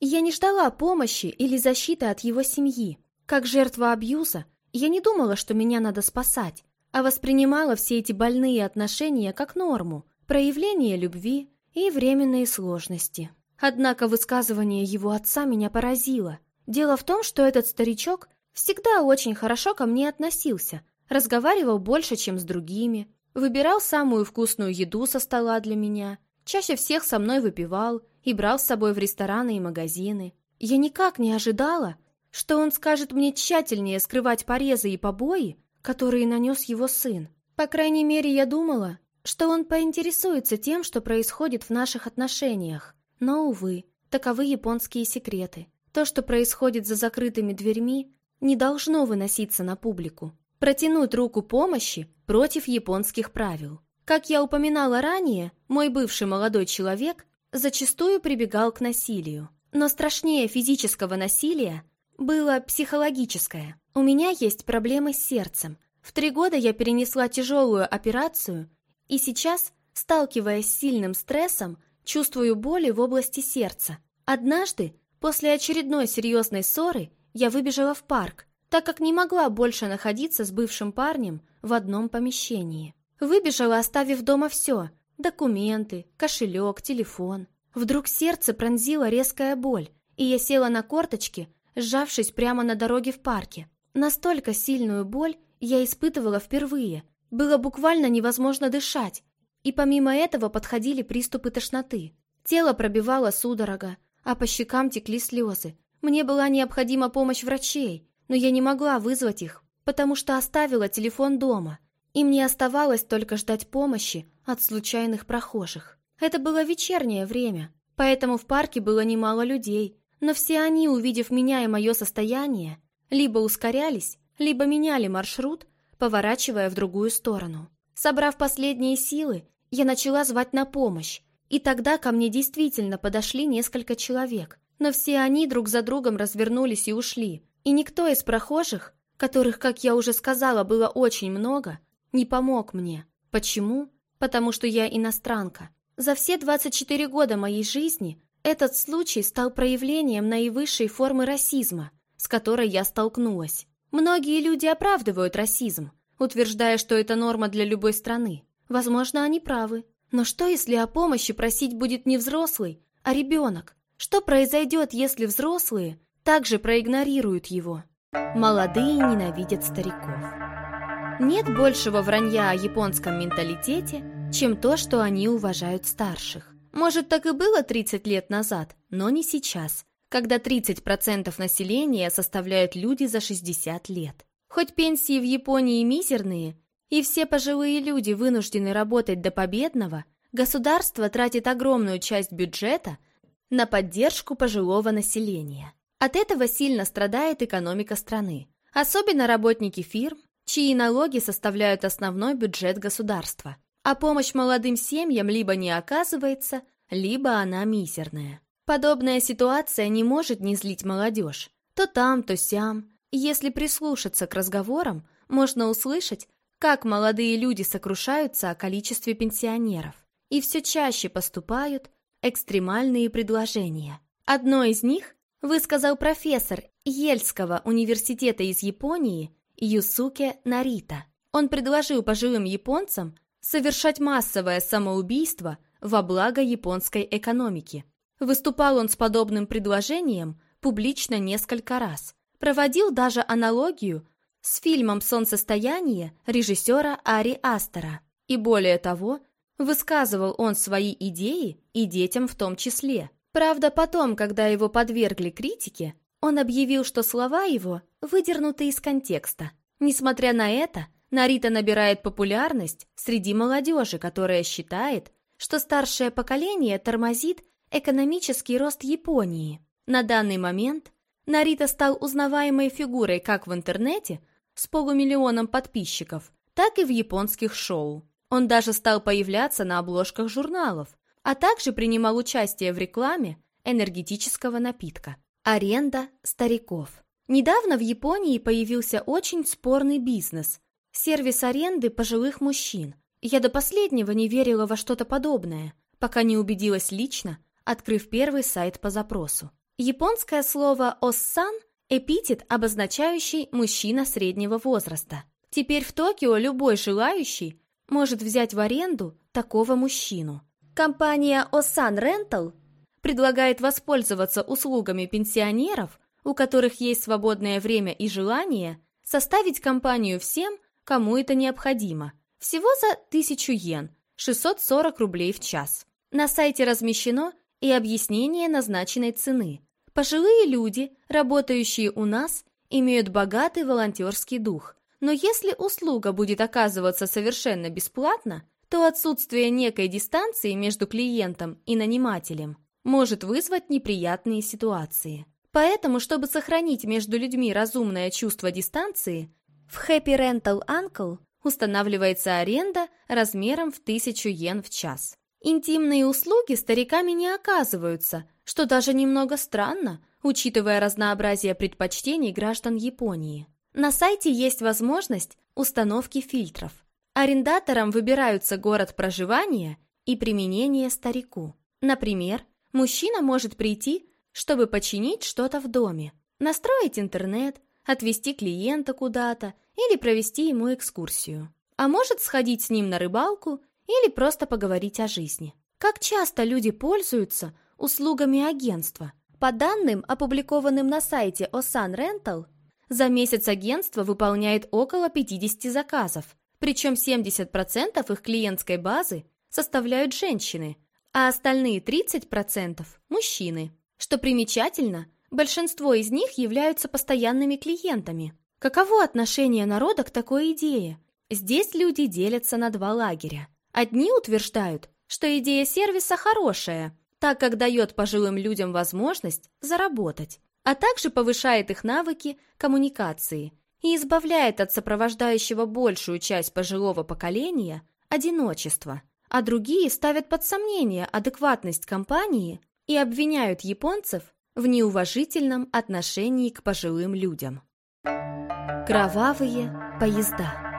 Я не ждала помощи или защиты от его семьи. Как жертва абьюза, я не думала, что меня надо спасать, а воспринимала все эти больные отношения как норму, проявление любви и временные сложности. Однако высказывание его отца меня поразило – Дело в том, что этот старичок всегда очень хорошо ко мне относился, разговаривал больше, чем с другими, выбирал самую вкусную еду со стола для меня, чаще всех со мной выпивал и брал с собой в рестораны и магазины. Я никак не ожидала, что он скажет мне тщательнее скрывать порезы и побои, которые нанес его сын. По крайней мере, я думала, что он поинтересуется тем, что происходит в наших отношениях. Но, увы, таковы японские секреты. То, что происходит за закрытыми дверьми, не должно выноситься на публику. Протянуть руку помощи против японских правил. Как я упоминала ранее, мой бывший молодой человек зачастую прибегал к насилию. Но страшнее физического насилия было психологическое. У меня есть проблемы с сердцем. В три года я перенесла тяжелую операцию, и сейчас, сталкиваясь с сильным стрессом, чувствую боли в области сердца. Однажды, после очередной серьезной ссоры, я выбежала в парк, так как не могла больше находиться с бывшим парнем в одном помещении. Выбежала, оставив дома все – документы, кошелек, телефон. Вдруг сердце пронзила резкая боль, и я села на корточки, сжавшись прямо на дороге в парке. Настолько сильную боль я испытывала впервые. Было буквально невозможно дышать, и помимо этого подходили приступы тошноты. Тело пробивало судорога, а по щекам текли слезы. Мне была необходима помощь врачей, но я не могла вызвать их, потому что оставила телефон дома, и мне оставалось только ждать помощи от случайных прохожих. Это было вечернее время, поэтому в парке было немало людей, но все они, увидев меня и мое состояние, либо ускорялись, либо меняли маршрут, поворачивая в другую сторону. Собрав последние силы, я начала звать на помощь, и тогда ко мне действительно подошли несколько человек, но все они друг за другом развернулись и ушли, и никто из прохожих, которых, как я уже сказала, было очень много, не помог мне. Почему? Потому что я иностранка. За все 24 года моей жизни этот случай стал проявлением наивысшей формы расизма, с которой я столкнулась. Многие люди оправдывают расизм, утверждая, что это норма для любой страны. Возможно, они правы. Но что, если о помощи просить будет не взрослый, а ребенок? Что произойдет, если взрослые также проигнорируют его? Молодые ненавидят стариков. Нет большего вранья о японском менталитете, чем то, что они уважают старших. Может, так и было 30 лет назад, но не сейчас, когда 30% населения составляют люди за 60 лет. Хоть пенсии в Японии мизерные, и все пожилые люди вынуждены работать до победного, государство тратит огромную часть бюджета на поддержку пожилого населения. От этого сильно страдает экономика страны, особенно работники фирм, чьи налоги составляют основной бюджет государства а помощь молодым семьям либо не оказывается, либо она мизерная. Подобная ситуация не может не злить молодежь. То там, то сям. Если прислушаться к разговорам, можно услышать, как молодые люди сокрушаются о количестве пенсионеров. И все чаще поступают экстремальные предложения. Одно из них высказал профессор Ельского университета из Японии Юсуке Нарита. Он предложил пожилым японцам совершать массовое самоубийство во благо японской экономики. Выступал он с подобным предложением публично несколько раз. Проводил даже аналогию с фильмом «Солнцестояние» режиссера Ари Астера. И более того, высказывал он свои идеи и детям в том числе. Правда, потом, когда его подвергли критике, он объявил, что слова его выдернуты из контекста. Несмотря на это, Нарита набирает популярность среди молодежи, которая считает, что старшее поколение тормозит экономический рост Японии. На данный момент Нарита стал узнаваемой фигурой как в интернете с полумиллионом подписчиков, так и в японских шоу. Он даже стал появляться на обложках журналов, а также принимал участие в рекламе энергетического напитка. Аренда стариков. Недавно в Японии появился очень спорный бизнес Сервис аренды пожилых мужчин. Я до последнего не верила во что-то подобное, пока не убедилась лично, открыв первый сайт по запросу. Японское слово «оссан» – эпитет, обозначающий мужчина среднего возраста. Теперь в Токио любой желающий может взять в аренду такого мужчину. Компания «Оссан Rental предлагает воспользоваться услугами пенсионеров, у которых есть свободное время и желание, составить компанию всем, кому это необходимо. Всего за 1000 йен, 640 рублей в час. На сайте размещено и объяснение назначенной цены. Пожилые люди, работающие у нас, имеют богатый волонтерский дух. Но если услуга будет оказываться совершенно бесплатно, то отсутствие некой дистанции между клиентом и нанимателем может вызвать неприятные ситуации. Поэтому, чтобы сохранить между людьми разумное чувство дистанции, в Happy Rental Uncle устанавливается аренда размером в 1000 йен в час. Интимные услуги стариками не оказываются, что даже немного странно, учитывая разнообразие предпочтений граждан Японии. На сайте есть возможность установки фильтров. Арендаторам выбираются город проживания и применение старику. Например, мужчина может прийти, чтобы починить что-то в доме, настроить интернет, отвезти клиента куда-то или провести ему экскурсию. А может сходить с ним на рыбалку или просто поговорить о жизни. Как часто люди пользуются услугами агентства? По данным, опубликованным на сайте Osan Rental, за месяц агентство выполняет около 50 заказов, причем 70% их клиентской базы составляют женщины, а остальные 30% – мужчины. Что примечательно, большинство из них являются постоянными клиентами. Каково отношение народа к такой идее? Здесь люди делятся на два лагеря. Одни утверждают, что идея сервиса хорошая, так как дает пожилым людям возможность заработать, а также повышает их навыки коммуникации и избавляет от сопровождающего большую часть пожилого поколения одиночества, а другие ставят под сомнение адекватность компании и обвиняют японцев в неуважительном отношении к пожилым людям. Кровавые поезда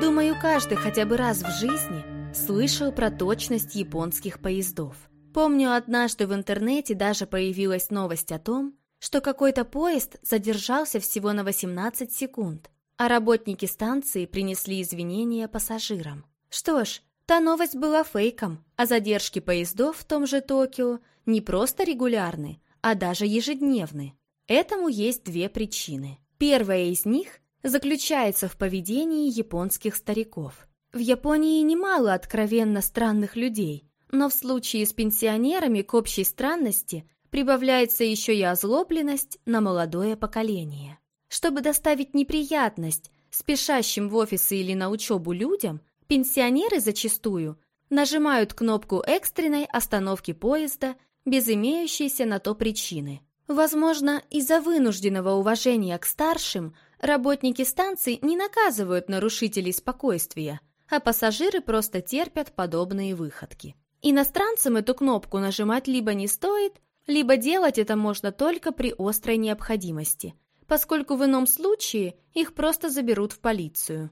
Думаю, каждый хотя бы раз в жизни слышал про точность японских поездов. Помню, однажды в интернете даже появилась новость о том, что какой-то поезд задержался всего на 18 секунд, а работники станции принесли извинения пассажирам. Что ж, та новость была фейком, а задержки поездов в том же Токио не просто регулярны, а даже ежедневны. Этому есть две причины. Первая из них заключается в поведении японских стариков. В Японии немало откровенно странных людей, но в случае с пенсионерами к общей странности прибавляется еще и озлобленность на молодое поколение. Чтобы доставить неприятность спешащим в офисы или на учебу людям, пенсионеры зачастую нажимают кнопку экстренной остановки поезда без имеющейся на то причины. Возможно, из-за вынужденного уважения к старшим Работники станций не наказывают нарушителей спокойствия, а пассажиры просто терпят подобные выходки. Иностранцам эту кнопку нажимать либо не стоит, либо делать это можно только при острой необходимости, поскольку в ином случае их просто заберут в полицию.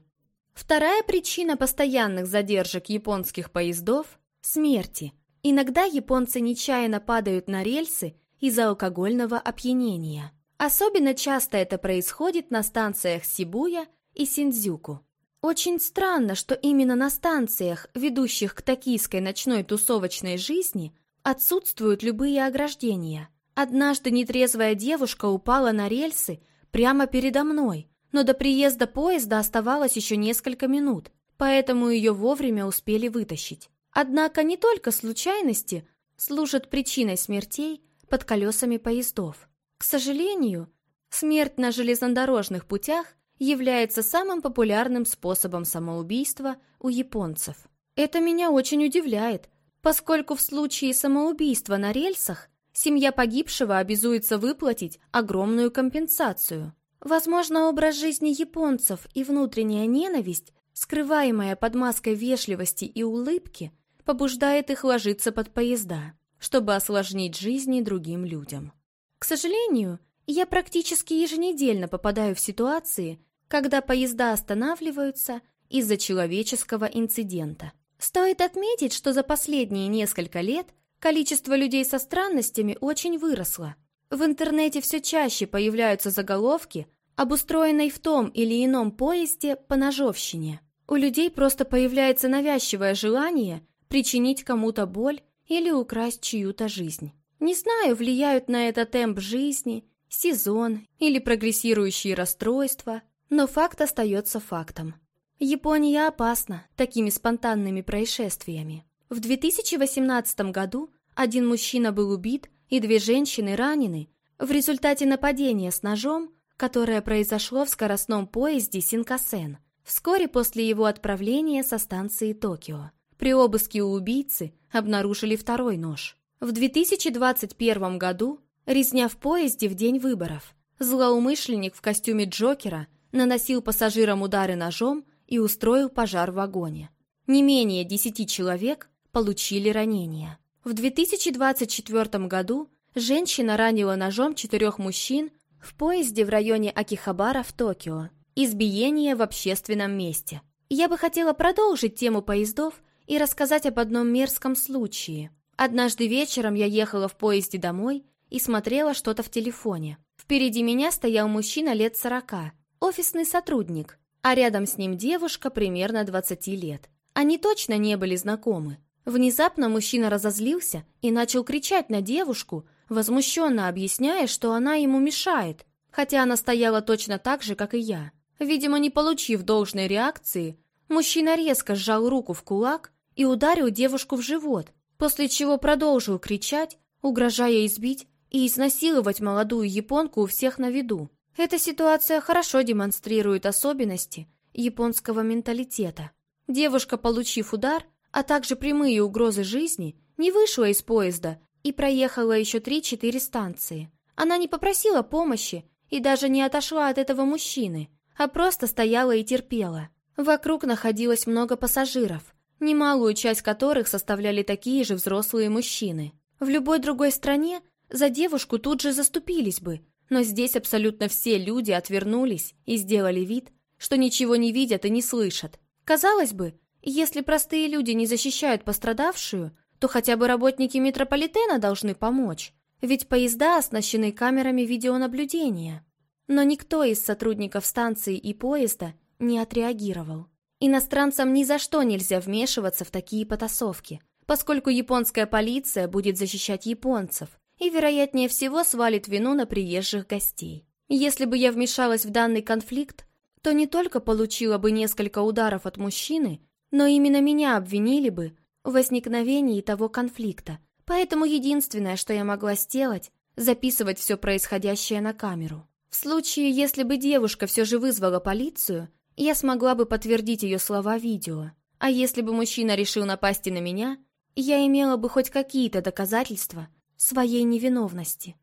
Вторая причина постоянных задержек японских поездов – смерти. Иногда японцы нечаянно падают на рельсы из-за алкогольного опьянения. Особенно часто это происходит на станциях Сибуя и Синдзюку. Очень странно, что именно на станциях, ведущих к токийской ночной тусовочной жизни, отсутствуют любые ограждения. Однажды нетрезвая девушка упала на рельсы прямо передо мной, но до приезда поезда оставалось еще несколько минут, поэтому ее вовремя успели вытащить. Однако не только случайности служат причиной смертей под колесами поездов. К сожалению, смерть на железнодорожных путях является самым популярным способом самоубийства у японцев. Это меня очень удивляет, поскольку в случае самоубийства на рельсах семья погибшего обязуется выплатить огромную компенсацию. Возможно, образ жизни японцев и внутренняя ненависть, скрываемая под маской вежливости и улыбки, побуждает их ложиться под поезда, чтобы осложнить жизни другим людям. К сожалению, я практически еженедельно попадаю в ситуации, когда поезда останавливаются из-за человеческого инцидента. Стоит отметить, что за последние несколько лет количество людей со странностями очень выросло. В интернете все чаще появляются заголовки об устроенной в том или ином поезде по ножовщине. У людей просто появляется навязчивое желание причинить кому-то боль или украсть чью-то жизнь. Не знаю, влияют на это темп жизни, сезон или прогрессирующие расстройства, но факт остается фактом. Япония опасна такими спонтанными происшествиями. В 2018 году один мужчина был убит и две женщины ранены в результате нападения с ножом, которое произошло в скоростном поезде Синкасен вскоре после его отправления со станции Токио. При обыске у убийцы обнаружили второй нож. В 2021 году резня в поезде в день выборов. Злоумышленник в костюме Джокера наносил пассажирам удары ножом и устроил пожар в вагоне. Не менее десяти человек получили ранения. В 2024 году женщина ранила ножом четырех мужчин в поезде в районе Акихабара в Токио. Избиение в общественном месте. Я бы хотела продолжить тему поездов и рассказать об одном мерзком случае. Однажды вечером я ехала в поезде домой и смотрела что-то в телефоне. Впереди меня стоял мужчина лет сорока, офисный сотрудник, а рядом с ним девушка примерно 20 лет. Они точно не были знакомы. Внезапно мужчина разозлился и начал кричать на девушку, возмущенно объясняя, что она ему мешает, хотя она стояла точно так же, как и я. Видимо, не получив должной реакции, мужчина резко сжал руку в кулак и ударил девушку в живот, после чего продолжил кричать, угрожая избить и изнасиловать молодую японку у всех на виду. Эта ситуация хорошо демонстрирует особенности японского менталитета. Девушка, получив удар, а также прямые угрозы жизни, не вышла из поезда и проехала еще 3-4 станции. Она не попросила помощи и даже не отошла от этого мужчины, а просто стояла и терпела. Вокруг находилось много пассажиров, немалую часть которых составляли такие же взрослые мужчины. В любой другой стране за девушку тут же заступились бы, но здесь абсолютно все люди отвернулись и сделали вид, что ничего не видят и не слышат. Казалось бы, если простые люди не защищают пострадавшую, то хотя бы работники метрополитена должны помочь, ведь поезда оснащены камерами видеонаблюдения. Но никто из сотрудников станции и поезда не отреагировал. Иностранцам ни за что нельзя вмешиваться в такие потасовки, поскольку японская полиция будет защищать японцев и, вероятнее всего, свалит вину на приезжих гостей. Если бы я вмешалась в данный конфликт, то не только получила бы несколько ударов от мужчины, но именно меня обвинили бы в возникновении того конфликта. Поэтому единственное, что я могла сделать, записывать все происходящее на камеру. В случае, если бы девушка все же вызвала полицию, я смогла бы подтвердить ее слова видео. А если бы мужчина решил напасть и на меня, я имела бы хоть какие-то доказательства своей невиновности.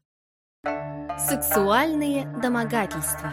Сексуальные домогательства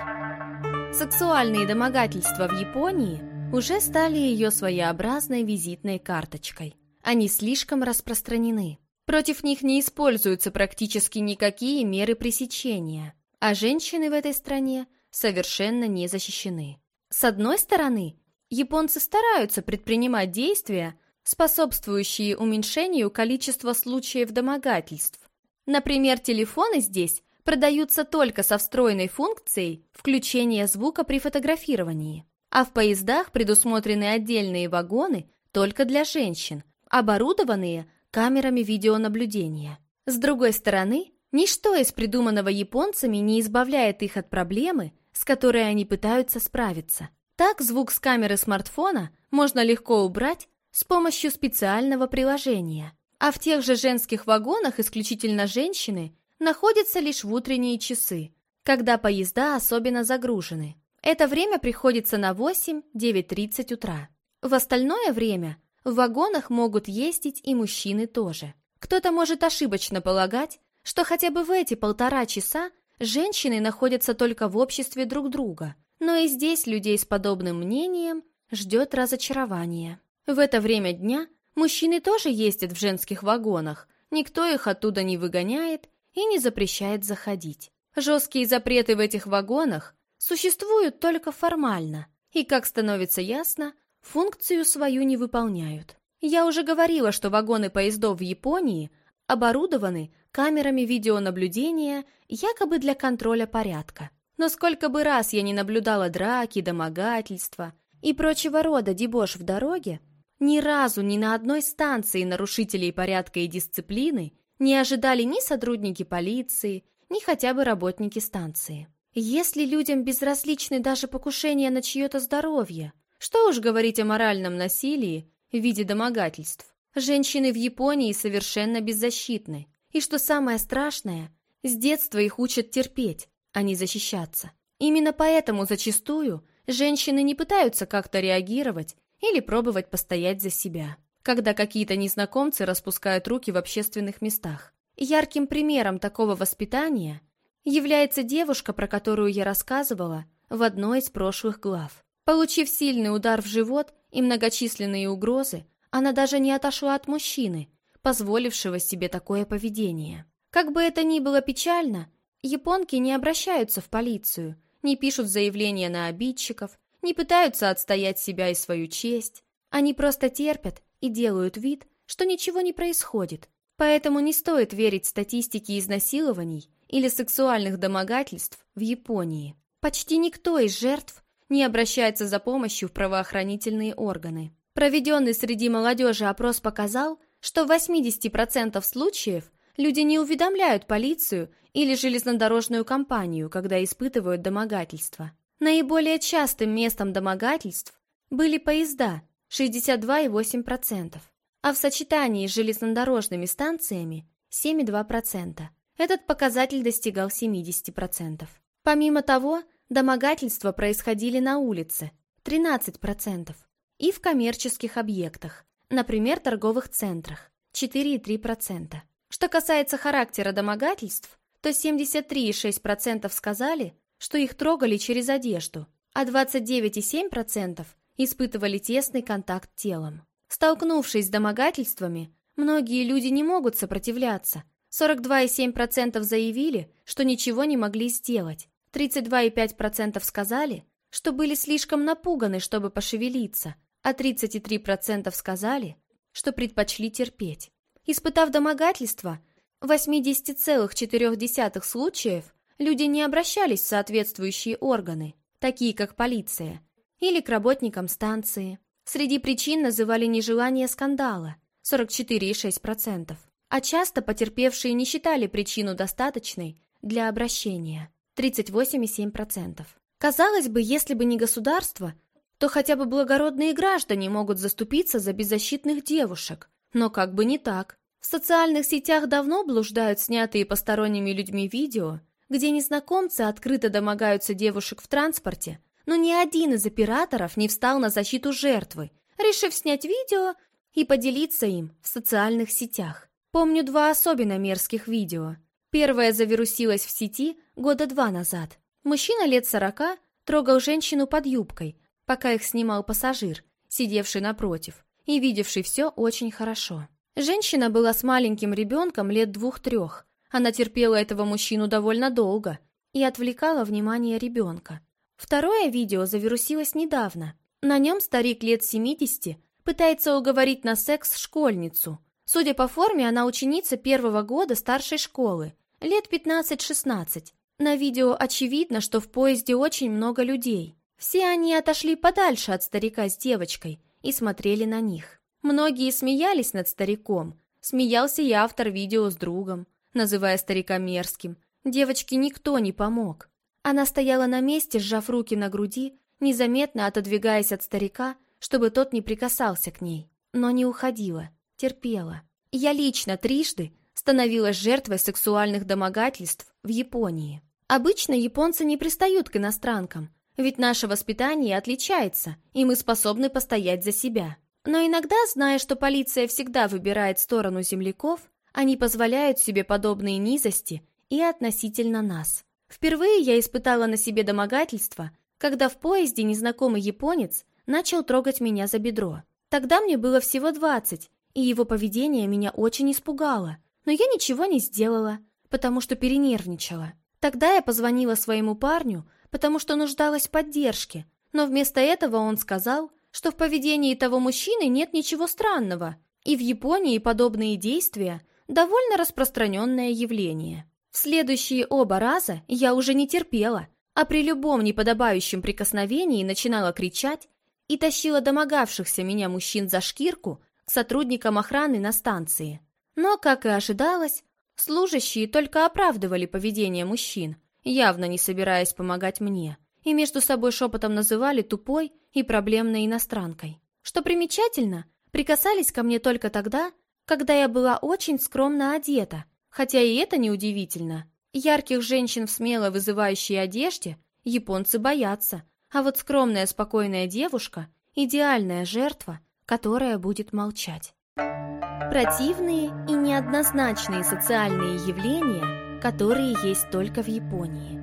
Сексуальные домогательства в Японии уже стали ее своеобразной визитной карточкой. Они слишком распространены. Против них не используются практически никакие меры пресечения, а женщины в этой стране совершенно не защищены. С одной стороны, японцы стараются предпринимать действия, способствующие уменьшению количества случаев домогательств. Например, телефоны здесь продаются только со встроенной функцией включения звука при фотографировании, а в поездах предусмотрены отдельные вагоны только для женщин, оборудованные камерами видеонаблюдения. С другой стороны, ничто из придуманного японцами не избавляет их от проблемы, с которой они пытаются справиться. Так звук с камеры смартфона можно легко убрать с помощью специального приложения. А в тех же женских вагонах исключительно женщины находятся лишь в утренние часы, когда поезда особенно загружены. Это время приходится на 8-9.30 утра. В остальное время в вагонах могут ездить и мужчины тоже. Кто-то может ошибочно полагать, что хотя бы в эти полтора часа женщины находятся только в обществе друг друга, но и здесь людей с подобным мнением ждет разочарование. В это время дня мужчины тоже ездят в женских вагонах, никто их оттуда не выгоняет и не запрещает заходить. Жесткие запреты в этих вагонах существуют только формально, и, как становится ясно, функцию свою не выполняют. Я уже говорила, что вагоны поездов в Японии оборудованы камерами видеонаблюдения якобы для контроля порядка. Но сколько бы раз я не наблюдала драки, домогательства и прочего рода дебош в дороге, ни разу ни на одной станции нарушителей порядка и дисциплины не ожидали ни сотрудники полиции, ни хотя бы работники станции. Если людям безразличны даже покушения на чье-то здоровье, что уж говорить о моральном насилии в виде домогательств. Женщины в Японии совершенно беззащитны. И что самое страшное, с детства их учат терпеть, а не защищаться. Именно поэтому зачастую женщины не пытаются как-то реагировать или пробовать постоять за себя, когда какие-то незнакомцы распускают руки в общественных местах. Ярким примером такого воспитания является девушка, про которую я рассказывала в одной из прошлых глав. Получив сильный удар в живот и многочисленные угрозы, она даже не отошла от мужчины, позволившего себе такое поведение. Как бы это ни было печально, японки не обращаются в полицию, не пишут заявления на обидчиков, не пытаются отстоять себя и свою честь. Они просто терпят и делают вид, что ничего не происходит. Поэтому не стоит верить статистике изнасилований или сексуальных домогательств в Японии. Почти никто из жертв не обращается за помощью в правоохранительные органы. Проведенный среди молодежи опрос показал, что в 80% случаев люди не уведомляют полицию или железнодорожную компанию, когда испытывают домогательство. Наиболее частым местом домогательств были поезда 62,8%, а в сочетании с железнодорожными станциями 7,2%. Этот показатель достигал 70%. Помимо того, домогательства происходили на улице 13% и в коммерческих объектах, например, торговых центрах 4,3%. Что касается характера домогательств, то 73,6% сказали, что их трогали через одежду, а 29,7% испытывали тесный контакт телом. Столкнувшись с домогательствами, многие люди не могут сопротивляться. 42,7% заявили, что ничего не могли сделать. 32,5% сказали, что были слишком напуганы, чтобы пошевелиться, а 33% сказали, что предпочли терпеть. Испытав домогательство, в 80,4 случаев люди не обращались в соответствующие органы, такие как полиция, или к работникам станции. Среди причин называли нежелание скандала 44,6%, а часто потерпевшие не считали причину достаточной для обращения 38,7%. Казалось бы, если бы не государство, то хотя бы благородные граждане могут заступиться за беззащитных девушек. Но как бы не так. В социальных сетях давно блуждают снятые посторонними людьми видео, где незнакомцы открыто домогаются девушек в транспорте, но ни один из операторов не встал на защиту жертвы, решив снять видео и поделиться им в социальных сетях. Помню два особенно мерзких видео. Первое завирусилось в сети года два назад. Мужчина лет сорока трогал женщину под юбкой, пока их снимал пассажир, сидевший напротив и видевший все очень хорошо. Женщина была с маленьким ребенком лет двух-трех, она терпела этого мужчину довольно долго и отвлекала внимание ребенка. Второе видео завирусилось недавно. На нем старик лет 70 пытается уговорить на секс школьницу. Судя по форме, она ученица первого года старшей школы, лет 15-16. На видео очевидно, что в поезде очень много людей. Все они отошли подальше от старика с девочкой и смотрели на них. Многие смеялись над стариком. Смеялся и автор видео с другом называя старика мерзким. Девочке никто не помог. Она стояла на месте, сжав руки на груди, незаметно отодвигаясь от старика, чтобы тот не прикасался к ней. Но не уходила, терпела. Я лично трижды становилась жертвой сексуальных домогательств в Японии. Обычно японцы не пристают к иностранкам, ведь наше воспитание отличается, и мы способны постоять за себя. Но иногда, зная, что полиция всегда выбирает сторону земляков, они позволяют себе подобные низости и относительно нас. Впервые я испытала на себе домогательство, когда в поезде незнакомый японец начал трогать меня за бедро. Тогда мне было всего 20, и его поведение меня очень испугало. Но я ничего не сделала, потому что перенервничала. Тогда я позвонила своему парню, потому что нуждалась в поддержке, но вместо этого он сказал, что в поведении того мужчины нет ничего странного, и в Японии подобные действия довольно распространенное явление. В следующие оба раза я уже не терпела, а при любом неподобающем прикосновении начинала кричать и тащила домогавшихся меня мужчин за шкирку к сотрудникам охраны на станции. Но, как и ожидалось, служащие только оправдывали поведение мужчин, явно не собираясь помогать мне, и между собой шепотом называли тупой и проблемной иностранкой. Что примечательно, прикасались ко мне только тогда, когда я была очень скромно одета, хотя и это неудивительно. Ярких женщин в смело вызывающей одежде японцы боятся, а вот скромная спокойная девушка – идеальная жертва, которая будет молчать. Противные и неоднозначные социальные явления, которые есть только в Японии.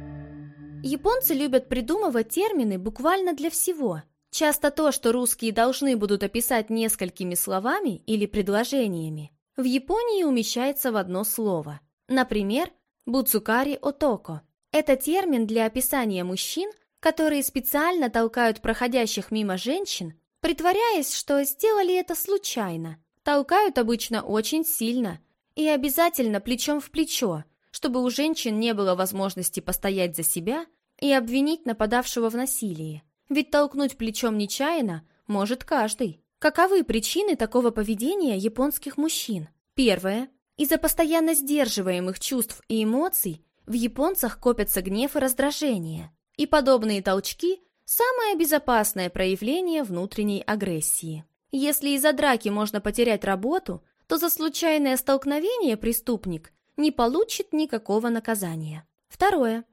Японцы любят придумывать термины буквально для всего – Часто то, что русские должны будут описать несколькими словами или предложениями, в Японии умещается в одно слово. Например, «буцукари отоко» – это термин для описания мужчин, которые специально толкают проходящих мимо женщин, притворяясь, что сделали это случайно. Толкают обычно очень сильно и обязательно плечом в плечо, чтобы у женщин не было возможности постоять за себя и обвинить нападавшего в насилии. Ведь толкнуть плечом нечаянно может каждый. Каковы причины такого поведения японских мужчин? Первое. Из-за постоянно сдерживаемых чувств и эмоций в японцах копятся гнев и раздражение. И подобные толчки – самое безопасное проявление внутренней агрессии. Если из-за драки можно потерять работу, то за случайное столкновение преступник не получит никакого наказания. Второе.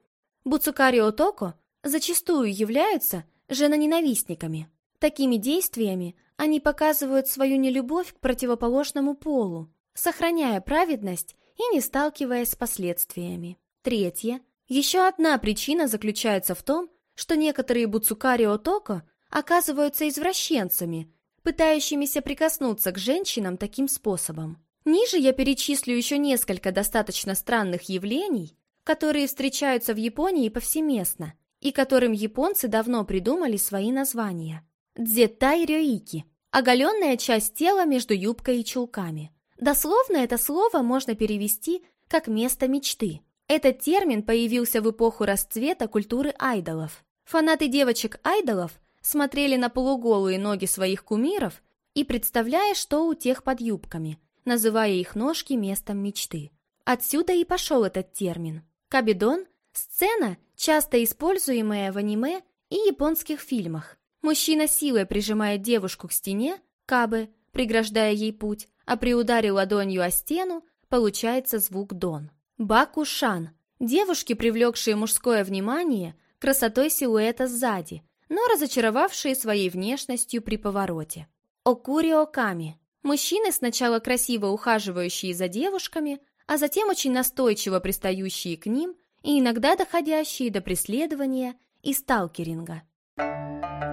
Буцукари Отоко зачастую являются женоненавистниками. Такими действиями они показывают свою нелюбовь к противоположному полу, сохраняя праведность и не сталкиваясь с последствиями. Третье. Еще одна причина заключается в том, что некоторые буцукари Отоко оказываются извращенцами, пытающимися прикоснуться к женщинам таким способом. Ниже я перечислю еще несколько достаточно странных явлений, которые встречаются в Японии повсеместно и которым японцы давно придумали свои названия. Дзетай рёики – оголенная часть тела между юбкой и чулками. Дословно это слово можно перевести как «место мечты». Этот термин появился в эпоху расцвета культуры айдолов. Фанаты девочек-айдолов смотрели на полуголые ноги своих кумиров и представляя, что у тех под юбками, называя их ножки местом мечты. Отсюда и пошел этот термин. Кабидон – сцена, часто используемая в аниме и японских фильмах. Мужчина силой прижимает девушку к стене, кабы, преграждая ей путь, а при ударе ладонью о стену получается звук дон. Бакушан – девушки, привлекшие мужское внимание красотой силуэта сзади, но разочаровавшие своей внешностью при повороте. Окуриоками – мужчины, сначала красиво ухаживающие за девушками, а затем очень настойчиво пристающие к ним и иногда доходящие до преследования и сталкеринга.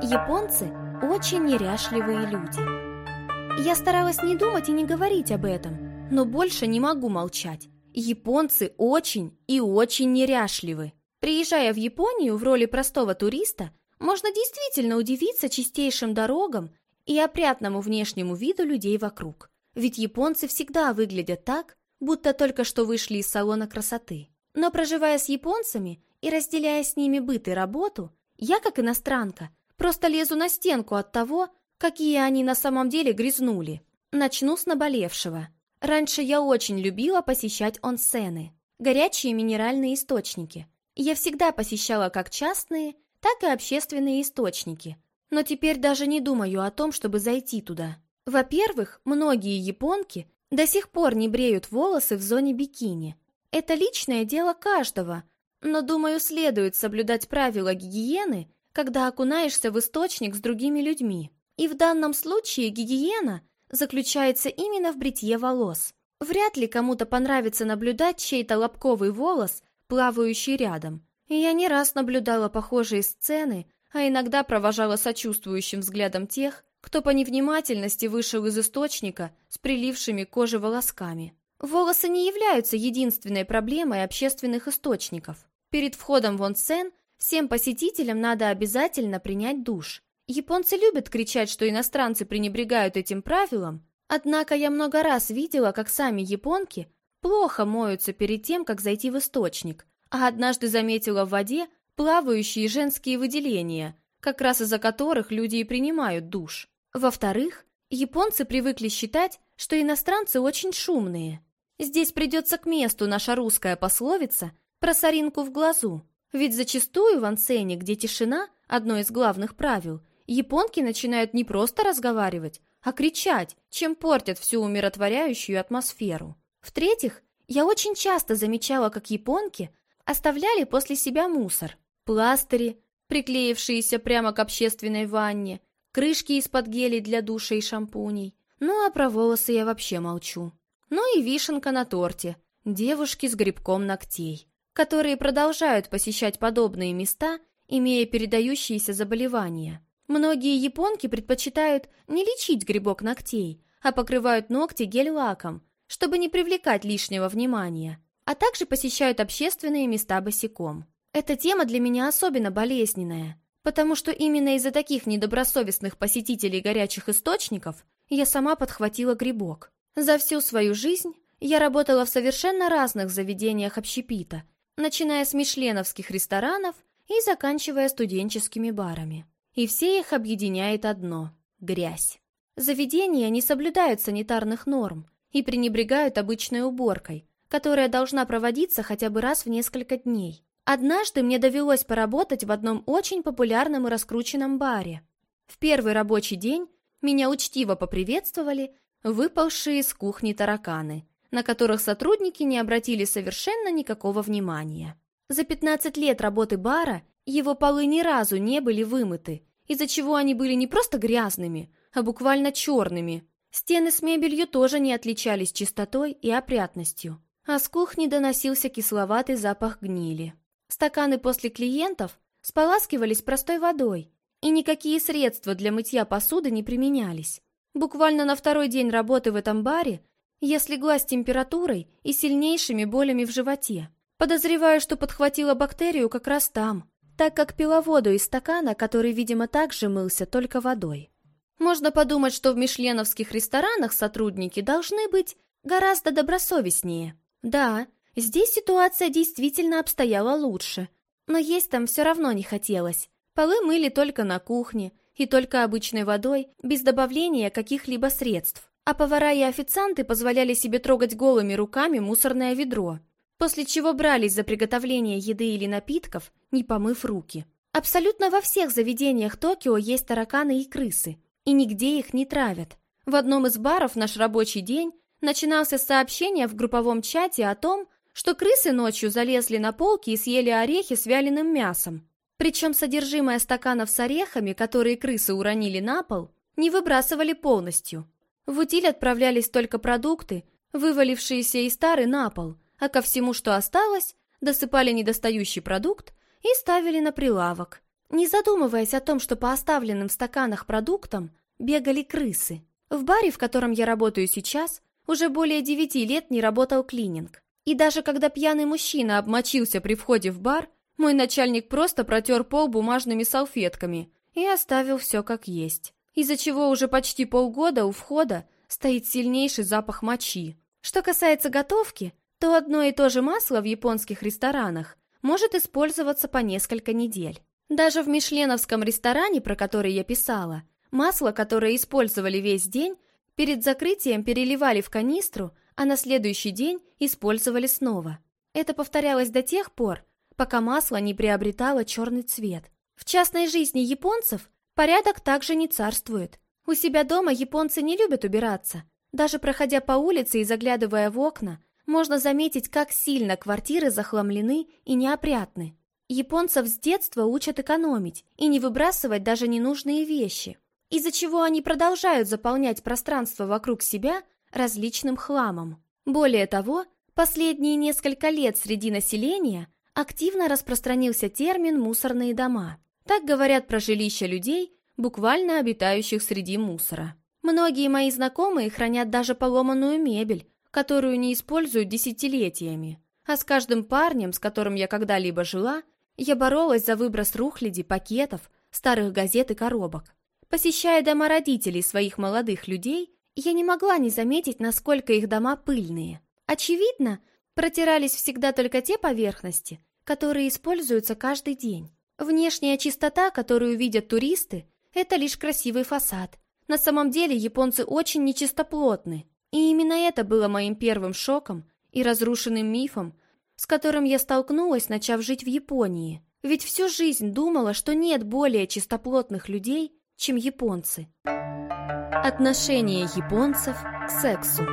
Японцы очень неряшливые люди. Я старалась не думать и не говорить об этом, но больше не могу молчать. Японцы очень и очень неряшливы. Приезжая в Японию в роли простого туриста, можно действительно удивиться чистейшим дорогам и опрятному внешнему виду людей вокруг. Ведь японцы всегда выглядят так, будто только что вышли из салона красоты. Но проживая с японцами и разделяя с ними быт и работу, я, как иностранка, просто лезу на стенку от того, какие они на самом деле грязнули. Начну с наболевшего. Раньше я очень любила посещать онсены, горячие минеральные источники. Я всегда посещала как частные, так и общественные источники. Но теперь даже не думаю о том, чтобы зайти туда. Во-первых, многие японки до сих пор не бреют волосы в зоне бикини, это личное дело каждого, но, думаю, следует соблюдать правила гигиены, когда окунаешься в источник с другими людьми. И в данном случае гигиена заключается именно в бритье волос. Вряд ли кому-то понравится наблюдать чей-то лобковый волос, плавающий рядом. Я не раз наблюдала похожие сцены, а иногда провожала сочувствующим взглядом тех, кто по невнимательности вышел из источника с прилившими коже волосками. Волосы не являются единственной проблемой общественных источников. Перед входом в онсен всем посетителям надо обязательно принять душ. Японцы любят кричать, что иностранцы пренебрегают этим правилом, однако я много раз видела, как сами японки плохо моются перед тем, как зайти в источник, а однажды заметила в воде плавающие женские выделения, как раз из-за которых люди и принимают душ. Во-вторых, японцы привыкли считать, что иностранцы очень шумные – Здесь придется к месту наша русская пословица про соринку в глазу. Ведь зачастую в ансене, где тишина – одно из главных правил, японки начинают не просто разговаривать, а кричать, чем портят всю умиротворяющую атмосферу. В-третьих, я очень часто замечала, как японки оставляли после себя мусор. Пластыри, приклеившиеся прямо к общественной ванне, крышки из-под гелей для душа и шампуней. Ну а про волосы я вообще молчу. Ну и вишенка на торте – девушки с грибком ногтей, которые продолжают посещать подобные места, имея передающиеся заболевания. Многие японки предпочитают не лечить грибок ногтей, а покрывают ногти гель-лаком, чтобы не привлекать лишнего внимания, а также посещают общественные места босиком. Эта тема для меня особенно болезненная, потому что именно из-за таких недобросовестных посетителей горячих источников я сама подхватила грибок. За всю свою жизнь я работала в совершенно разных заведениях общепита, начиная с мишленовских ресторанов и заканчивая студенческими барами. И все их объединяет одно – грязь. Заведения не соблюдают санитарных норм и пренебрегают обычной уборкой, которая должна проводиться хотя бы раз в несколько дней. Однажды мне довелось поработать в одном очень популярном и раскрученном баре. В первый рабочий день меня учтиво поприветствовали выпавшие из кухни тараканы, на которых сотрудники не обратили совершенно никакого внимания. За 15 лет работы бара его полы ни разу не были вымыты, из-за чего они были не просто грязными, а буквально черными. Стены с мебелью тоже не отличались чистотой и опрятностью, а с кухни доносился кисловатый запах гнили. Стаканы после клиентов споласкивались простой водой, и никакие средства для мытья посуды не применялись. Буквально на второй день работы в этом баре я слегла с температурой и сильнейшими болями в животе. Подозреваю, что подхватила бактерию как раз там, так как пила воду из стакана, который, видимо, также мылся только водой. Можно подумать, что в мишленовских ресторанах сотрудники должны быть гораздо добросовестнее. Да, Здесь ситуация действительно обстояла лучше, но есть там все равно не хотелось. Полы мыли только на кухне и только обычной водой, без добавления каких-либо средств. А повара и официанты позволяли себе трогать голыми руками мусорное ведро, после чего брались за приготовление еды или напитков, не помыв руки. Абсолютно во всех заведениях Токио есть тараканы и крысы, и нигде их не травят. В одном из баров наш рабочий день начинался с сообщения в групповом чате о том, что крысы ночью залезли на полки и съели орехи с вяленым мясом. Причем содержимое стаканов с орехами, которые крысы уронили на пол, не выбрасывали полностью. В утиль отправлялись только продукты, вывалившиеся из тары на пол, а ко всему, что осталось, досыпали недостающий продукт и ставили на прилавок, не задумываясь о том, что по оставленным в стаканах продуктам бегали крысы. В баре, в котором я работаю сейчас, уже более девяти лет не работал клининг. И даже когда пьяный мужчина обмочился при входе в бар, мой начальник просто протер пол бумажными салфетками и оставил все как есть, из-за чего уже почти полгода у входа стоит сильнейший запах мочи. Что касается готовки, то одно и то же масло в японских ресторанах может использоваться по несколько недель. Даже в мишленовском ресторане, про который я писала, масло, которое использовали весь день, перед закрытием переливали в канистру а на следующий день использовали снова. Это повторялось до тех пор, пока масло не приобретало черный цвет. В частной жизни японцев порядок также не царствует. У себя дома японцы не любят убираться. Даже проходя по улице и заглядывая в окна, можно заметить, как сильно квартиры захламлены и неопрятны. Японцев с детства учат экономить и не выбрасывать даже ненужные вещи, из-за чего они продолжают заполнять пространство вокруг себя различным хламом. Более того, последние несколько лет среди населения активно распространился термин «мусорные дома». Так говорят про жилища людей, буквально обитающих среди мусора. Многие мои знакомые хранят даже поломанную мебель, которую не используют десятилетиями. А с каждым парнем, с которым я когда-либо жила, я боролась за выброс рухляди, пакетов, старых газет и коробок. Посещая дома родителей своих молодых людей, я не могла не заметить, насколько их дома пыльные. Очевидно, протирались всегда только те поверхности, которые используются каждый день. Внешняя чистота, которую видят туристы, это лишь красивый фасад. На самом деле японцы очень нечистоплотны. И именно это было моим первым шоком и разрушенным мифом, с которым я столкнулась, начав жить в Японии. Ведь всю жизнь думала, что нет более чистоплотных людей, чем японцы. Отношение японцев к сексу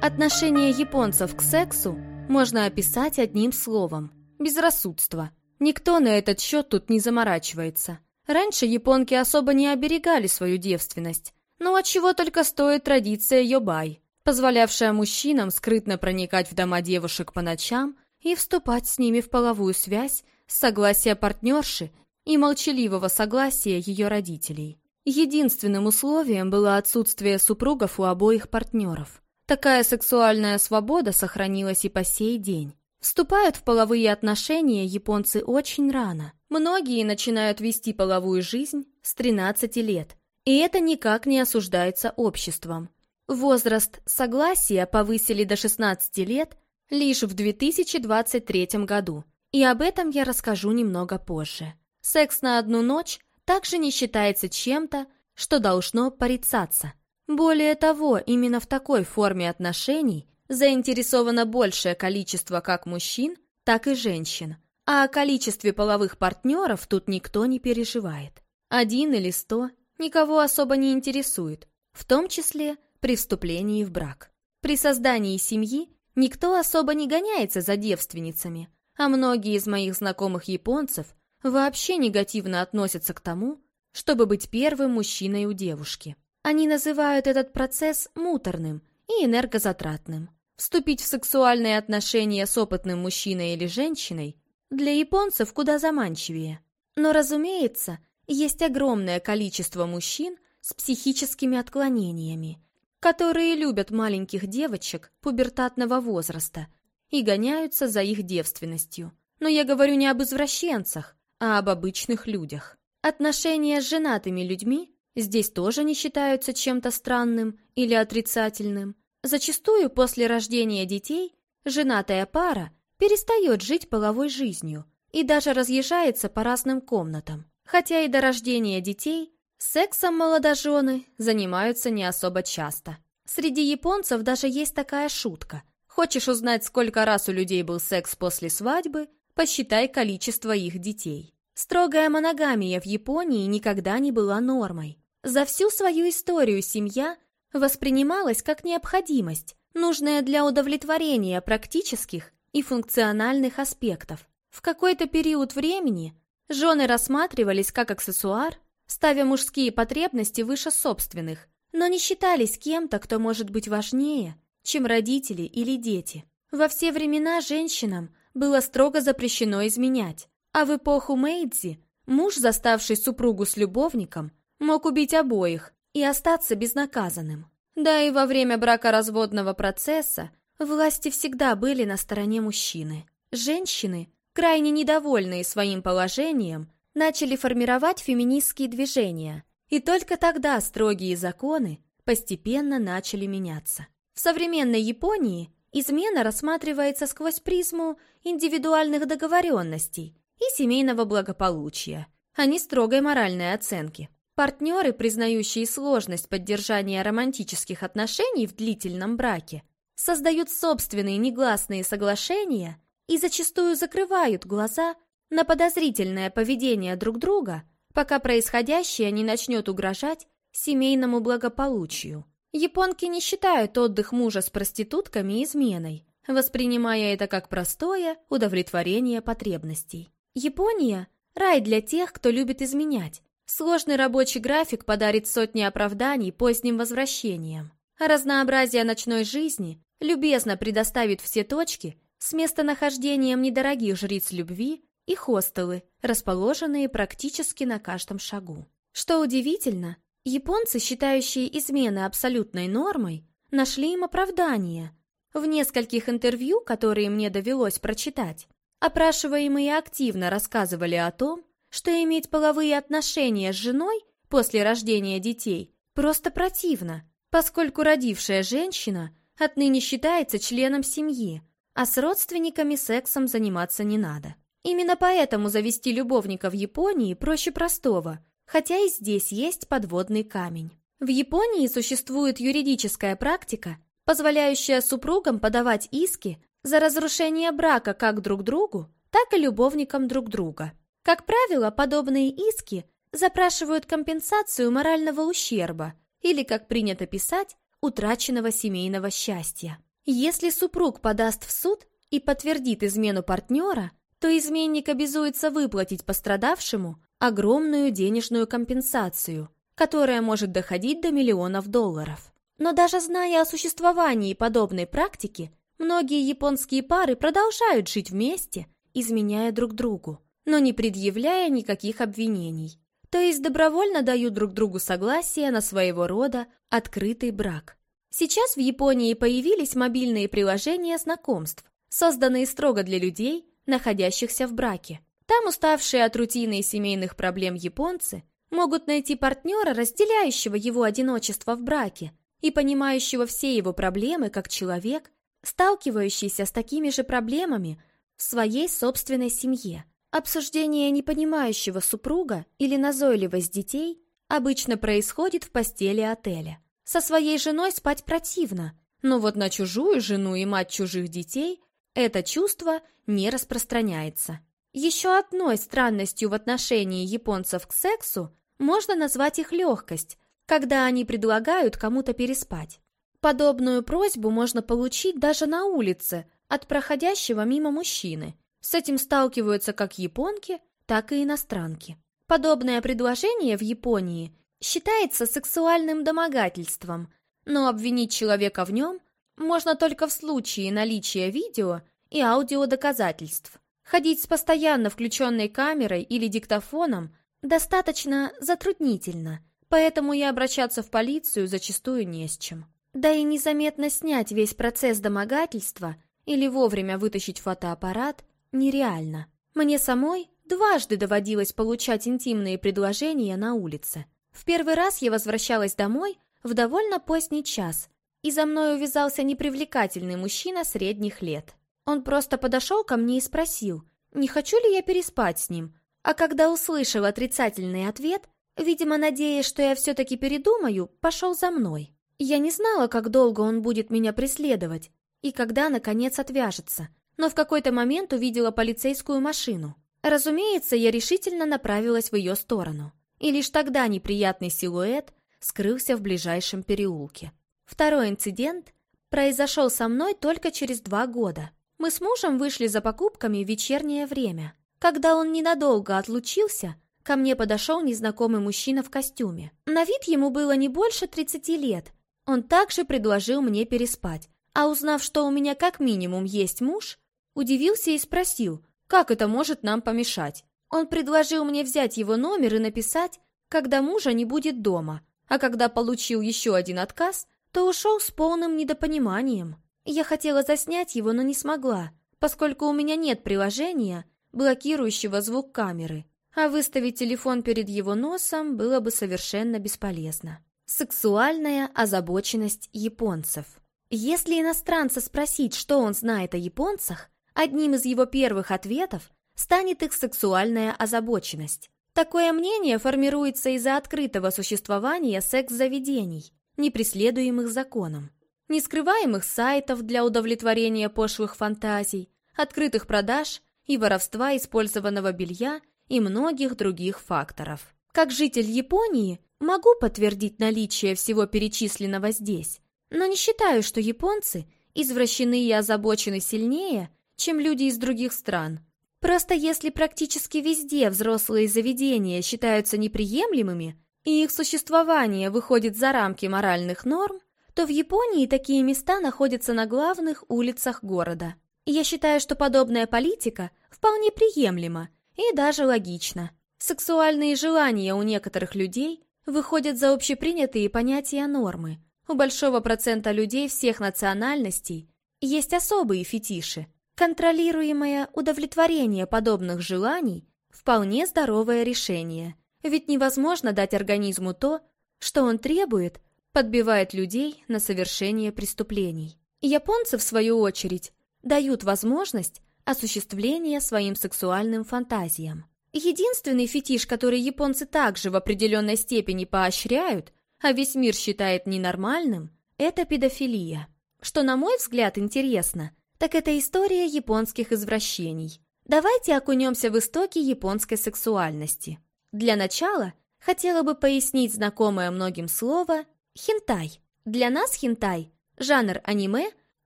Отношение японцев к сексу можно описать одним словом – безрассудство. Никто на этот счет тут не заморачивается. Раньше японки особо не оберегали свою девственность, но от чего только стоит традиция йобай, позволявшая мужчинам скрытно проникать в дома девушек по ночам и вступать с ними в половую связь с согласия партнерши и молчаливого согласия ее родителей. Единственным условием было отсутствие супругов у обоих партнеров. Такая сексуальная свобода сохранилась и по сей день. Вступают в половые отношения японцы очень рано. Многие начинают вести половую жизнь с 13 лет, и это никак не осуждается обществом. Возраст согласия повысили до 16 лет лишь в 2023 году, и об этом я расскажу немного позже. Секс на одну ночь также не считается чем-то, что должно порицаться. Более того, именно в такой форме отношений заинтересовано большее количество как мужчин, так и женщин. А о количестве половых партнеров тут никто не переживает. Один или сто никого особо не интересует, в том числе при вступлении в брак. При создании семьи никто особо не гоняется за девственницами, а многие из моих знакомых японцев вообще негативно относятся к тому, чтобы быть первым мужчиной у девушки. Они называют этот процесс муторным и энергозатратным. Вступить в сексуальные отношения с опытным мужчиной или женщиной для японцев куда заманчивее. Но, разумеется, есть огромное количество мужчин с психическими отклонениями, которые любят маленьких девочек пубертатного возраста и гоняются за их девственностью. Но я говорю не об извращенцах, а об обычных людях. Отношения с женатыми людьми здесь тоже не считаются чем-то странным или отрицательным. Зачастую после рождения детей женатая пара перестает жить половой жизнью и даже разъезжается по разным комнатам. Хотя и до рождения детей сексом молодожены занимаются не особо часто. Среди японцев даже есть такая шутка. Хочешь узнать, сколько раз у людей был секс после свадьбы, посчитай количество их детей. Строгая моногамия в Японии никогда не была нормой. За всю свою историю семья воспринималась как необходимость, нужная для удовлетворения практических и функциональных аспектов. В какой-то период времени жены рассматривались как аксессуар, ставя мужские потребности выше собственных, но не считались кем-то, кто может быть важнее, чем родители или дети. Во все времена женщинам было строго запрещено изменять, а в эпоху Мэйдзи муж, заставший супругу с любовником, мог убить обоих и остаться безнаказанным. Да и во время бракоразводного процесса власти всегда были на стороне мужчины. Женщины, крайне недовольные своим положением, начали формировать феминистские движения, и только тогда строгие законы постепенно начали меняться. В современной Японии измена рассматривается сквозь призму индивидуальных договоренностей и семейного благополучия, а не строгой моральной оценки. Партнеры, признающие сложность поддержания романтических отношений в длительном браке, создают собственные негласные соглашения и зачастую закрывают глаза на подозрительное поведение друг друга, пока происходящее не начнет угрожать семейному благополучию. Японки не считают отдых мужа с проститутками изменой, воспринимая это как простое удовлетворение потребностей. Япония – рай для тех, кто любит изменять, Сложный рабочий график подарит сотни оправданий поздним возвращением. А разнообразие ночной жизни любезно предоставит все точки с местонахождением недорогих жриц любви и хостелы, расположенные практически на каждом шагу. Что удивительно, японцы, считающие измены абсолютной нормой, нашли им оправдание. В нескольких интервью, которые мне довелось прочитать, опрашиваемые активно рассказывали о том, что иметь половые отношения с женой после рождения детей просто противно, поскольку родившая женщина отныне считается членом семьи, а с родственниками сексом заниматься не надо. Именно поэтому завести любовника в Японии проще простого, хотя и здесь есть подводный камень. В Японии существует юридическая практика, позволяющая супругам подавать иски за разрушение брака как друг другу, так и любовникам друг друга. Как правило, подобные иски запрашивают компенсацию морального ущерба или, как принято писать, утраченного семейного счастья. Если супруг подаст в суд и подтвердит измену партнера, то изменник обязуется выплатить пострадавшему огромную денежную компенсацию, которая может доходить до миллионов долларов. Но даже зная о существовании подобной практики, многие японские пары продолжают жить вместе, изменяя друг другу. но не предъявляя никаких обвинений. То есть добровольно дают друг другу согласие на своего рода открытый брак. Сейчас в Японии появились мобильные приложения знакомств, созданные строго для людей, находящихся в браке. Там уставшие от рутины и семейных проблем японцы могут найти партнера, разделяющего его одиночество в браке и понимающего все его проблемы как человек, сталкивающийся с такими же проблемами в своей собственной семье. Обсуждение непонимающего супруга или назойливость детей обычно происходит в постели отеля. Со своей женой спать противно, но вот на чужую жену и мать чужих детей это чувство не распространяется. Еще одной странностью в отношении японцев к сексу можно назвать их легкость, когда они предлагают кому-то переспать. Подобную просьбу можно получить даже на улице от проходящего мимо мужчины. С этим сталкиваются как японки, так и иностранки. Подобное предложение в Японии считается сексуальным домогательством, но обвинить человека в нем можно только в случае наличия видео и аудиодоказательств. Ходить с постоянно включенной камерой или диктофоном достаточно затруднительно, поэтому и обращаться в полицию зачастую не с чем. Да и незаметно снять весь процесс домогательства или вовремя вытащить фотоаппарат нереально. Мне самой дважды доводилось получать интимные предложения на улице. В первый раз я возвращалась домой в довольно поздний час, и за мной увязался непривлекательный мужчина средних лет. Он просто подошел ко мне и спросил, не хочу ли я переспать с ним, а когда услышал отрицательный ответ, видимо, надеясь, что я все-таки передумаю, пошел за мной. Я не знала, как долго он будет меня преследовать и когда, наконец, отвяжется, но в какой-то момент увидела полицейскую машину. Разумеется, я решительно направилась в ее сторону, и лишь тогда неприятный силуэт скрылся в ближайшем переулке. Второй инцидент произошел со мной только через два года. Мы с мужем вышли за покупками в вечернее время. Когда он ненадолго отлучился, ко мне подошел незнакомый мужчина в костюме. На вид ему было не больше 30 лет. Он также предложил мне переспать, а узнав, что у меня как минимум есть муж, удивился и спросил, как это может нам помешать. Он предложил мне взять его номер и написать, когда мужа не будет дома, а когда получил еще один отказ, то ушел с полным недопониманием. Я хотела заснять его, но не смогла, поскольку у меня нет приложения, блокирующего звук камеры, а выставить телефон перед его носом было бы совершенно бесполезно. Сексуальная озабоченность японцев. Если иностранца спросить, что он знает о японцах, одним из его первых ответов станет их сексуальная озабоченность. Такое мнение формируется из-за открытого существования секс-заведений, не преследуемых законом нескрываемых сайтов для удовлетворения пошлых фантазий, открытых продаж и воровства использованного белья и многих других факторов. Как житель Японии могу подтвердить наличие всего перечисленного здесь, но не считаю, что японцы извращены и озабочены сильнее, чем люди из других стран. Просто если практически везде взрослые заведения считаются неприемлемыми, и их существование выходит за рамки моральных норм, то в Японии такие места находятся на главных улицах города. я считаю, что подобная политика вполне приемлема и даже логична. Сексуальные желания у некоторых людей выходят за общепринятые понятия нормы. У большого процента людей всех национальностей есть особые фетиши. Контролируемое удовлетворение подобных желаний – вполне здоровое решение. Ведь невозможно дать организму то, что он требует – подбивает людей на совершение преступлений. Японцы, в свою очередь, дают возможность осуществления своим сексуальным фантазиям. Единственный фетиш, который японцы также в определенной степени поощряют, а весь мир считает ненормальным, это педофилия. Что, на мой взгляд, интересно, так это история японских извращений. Давайте окунемся в истоки японской сексуальности. Для начала хотела бы пояснить знакомое многим слово Хентай. Для нас хентай – жанр аниме,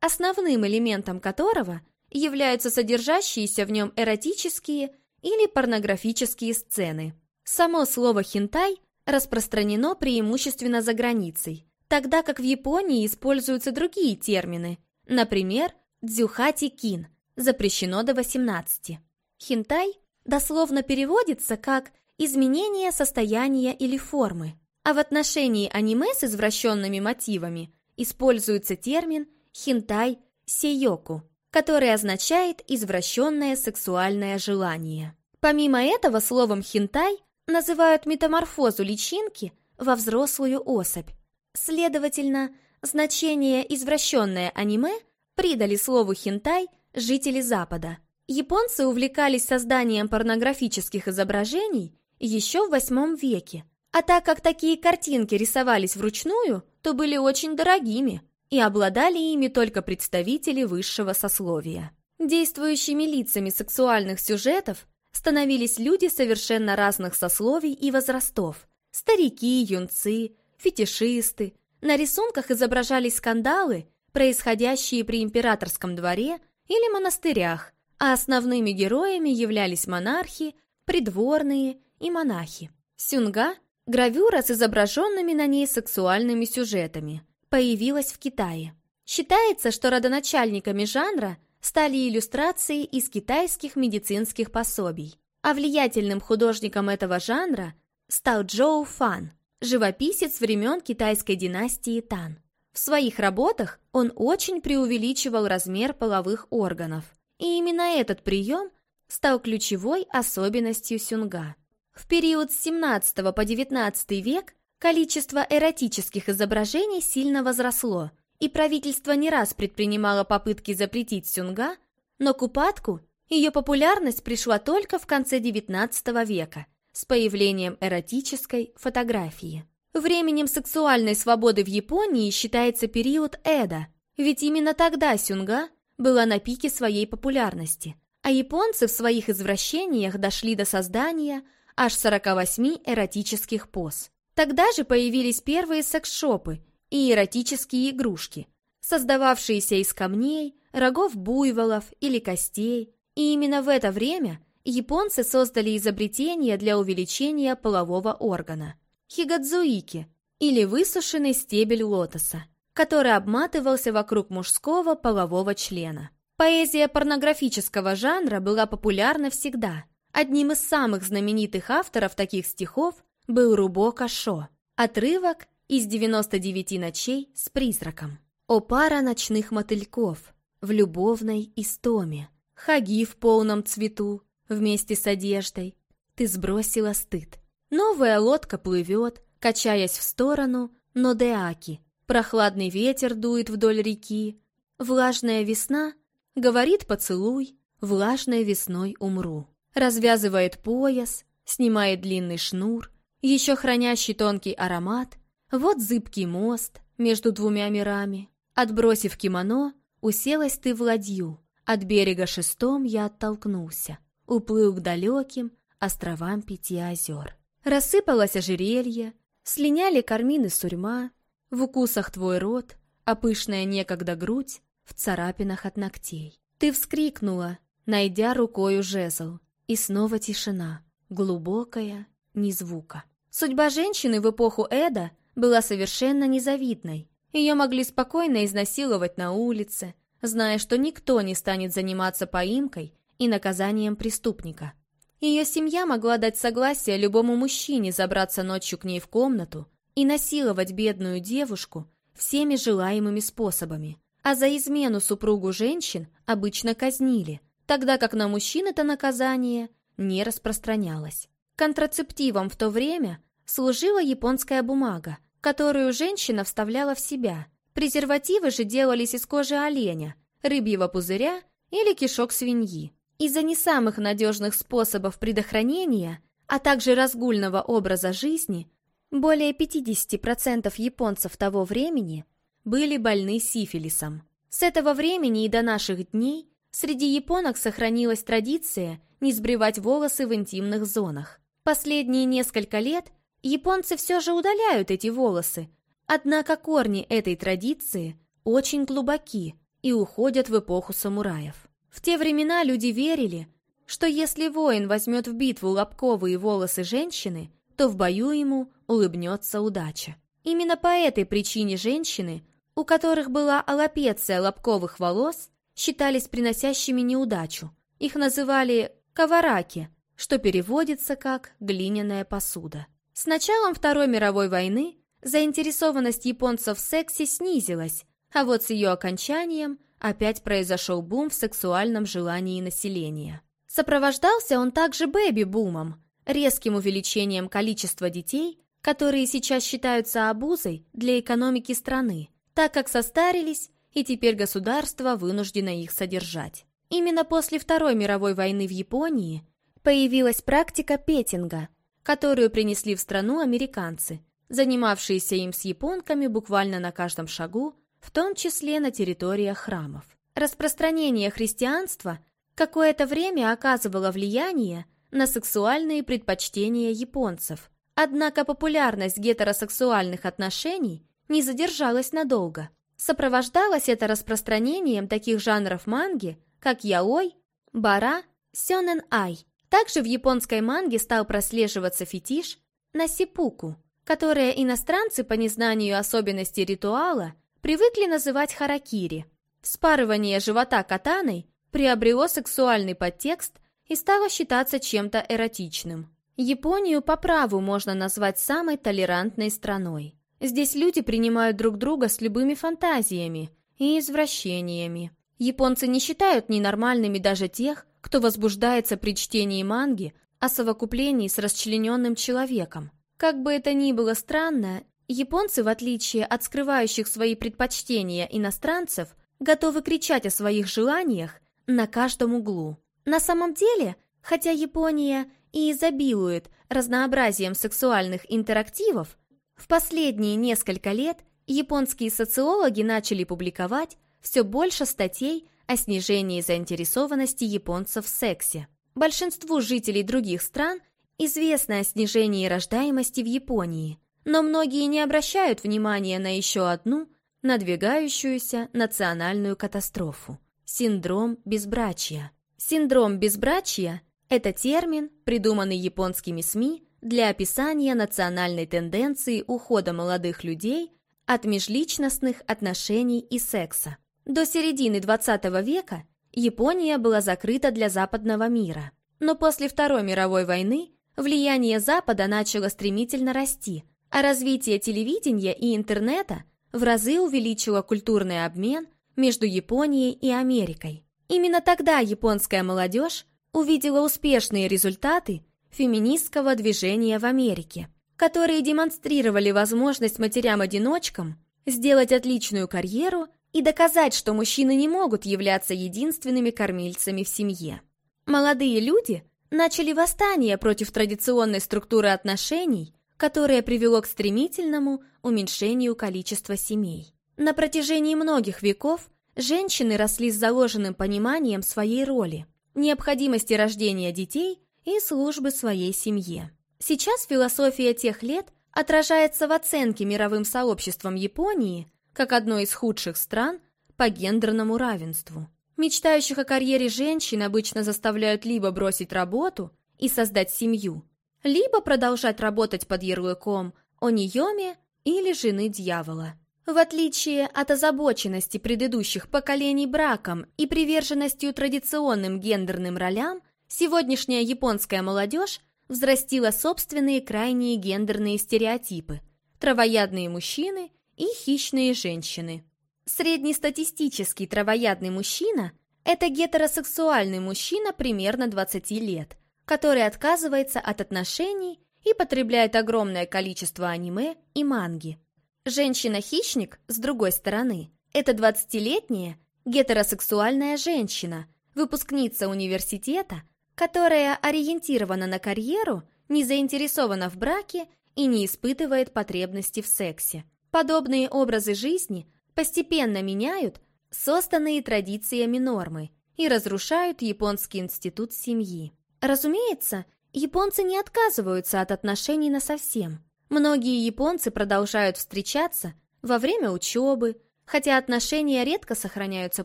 основным элементом которого являются содержащиеся в нем эротические или порнографические сцены. Само слово «хентай» распространено преимущественно за границей, тогда как в Японии используются другие термины, например, «дзюхати-кин» запрещено до 18. Хентай дословно переводится как «изменение состояния или формы», а в отношении аниме с извращенными мотивами используется термин «хинтай сейоку», который означает «извращенное сексуальное желание». Помимо этого словом «хинтай» называют метаморфозу личинки во взрослую особь. Следовательно, значение «извращенное аниме» придали слову «хинтай» жители Запада. Японцы увлекались созданием порнографических изображений еще в VIII веке, а так как такие картинки рисовались вручную, то были очень дорогими, и обладали ими только представители высшего сословия. Действующими лицами сексуальных сюжетов становились люди совершенно разных сословий и возрастов. Старики, юнцы, фетишисты. На рисунках изображались скандалы, происходящие при императорском дворе или монастырях, а основными героями являлись монархи, придворные и монахи. Сюнга Гравюра с изображенными на ней сексуальными сюжетами появилась в Китае. Считается, что родоначальниками жанра стали иллюстрации из китайских медицинских пособий, а влиятельным художником этого жанра стал Джоу Фан, живописец времен китайской династии Тан. В своих работах он очень преувеличивал размер половых органов, и именно этот прием стал ключевой особенностью сюнга. В период с 17 по 19 век количество эротических изображений сильно возросло, и правительство не раз предпринимало попытки запретить сюнга, но к упадку ее популярность пришла только в конце XIX века с появлением эротической фотографии. Временем сексуальной свободы в Японии считается период Эда, ведь именно тогда сюнга была на пике своей популярности, а японцы в своих извращениях дошли до создания – аж 48 эротических поз. Тогда же появились первые секс-шопы и эротические игрушки, создававшиеся из камней, рогов буйволов или костей, и именно в это время японцы создали изобретение для увеличения полового органа – хигадзуики, или высушенный стебель лотоса, который обматывался вокруг мужского полового члена. Поэзия порнографического жанра была популярна всегда – Одним из самых знаменитых авторов таких стихов был Рубо Кашо. Отрывок из «99 ночей с призраком». О пара ночных мотыльков в любовной истоме, Хаги в полном цвету вместе с одеждой. Ты сбросила стыд. Новая лодка плывет, качаясь в сторону Нодеаки. Прохладный ветер дует вдоль реки. Влажная весна говорит поцелуй, влажной весной умру развязывает пояс, снимает длинный шнур, еще хранящий тонкий аромат. Вот зыбкий мост между двумя мирами. Отбросив кимоно, уселась ты в ладью. От берега шестом я оттолкнулся. Уплыл к далеким островам пяти озер. Рассыпалось ожерелье, слиняли кармины сурьма, в укусах твой рот, а пышная некогда грудь в царапинах от ногтей. Ты вскрикнула, найдя рукою жезл, и снова тишина, глубокая, ни звука. Судьба женщины в эпоху Эда была совершенно незавидной. Ее могли спокойно изнасиловать на улице, зная, что никто не станет заниматься поимкой и наказанием преступника. Ее семья могла дать согласие любому мужчине забраться ночью к ней в комнату и насиловать бедную девушку всеми желаемыми способами, а за измену супругу женщин обычно казнили, тогда как на мужчин это наказание не распространялось. Контрацептивом в то время служила японская бумага, которую женщина вставляла в себя. Презервативы же делались из кожи оленя, рыбьего пузыря или кишок свиньи. Из-за не самых надежных способов предохранения, а также разгульного образа жизни, более 50% японцев того времени были больны сифилисом. С этого времени и до наших дней Среди японок сохранилась традиция не сбривать волосы в интимных зонах. Последние несколько лет японцы все же удаляют эти волосы, однако корни этой традиции очень глубоки и уходят в эпоху самураев. В те времена люди верили, что если воин возьмет в битву лобковые волосы женщины, то в бою ему улыбнется удача. Именно по этой причине женщины, у которых была аллопеция лобковых волос, считались приносящими неудачу. Их называли «кавараки», что переводится как «глиняная посуда». С началом Второй мировой войны заинтересованность японцев в сексе снизилась, а вот с ее окончанием опять произошел бум в сексуальном желании населения. Сопровождался он также бэби-бумом, резким увеличением количества детей, которые сейчас считаются обузой для экономики страны, так как состарились, и теперь государство вынуждено их содержать. Именно после Второй мировой войны в Японии появилась практика петинга, которую принесли в страну американцы, занимавшиеся им с японками буквально на каждом шагу, в том числе на территориях храмов. Распространение христианства какое-то время оказывало влияние на сексуальные предпочтения японцев, однако популярность гетеросексуальных отношений не задержалась надолго. Сопровождалось это распространением таких жанров манги, как яой, бара, сёнэн-ай. Также в японской манге стал прослеживаться фетиш на сипуку, которое иностранцы по незнанию особенностей ритуала привыкли называть харакири. Вспарывание живота катаной приобрело сексуальный подтекст и стало считаться чем-то эротичным. Японию по праву можно назвать самой толерантной страной. Здесь люди принимают друг друга с любыми фантазиями и извращениями. Японцы не считают ненормальными даже тех, кто возбуждается при чтении манги о совокуплении с расчлененным человеком. Как бы это ни было странно, японцы, в отличие от скрывающих свои предпочтения иностранцев, готовы кричать о своих желаниях на каждом углу. На самом деле, хотя Япония и изобилует разнообразием сексуальных интерактивов, в последние несколько лет японские социологи начали публиковать все больше статей о снижении заинтересованности японцев в сексе. Большинству жителей других стран известно о снижении рождаемости в Японии, но многие не обращают внимания на еще одну надвигающуюся национальную катастрофу – синдром безбрачия. Синдром безбрачия – это термин, придуманный японскими СМИ для описания национальной тенденции ухода молодых людей от межличностных отношений и секса. До середины XX века Япония была закрыта для западного мира. Но после Второй мировой войны влияние Запада начало стремительно расти, а развитие телевидения и интернета в разы увеличило культурный обмен между Японией и Америкой. Именно тогда японская молодежь увидела успешные результаты феминистского движения в Америке, которые демонстрировали возможность матерям-одиночкам сделать отличную карьеру и доказать, что мужчины не могут являться единственными кормильцами в семье. Молодые люди начали восстание против традиционной структуры отношений, которое привело к стремительному уменьшению количества семей. На протяжении многих веков женщины росли с заложенным пониманием своей роли, необходимости рождения детей и службы своей семье. Сейчас философия тех лет отражается в оценке мировым сообществом Японии как одной из худших стран по гендерному равенству. Мечтающих о карьере женщин обычно заставляют либо бросить работу и создать семью, либо продолжать работать под ярлыком «Ониоми» или «Жены дьявола». В отличие от озабоченности предыдущих поколений браком и приверженностью традиционным гендерным ролям, сегодняшняя японская молодежь взрастила собственные крайние гендерные стереотипы – травоядные мужчины и хищные женщины. Среднестатистический травоядный мужчина – это гетеросексуальный мужчина примерно 20 лет, который отказывается от отношений и потребляет огромное количество аниме и манги. Женщина-хищник, с другой стороны, это 20-летняя гетеросексуальная женщина, выпускница университета, которая ориентирована на карьеру, не заинтересована в браке и не испытывает потребности в сексе. Подобные образы жизни постепенно меняют созданные традициями нормы и разрушают японский институт семьи. Разумеется, японцы не отказываются от отношений на совсем. Многие японцы продолжают встречаться во время учебы, хотя отношения редко сохраняются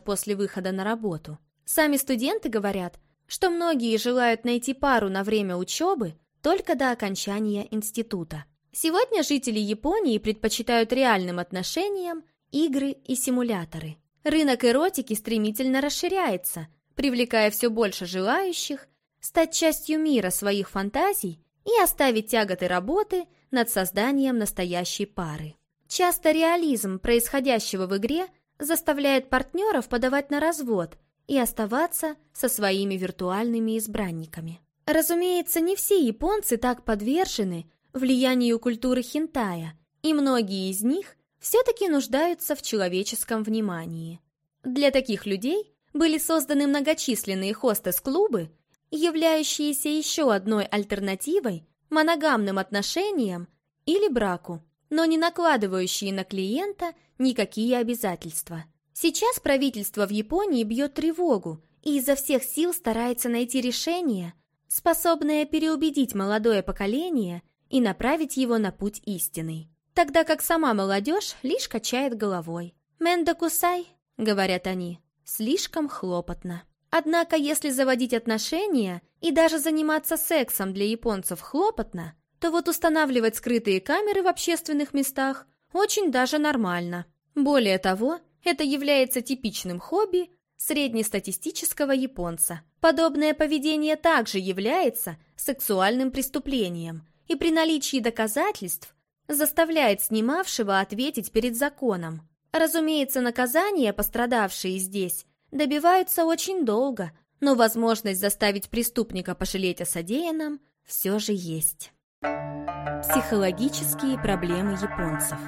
после выхода на работу. Сами студенты говорят, что многие желают найти пару на время учебы только до окончания института. Сегодня жители Японии предпочитают реальным отношениям игры и симуляторы. Рынок эротики стремительно расширяется, привлекая все больше желающих стать частью мира своих фантазий и оставить тяготы работы над созданием настоящей пары. Часто реализм происходящего в игре заставляет партнеров подавать на развод и оставаться со своими виртуальными избранниками. Разумеется, не все японцы так подвержены влиянию культуры хентая, и многие из них все-таки нуждаются в человеческом внимании. Для таких людей были созданы многочисленные хостес-клубы, являющиеся еще одной альтернативой моногамным отношениям или браку, но не накладывающие на клиента никакие обязательства. Сейчас правительство в Японии бьет тревогу и изо всех сил старается найти решение, способное переубедить молодое поколение и направить его на путь истинный. Тогда как сама молодежь лишь качает головой. «Мэнда кусай», — говорят они, — «слишком хлопотно». Однако, если заводить отношения и даже заниматься сексом для японцев хлопотно, то вот устанавливать скрытые камеры в общественных местах очень даже нормально. Более того, это является типичным хобби среднестатистического японца. Подобное поведение также является сексуальным преступлением и при наличии доказательств заставляет снимавшего ответить перед законом. Разумеется, наказания, пострадавшие здесь, добиваются очень долго, но возможность заставить преступника пожалеть о содеянном все же есть. Психологические проблемы японцев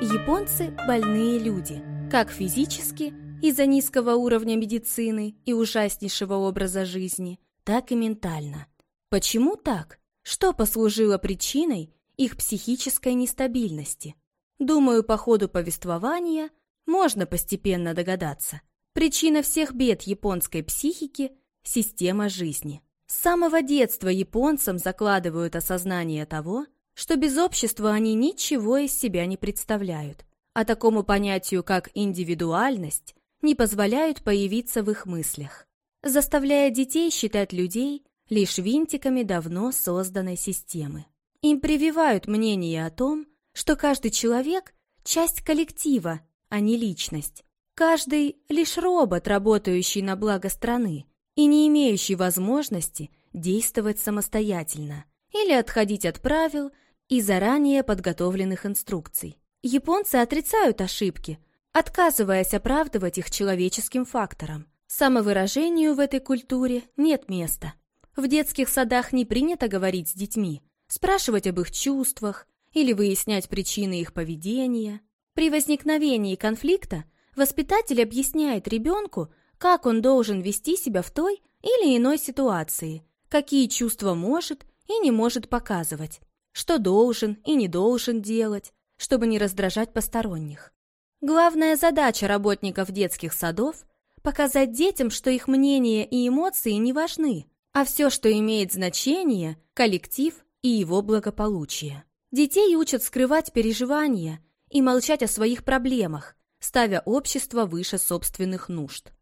Японцы – больные люди, как физически, из-за низкого уровня медицины и ужаснейшего образа жизни, так и ментально. Почему так? Что послужило причиной их психической нестабильности? Думаю, по ходу повествования можно постепенно догадаться – Причина всех бед японской психики – система жизни. С самого детства японцам закладывают осознание того, что без общества они ничего из себя не представляют, а такому понятию, как индивидуальность, не позволяют появиться в их мыслях, заставляя детей считать людей лишь винтиками давно созданной системы. Им прививают мнение о том, что каждый человек – часть коллектива, а не личность, Каждый лишь робот, работающий на благо страны и не имеющий возможности действовать самостоятельно или отходить от правил и заранее подготовленных инструкций. Японцы отрицают ошибки, отказываясь оправдывать их человеческим фактором. Самовыражению в этой культуре нет места. В детских садах не принято говорить с детьми, спрашивать об их чувствах или выяснять причины их поведения. При возникновении конфликта Воспитатель объясняет ребенку, как он должен вести себя в той или иной ситуации, какие чувства может и не может показывать, что должен и не должен делать, чтобы не раздражать посторонних. Главная задача работников детских садов – показать детям, что их мнение и эмоции не важны, а все, что имеет значение – коллектив и его благополучие. Детей учат скрывать переживания и молчать о своих проблемах, ставя общество выше собственных нужд.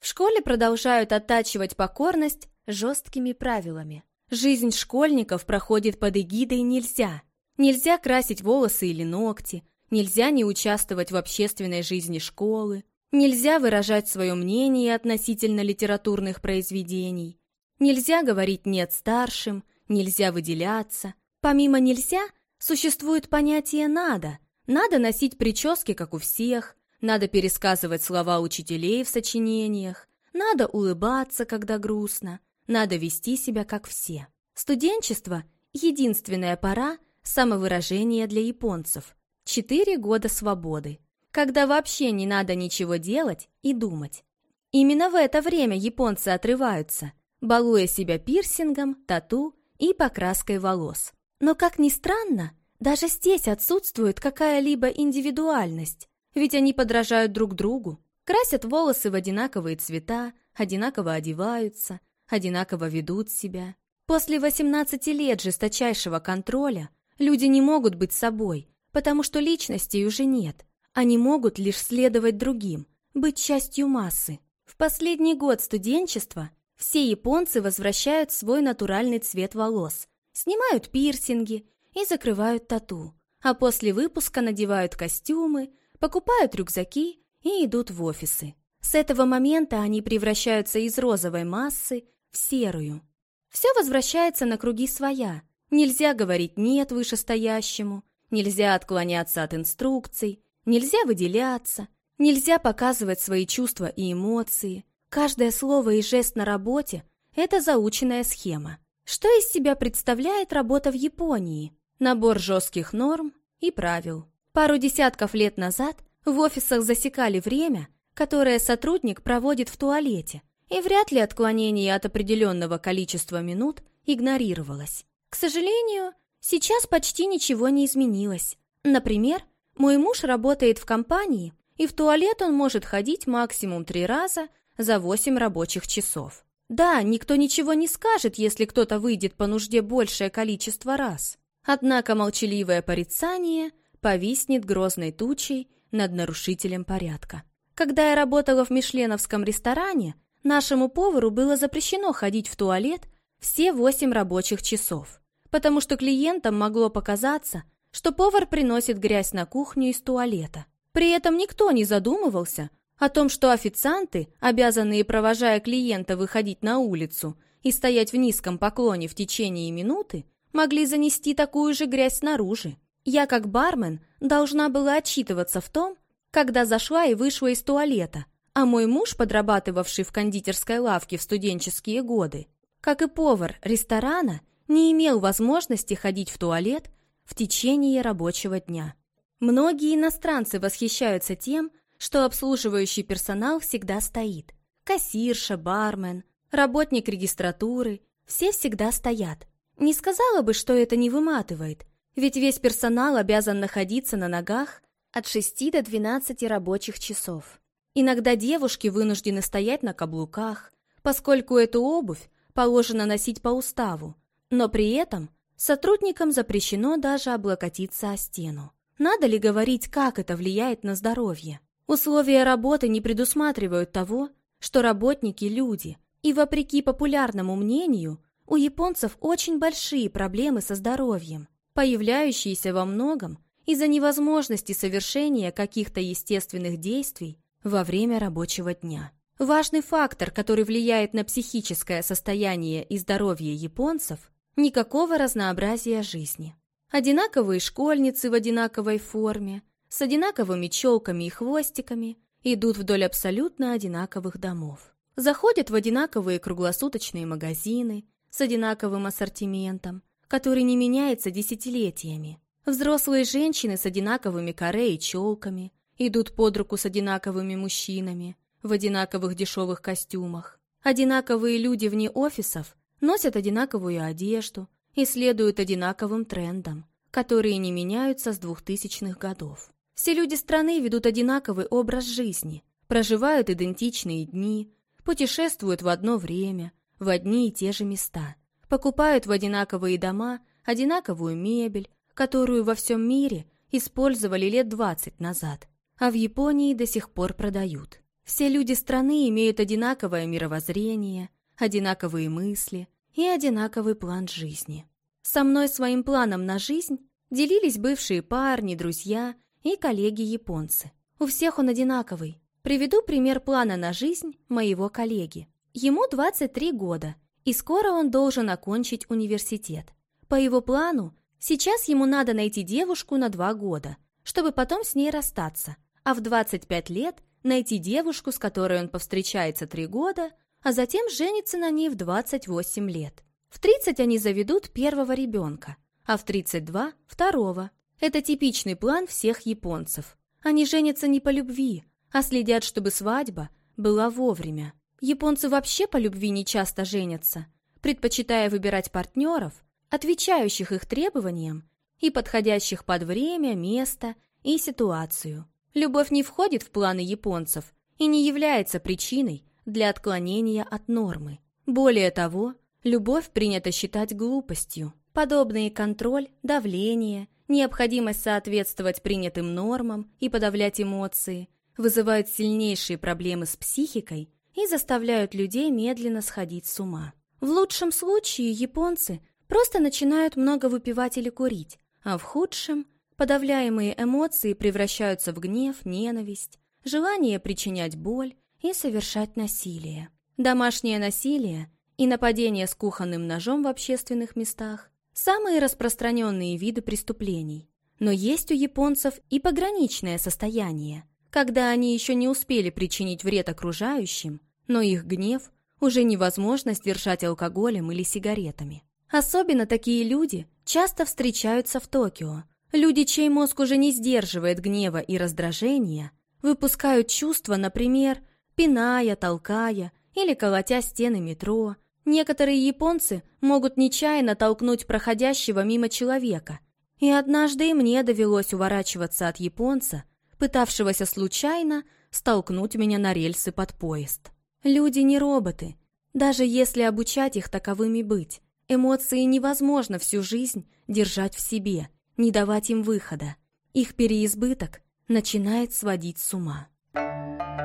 В школе продолжают оттачивать покорность жесткими правилами. Жизнь школьников проходит под эгидой «нельзя». Нельзя красить волосы или ногти, нельзя не участвовать в общественной жизни школы, нельзя выражать свое мнение относительно литературных произведений, нельзя говорить «нет» старшим, нельзя выделяться. Помимо «нельзя» существует понятие «надо». Надо носить прически, как у всех, надо пересказывать слова учителей в сочинениях, надо улыбаться, когда грустно, надо вести себя как все. Студенчество – единственная пора самовыражения для японцев. Четыре года свободы, когда вообще не надо ничего делать и думать. Именно в это время японцы отрываются, балуя себя пирсингом, тату и покраской волос. Но, как ни странно, даже здесь отсутствует какая-либо индивидуальность, ведь они подражают друг другу, красят волосы в одинаковые цвета, одинаково одеваются, одинаково ведут себя. После 18 лет жесточайшего контроля люди не могут быть собой, потому что личностей уже нет. Они могут лишь следовать другим, быть частью массы. В последний год студенчества все японцы возвращают свой натуральный цвет волос, снимают пирсинги и закрывают тату, а после выпуска надевают костюмы, покупают рюкзаки и идут в офисы. С этого момента они превращаются из розовой массы в серую. Все возвращается на круги своя. Нельзя говорить «нет» вышестоящему, нельзя отклоняться от инструкций, нельзя выделяться, нельзя показывать свои чувства и эмоции. Каждое слово и жест на работе – это заученная схема. Что из себя представляет работа в Японии? Набор жестких норм и правил. Пару десятков лет назад в офисах засекали время, которое сотрудник проводит в туалете, и вряд ли отклонение от определенного количества минут игнорировалось. К сожалению, сейчас почти ничего не изменилось. Например, мой муж работает в компании, и в туалет он может ходить максимум три раза за 8 рабочих часов. Да, никто ничего не скажет, если кто-то выйдет по нужде большее количество раз. Однако молчаливое порицание повиснет грозной тучей над нарушителем порядка. Когда я работала в мишленовском ресторане, нашему повару было запрещено ходить в туалет все 8 рабочих часов, потому что клиентам могло показаться, что повар приносит грязь на кухню из туалета. При этом никто не задумывался о том, что официанты, обязанные, провожая клиента, выходить на улицу и стоять в низком поклоне в течение минуты, могли занести такую же грязь снаружи. Я, как бармен, должна была отчитываться в том, когда зашла и вышла из туалета, а мой муж, подрабатывавший в кондитерской лавке в студенческие годы, как и повар ресторана, не имел возможности ходить в туалет в течение рабочего дня. Многие иностранцы восхищаются тем, что обслуживающий персонал всегда стоит. Кассирша, бармен, работник регистратуры – все всегда стоят. Не сказала бы, что это не выматывает, ведь весь персонал обязан находиться на ногах от 6 до 12 рабочих часов. Иногда девушки вынуждены стоять на каблуках, поскольку эту обувь положено носить по уставу, но при этом сотрудникам запрещено даже облокотиться о стену. Надо ли говорить, как это влияет на здоровье? Условия работы не предусматривают того, что работники – люди, и вопреки популярному мнению, у японцев очень большие проблемы со здоровьем, появляющиеся во многом из-за невозможности совершения каких-то естественных действий во время рабочего дня. Важный фактор, который влияет на психическое состояние и здоровье японцев – никакого разнообразия жизни. Одинаковые школьницы в одинаковой форме, с одинаковыми челками и хвостиками, идут вдоль абсолютно одинаковых домов. Заходят в одинаковые круглосуточные магазины с одинаковым ассортиментом, который не меняется десятилетиями. Взрослые женщины с одинаковыми коре и челками идут под руку с одинаковыми мужчинами в одинаковых дешевых костюмах. Одинаковые люди вне офисов носят одинаковую одежду и следуют одинаковым трендам, которые не меняются с двухтысячных годов. Все люди страны ведут одинаковый образ жизни, проживают идентичные дни, путешествуют в одно время, в одни и те же места, покупают в одинаковые дома одинаковую мебель, которую во всем мире использовали лет 20 назад, а в Японии до сих пор продают. Все люди страны имеют одинаковое мировоззрение, одинаковые мысли и одинаковый план жизни. Со мной своим планом на жизнь делились бывшие парни, друзья и коллеги-японцы. У всех он одинаковый. Приведу пример плана на жизнь моего коллеги. Ему 23 года, и скоро он должен окончить университет. По его плану, Сейчас ему надо найти девушку на два года, чтобы потом с ней расстаться, а в 25 лет найти девушку, с которой он повстречается три года, а затем женится на ней в 28 лет. В 30 они заведут первого ребенка, а в 32 – второго. Это типичный план всех японцев. Они женятся не по любви, а следят, чтобы свадьба была вовремя. Японцы вообще по любви не часто женятся, предпочитая выбирать партнеров – отвечающих их требованиям и подходящих под время, место и ситуацию. Любовь не входит в планы японцев и не является причиной для отклонения от нормы. Более того, любовь принято считать глупостью. Подобные контроль, давление, необходимость соответствовать принятым нормам и подавлять эмоции вызывают сильнейшие проблемы с психикой и заставляют людей медленно сходить с ума. В лучшем случае японцы просто начинают много выпивать или курить, а в худшем подавляемые эмоции превращаются в гнев, ненависть, желание причинять боль и совершать насилие. Домашнее насилие и нападение с кухонным ножом в общественных местах – самые распространенные виды преступлений. Но есть у японцев и пограничное состояние, когда они еще не успели причинить вред окружающим, но их гнев уже невозможно сдержать алкоголем или сигаретами. Особенно такие люди часто встречаются в Токио. Люди, чей мозг уже не сдерживает гнева и раздражения, выпускают чувства, например, пиная, толкая или колотя стены метро. Некоторые японцы могут нечаянно толкнуть проходящего мимо человека. И однажды мне довелось уворачиваться от японца, пытавшегося случайно столкнуть меня на рельсы под поезд. Люди не роботы, даже если обучать их таковыми быть. Эмоции невозможно всю жизнь держать в себе, не давать им выхода. Их переизбыток начинает сводить с ума.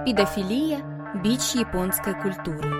Педофилия – бич японской культуры.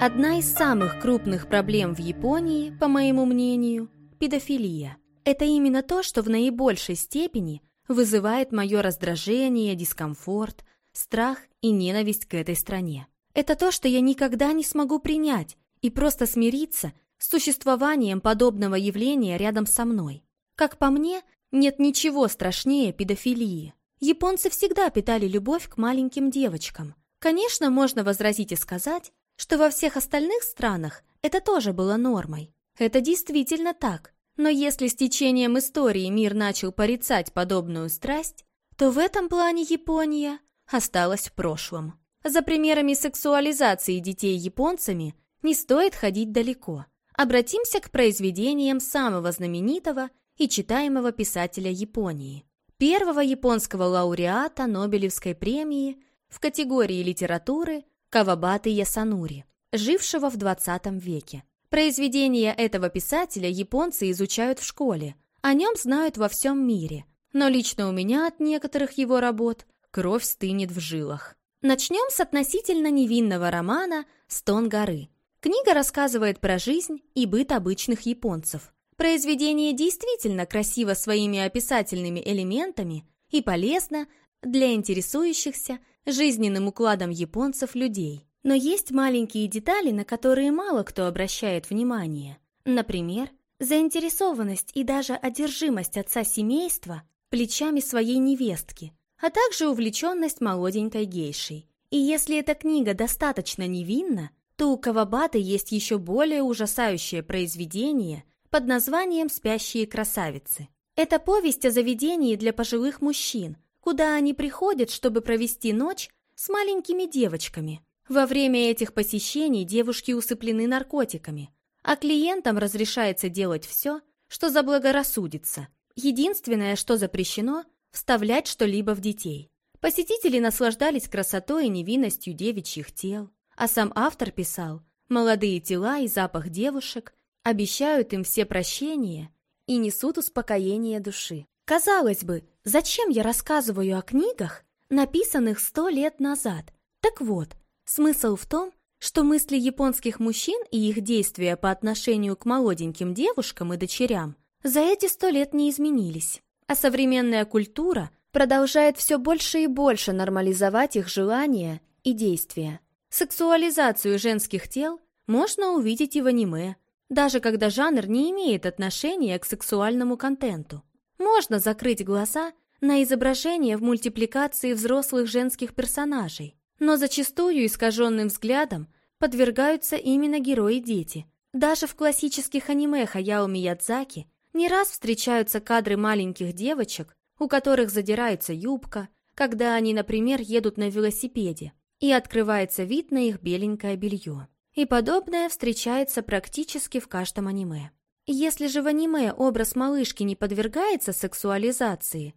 Одна из самых крупных проблем в Японии, по моему мнению, – педофилия. Это именно то, что в наибольшей степени вызывает мое раздражение, дискомфорт, страх и ненависть к этой стране. Это то, что я никогда не смогу принять и просто смириться – с существованием подобного явления рядом со мной. Как по мне, нет ничего страшнее педофилии. Японцы всегда питали любовь к маленьким девочкам. Конечно, можно возразить и сказать, что во всех остальных странах это тоже было нормой. Это действительно так. Но если с течением истории мир начал порицать подобную страсть, то в этом плане Япония осталась в прошлом. За примерами сексуализации детей японцами не стоит ходить далеко – обратимся к произведениям самого знаменитого и читаемого писателя Японии, первого японского лауреата Нобелевской премии в категории литературы Кавабаты Ясанури, жившего в 20 веке. Произведения этого писателя японцы изучают в школе, о нем знают во всем мире, но лично у меня от некоторых его работ кровь стынет в жилах. Начнем с относительно невинного романа «Стон горы», Книга рассказывает про жизнь и быт обычных японцев. Произведение действительно красиво своими описательными элементами и полезно для интересующихся жизненным укладом японцев людей. Но есть маленькие детали, на которые мало кто обращает внимание. Например, заинтересованность и даже одержимость отца семейства плечами своей невестки, а также увлеченность молоденькой гейшей. И если эта книга достаточно невинна, то у Кавабаты есть еще более ужасающее произведение под названием «Спящие красавицы». Это повесть о заведении для пожилых мужчин, куда они приходят, чтобы провести ночь с маленькими девочками. Во время этих посещений девушки усыплены наркотиками, а клиентам разрешается делать все, что заблагорассудится. Единственное, что запрещено – вставлять что-либо в детей. Посетители наслаждались красотой и невинностью девичьих тел. А сам автор писал, молодые тела и запах девушек обещают им все прощения и несут успокоение души. Казалось бы, зачем я рассказываю о книгах, написанных сто лет назад? Так вот, смысл в том, что мысли японских мужчин и их действия по отношению к молоденьким девушкам и дочерям за эти сто лет не изменились. А современная культура продолжает все больше и больше нормализовать их желания и действия. Сексуализацию женских тел можно увидеть и в аниме, даже когда жанр не имеет отношения к сексуальному контенту. Можно закрыть глаза на изображение в мультипликации взрослых женских персонажей, но зачастую искаженным взглядом подвергаются именно герои-дети. Даже в классических аниме Хаяо Миядзаки не раз встречаются кадры маленьких девочек, у которых задирается юбка, когда они, например, едут на велосипеде и открывается вид на их беленькое белье. И подобное встречается практически в каждом аниме. Если же в аниме образ малышки не подвергается сексуализации,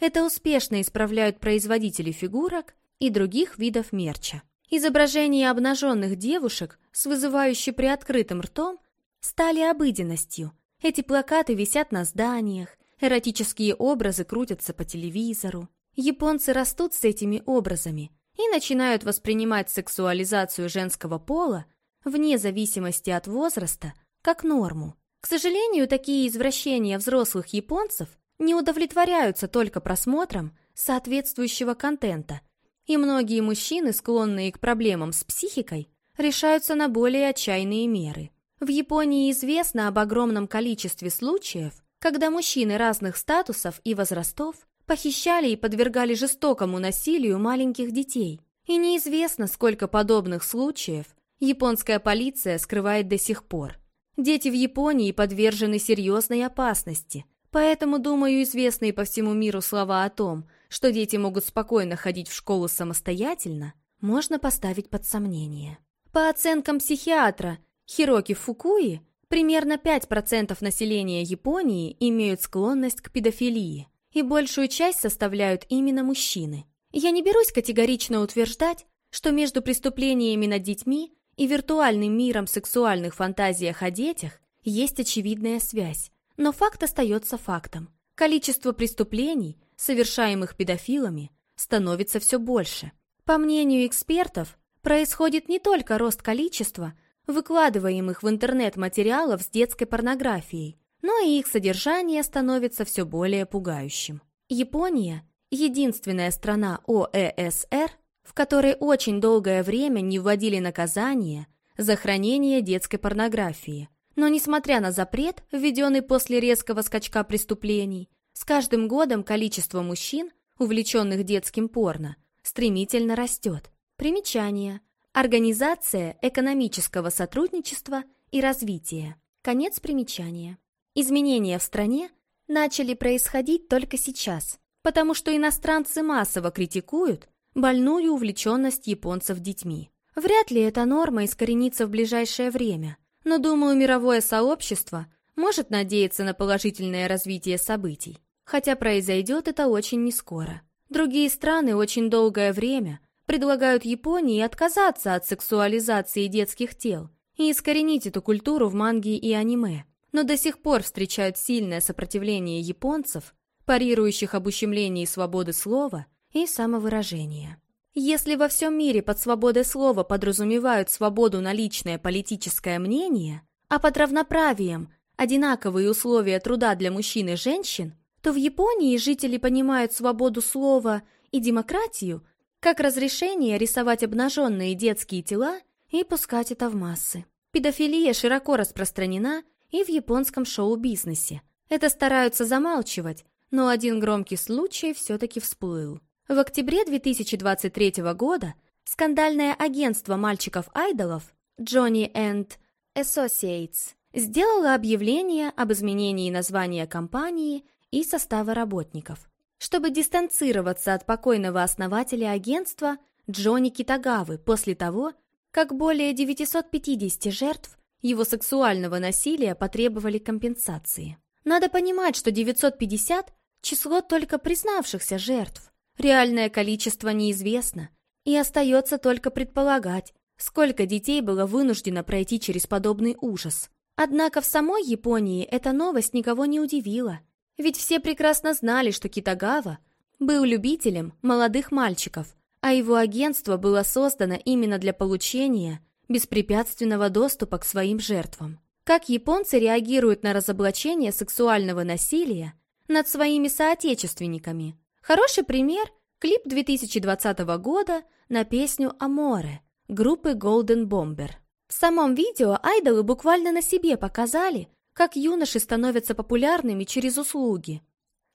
это успешно исправляют производители фигурок и других видов мерча. Изображения обнаженных девушек с вызывающей приоткрытым ртом стали обыденностью. Эти плакаты висят на зданиях, эротические образы крутятся по телевизору. Японцы растут с этими образами – и начинают воспринимать сексуализацию женского пола, вне зависимости от возраста, как норму. К сожалению, такие извращения взрослых японцев не удовлетворяются только просмотром соответствующего контента, и многие мужчины, склонные к проблемам с психикой, решаются на более отчаянные меры. В Японии известно об огромном количестве случаев, когда мужчины разных статусов и возрастов похищали и подвергали жестокому насилию маленьких детей. И неизвестно, сколько подобных случаев японская полиция скрывает до сих пор. Дети в Японии подвержены серьезной опасности, поэтому, думаю, известные по всему миру слова о том, что дети могут спокойно ходить в школу самостоятельно, можно поставить под сомнение. По оценкам психиатра Хироки Фукуи, примерно 5% населения Японии имеют склонность к педофилии, и большую часть составляют именно мужчины. Я не берусь категорично утверждать, что между преступлениями над детьми и виртуальным миром сексуальных фантазиях о детях есть очевидная связь, но факт остается фактом. Количество преступлений, совершаемых педофилами, становится все больше. По мнению экспертов, происходит не только рост количества выкладываемых в интернет материалов с детской порнографией, но и их содержание становится все более пугающим. Япония – единственная страна ОЭСР, в которой очень долгое время не вводили наказание за хранение детской порнографии. Но несмотря на запрет, введенный после резкого скачка преступлений, с каждым годом количество мужчин, увлеченных детским порно, стремительно растет. Примечание. Организация экономического сотрудничества и развития. Конец примечания. Изменения в стране начали происходить только сейчас, потому что иностранцы массово критикуют больную увлеченность японцев детьми. Вряд ли эта норма искоренится в ближайшее время, но, думаю, мировое сообщество может надеяться на положительное развитие событий, хотя произойдет это очень нескоро. Другие страны очень долгое время предлагают Японии отказаться от сексуализации детских тел и искоренить эту культуру в манге и аниме но до сих пор встречают сильное сопротивление японцев, парирующих об ущемлении свободы слова и самовыражения. Если во всем мире под свободой слова подразумевают свободу на личное политическое мнение, а под равноправием одинаковые условия труда для мужчин и женщин, то в Японии жители понимают свободу слова и демократию как разрешение рисовать обнаженные детские тела и пускать это в массы. Педофилия широко распространена и в японском шоу-бизнесе. Это стараются замалчивать, но один громкий случай все-таки всплыл. В октябре 2023 года скандальное агентство мальчиков-айдолов Johnny and Associates сделало объявление об изменении названия компании и состава работников. Чтобы дистанцироваться от покойного основателя агентства Джонни Китагавы после того, как более 950 жертв его сексуального насилия потребовали компенсации. Надо понимать, что 950 – число только признавшихся жертв. Реальное количество неизвестно, и остается только предполагать, сколько детей было вынуждено пройти через подобный ужас. Однако в самой Японии эта новость никого не удивила, ведь все прекрасно знали, что Китагава был любителем молодых мальчиков, а его агентство было создано именно для получения – беспрепятственного доступа к своим жертвам. Как японцы реагируют на разоблачение сексуального насилия над своими соотечественниками? Хороший пример – клип 2020 года на песню «Аморе» группы Golden Bomber. В самом видео айдолы буквально на себе показали, как юноши становятся популярными через услуги.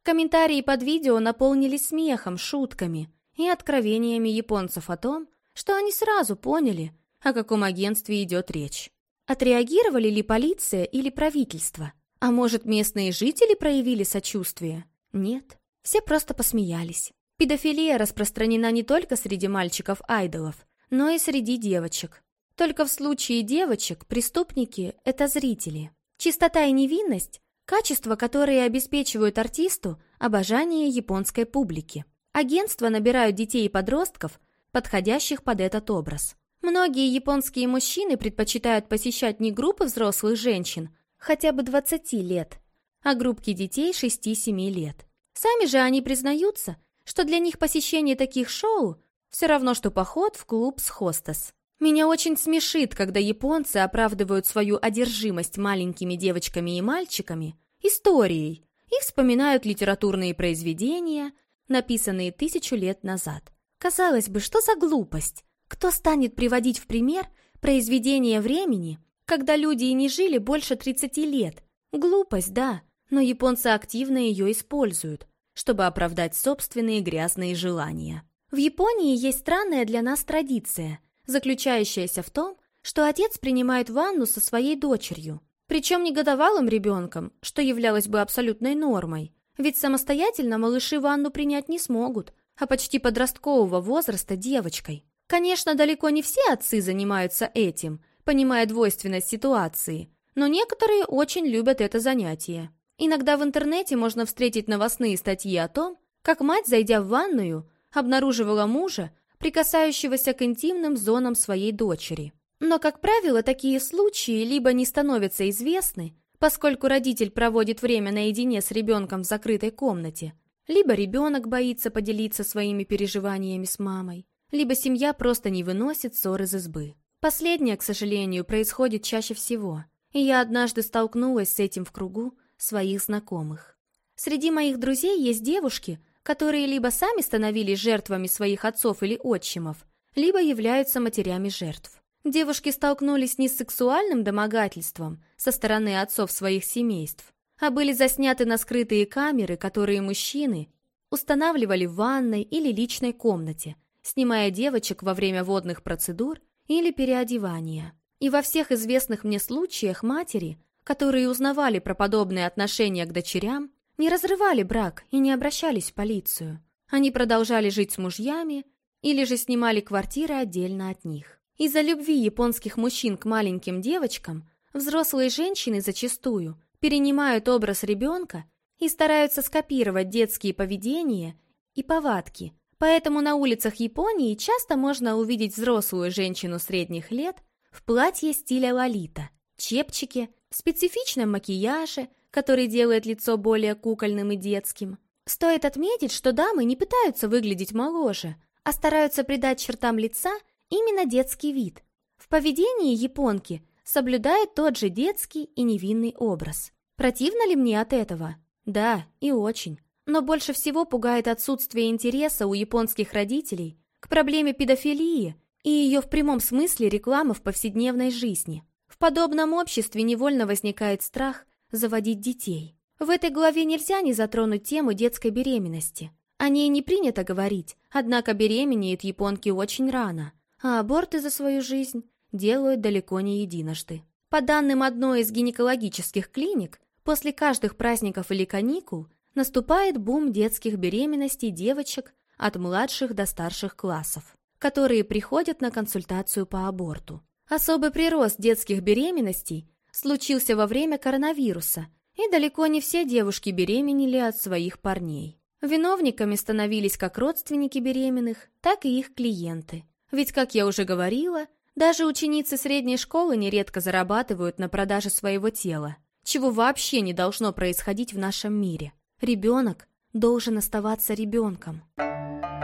Комментарии под видео наполнились смехом, шутками и откровениями японцев о том, что они сразу поняли, о каком агентстве идет речь. Отреагировали ли полиция или правительство? А может, местные жители проявили сочувствие? Нет, все просто посмеялись. Педофилия распространена не только среди мальчиков-айдолов, но и среди девочек. Только в случае девочек преступники – это зрители. Чистота и невинность – качества, которые обеспечивают артисту обожание японской публики. Агентства набирают детей и подростков, подходящих под этот образ. Многие японские мужчины предпочитают посещать не группы взрослых женщин, хотя бы 20 лет, а группки детей 6-7 лет. Сами же они признаются, что для них посещение таких шоу все равно, что поход в клуб с хостес. Меня очень смешит, когда японцы оправдывают свою одержимость маленькими девочками и мальчиками историей и вспоминают литературные произведения, написанные тысячу лет назад. Казалось бы, что за глупость? Кто станет приводить в пример Произведение времени, когда люди и не жили больше 30 лет. Глупость, да, но японцы активно ее используют, чтобы оправдать собственные грязные желания. В Японии есть странная для нас традиция, заключающаяся в том, что отец принимает ванну со своей дочерью, причем не годовалым ребенком, что являлось бы абсолютной нормой, ведь самостоятельно малыши ванну принять не смогут, а почти подросткового возраста девочкой. Конечно, далеко не все отцы занимаются этим, понимая двойственность ситуации, но некоторые очень любят это занятие. Иногда в интернете можно встретить новостные статьи о том, как мать, зайдя в ванную, обнаруживала мужа, прикасающегося к интимным зонам своей дочери. Но, как правило, такие случаи либо не становятся известны, поскольку родитель проводит время наедине с ребенком в закрытой комнате, либо ребенок боится поделиться своими переживаниями с мамой, либо семья просто не выносит ссор из избы. Последнее, к сожалению, происходит чаще всего, и я однажды столкнулась с этим в кругу, своих знакомых. Среди моих друзей есть девушки, которые либо сами становились жертвами своих отцов или отчимов, либо являются матерями жертв. Девушки столкнулись не с сексуальным домогательством со стороны отцов своих семейств, а были засняты на скрытые камеры, которые мужчины устанавливали в ванной или личной комнате, снимая девочек во время водных процедур или переодевания. И во всех известных мне случаях матери которые узнавали про подобные отношения к дочерям, не разрывали брак и не обращались в полицию. Они продолжали жить с мужьями или же снимали квартиры отдельно от них. Из-за любви японских мужчин к маленьким девочкам взрослые женщины зачастую перенимают образ ребенка и стараются скопировать детские поведения и повадки. Поэтому на улицах Японии часто можно увидеть взрослую женщину средних лет в платье стиля лолита, чепчике специфичном макияже, который делает лицо более кукольным и детским. Стоит отметить, что дамы не пытаются выглядеть моложе, а стараются придать чертам лица именно детский вид. В поведении японки соблюдают тот же детский и невинный образ. Противно ли мне от этого? Да, и очень. Но больше всего пугает отсутствие интереса у японских родителей к проблеме педофилии и ее в прямом смысле реклама в повседневной жизни. В подобном обществе невольно возникает страх заводить детей. В этой главе нельзя не затронуть тему детской беременности. О ней не принято говорить, однако беременеют японки очень рано, а аборты за свою жизнь делают далеко не единожды. По данным одной из гинекологических клиник, после каждых праздников или каникул наступает бум детских беременностей девочек от младших до старших классов, которые приходят на консультацию по аборту. Особый прирост детских беременностей случился во время коронавируса, и далеко не все девушки беременели от своих парней. Виновниками становились как родственники беременных, так и их клиенты. Ведь, как я уже говорила, даже ученицы средней школы нередко зарабатывают на продаже своего тела, чего вообще не должно происходить в нашем мире. Ребенок должен оставаться ребенком.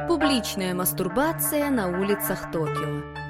Публичная мастурбация на улицах Токио.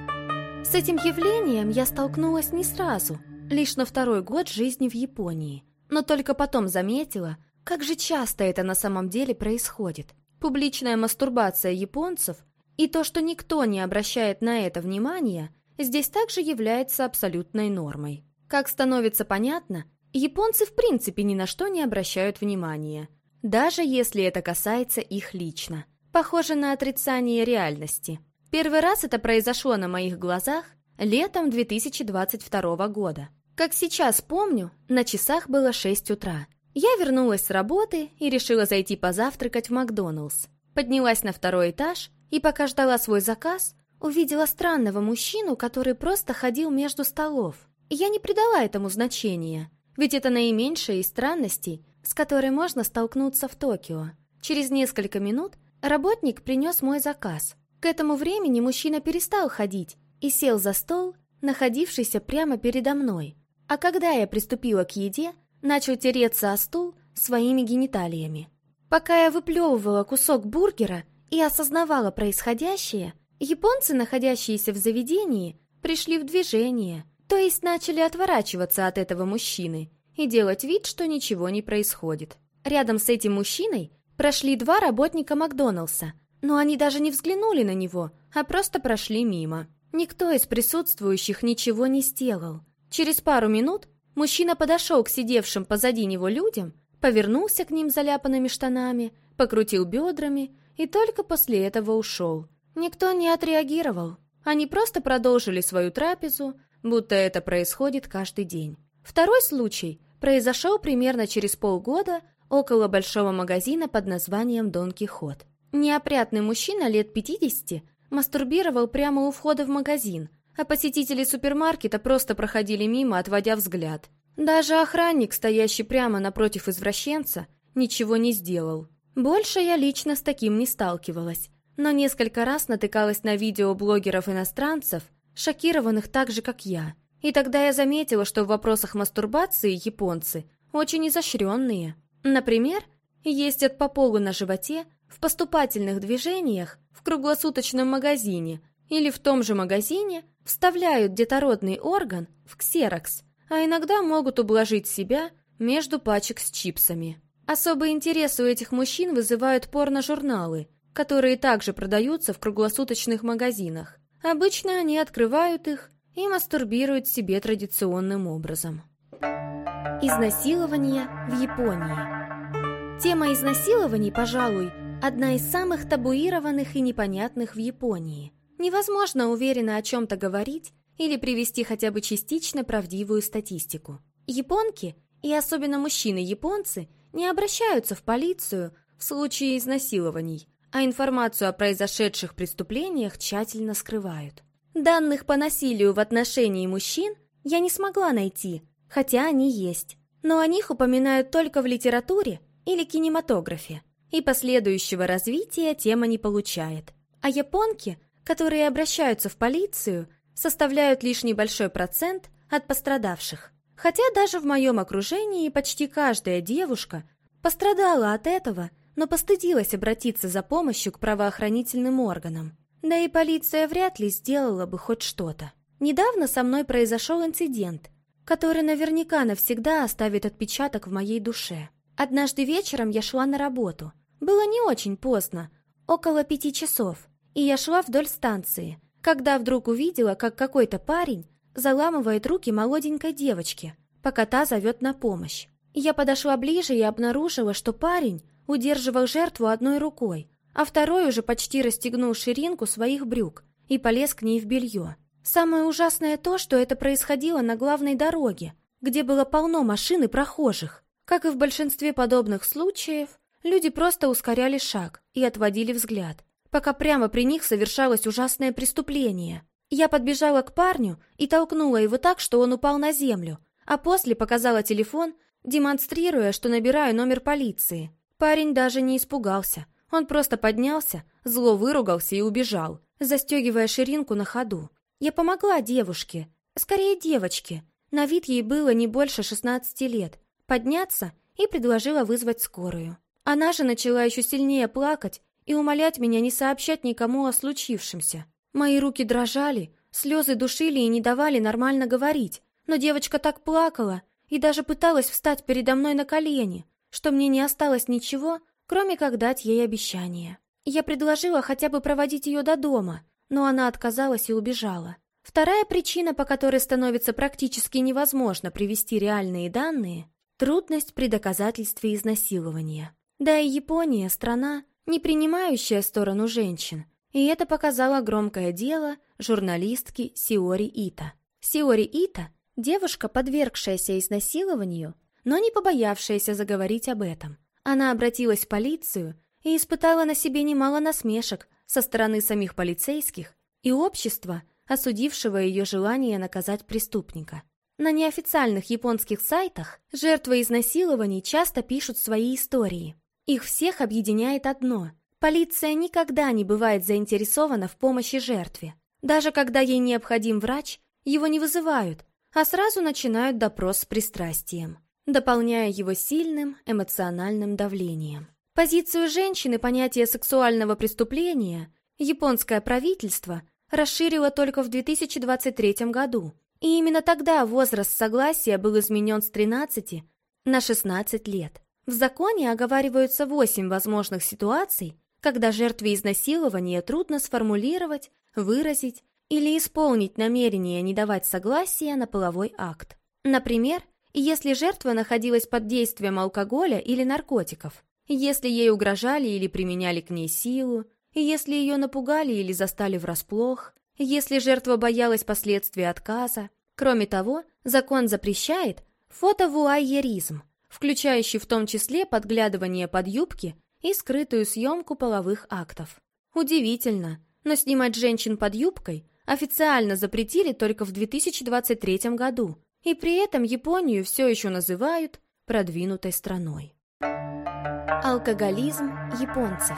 С этим явлением я столкнулась не сразу, лишь на второй год жизни в Японии, но только потом заметила, как же часто это на самом деле происходит. Публичная мастурбация японцев и то, что никто не обращает на это внимания, здесь также является абсолютной нормой. Как становится понятно, японцы в принципе ни на что не обращают внимания, даже если это касается их лично. Похоже на отрицание реальности – Первый раз это произошло на моих глазах летом 2022 года. Как сейчас помню, на часах было 6 утра. Я вернулась с работы и решила зайти позавтракать в Макдоналдс. Поднялась на второй этаж и пока ждала свой заказ, увидела странного мужчину, который просто ходил между столов. Я не придала этому значения, ведь это наименьшая из странностей, с которой можно столкнуться в Токио. Через несколько минут работник принес мой заказ – к этому времени мужчина перестал ходить и сел за стол, находившийся прямо передо мной. А когда я приступила к еде, начал тереться о стул своими гениталиями. Пока я выплевывала кусок бургера и осознавала происходящее, японцы, находящиеся в заведении, пришли в движение, то есть начали отворачиваться от этого мужчины и делать вид, что ничего не происходит. Рядом с этим мужчиной прошли два работника Макдоналдса – но они даже не взглянули на него, а просто прошли мимо. Никто из присутствующих ничего не сделал. Через пару минут мужчина подошел к сидевшим позади него людям, повернулся к ним заляпанными штанами, покрутил бедрами и только после этого ушел. Никто не отреагировал. Они просто продолжили свою трапезу, будто это происходит каждый день. Второй случай произошел примерно через полгода около большого магазина под названием «Дон Кихот». Неопрятный мужчина лет 50 мастурбировал прямо у входа в магазин, а посетители супермаркета просто проходили мимо, отводя взгляд. Даже охранник, стоящий прямо напротив извращенца, ничего не сделал. Больше я лично с таким не сталкивалась, но несколько раз натыкалась на видео блогеров-иностранцев, шокированных так же, как я. И тогда я заметила, что в вопросах мастурбации японцы очень изощренные. Например, ездят по полу на животе, в поступательных движениях, в круглосуточном магазине или в том же магазине вставляют детородный орган в ксерокс, а иногда могут ублажить себя между пачек с чипсами. Особый интерес у этих мужчин вызывают порно-журналы, которые также продаются в круглосуточных магазинах. Обычно они открывают их и мастурбируют себе традиционным образом. Изнасилование в Японии Тема изнасилований, пожалуй, одна из самых табуированных и непонятных в Японии. Невозможно уверенно о чем-то говорить или привести хотя бы частично правдивую статистику. Японки, и особенно мужчины-японцы, не обращаются в полицию в случае изнасилований, а информацию о произошедших преступлениях тщательно скрывают. Данных по насилию в отношении мужчин я не смогла найти, хотя они есть, но о них упоминают только в литературе или кинематографе, и последующего развития тема не получает. А японки, которые обращаются в полицию, составляют лишь небольшой процент от пострадавших. Хотя даже в моем окружении почти каждая девушка пострадала от этого – но постыдилась обратиться за помощью к правоохранительным органам. Да и полиция вряд ли сделала бы хоть что-то. Недавно со мной произошел инцидент, который наверняка навсегда оставит отпечаток в моей душе. Однажды вечером я шла на работу. Было не очень поздно, около пяти часов, и я шла вдоль станции, когда вдруг увидела, как какой-то парень заламывает руки молоденькой девочке, пока та зовет на помощь. Я подошла ближе и обнаружила, что парень удерживал жертву одной рукой, а второй уже почти расстегнул ширинку своих брюк и полез к ней в белье. Самое ужасное то, что это происходило на главной дороге, где было полно машин и прохожих. Как и в большинстве подобных случаев, люди просто ускоряли шаг и отводили взгляд, пока прямо при них совершалось ужасное преступление. Я подбежала к парню и толкнула его так, что он упал на землю, а после показала телефон, демонстрируя, что набираю номер полиции. Парень даже не испугался. Он просто поднялся, зло выругался и убежал, застегивая ширинку на ходу. Я помогла девушке, скорее девочке. На вид ей было не больше 16 лет. Подняться и предложила вызвать скорую. Она же начала еще сильнее плакать и умолять меня не сообщать никому о случившемся. Мои руки дрожали, слезы душили и не давали нормально говорить, но девочка так плакала и даже пыталась встать передо мной на колени, что мне не осталось ничего, кроме как дать ей обещание. Я предложила хотя бы проводить ее до дома, но она отказалась и убежала. Вторая причина, по которой становится практически невозможно привести реальные данные – трудность при доказательстве изнасилования. Да и Япония – страна, не принимающая сторону женщин, и это показало громкое дело журналистки Сиори Ита. Сиори Ита – девушка, подвергшаяся изнасилованию но не побоявшаяся заговорить об этом. Она обратилась в полицию и испытала на себе немало насмешек со стороны самих полицейских и общества, осудившего ее желание наказать преступника. На неофициальных японских сайтах жертвы изнасилований часто пишут свои истории. Их всех объединяет одно – полиция никогда не бывает заинтересована в помощи жертве. Даже когда ей необходим врач, его не вызывают, а сразу начинают допрос с пристрастием дополняя его сильным эмоциональным давлением. Позицию женщины понятие сексуального преступления японское правительство расширило только в 2023 году, и именно тогда возраст согласия был изменен с 13 на 16 лет. В законе оговариваются 8 возможных ситуаций, когда жертве изнасилования трудно сформулировать, выразить или исполнить намерение не давать согласия на половой акт. Например, если жертва находилась под действием алкоголя или наркотиков, если ей угрожали или применяли к ней силу, если ее напугали или застали врасплох, если жертва боялась последствий отказа. Кроме того, закон запрещает фотовуайеризм, включающий в том числе подглядывание под юбки и скрытую съемку половых актов. Удивительно, но снимать женщин под юбкой официально запретили только в 2023 году, и при этом Японию все еще называют продвинутой страной. Алкоголизм японцев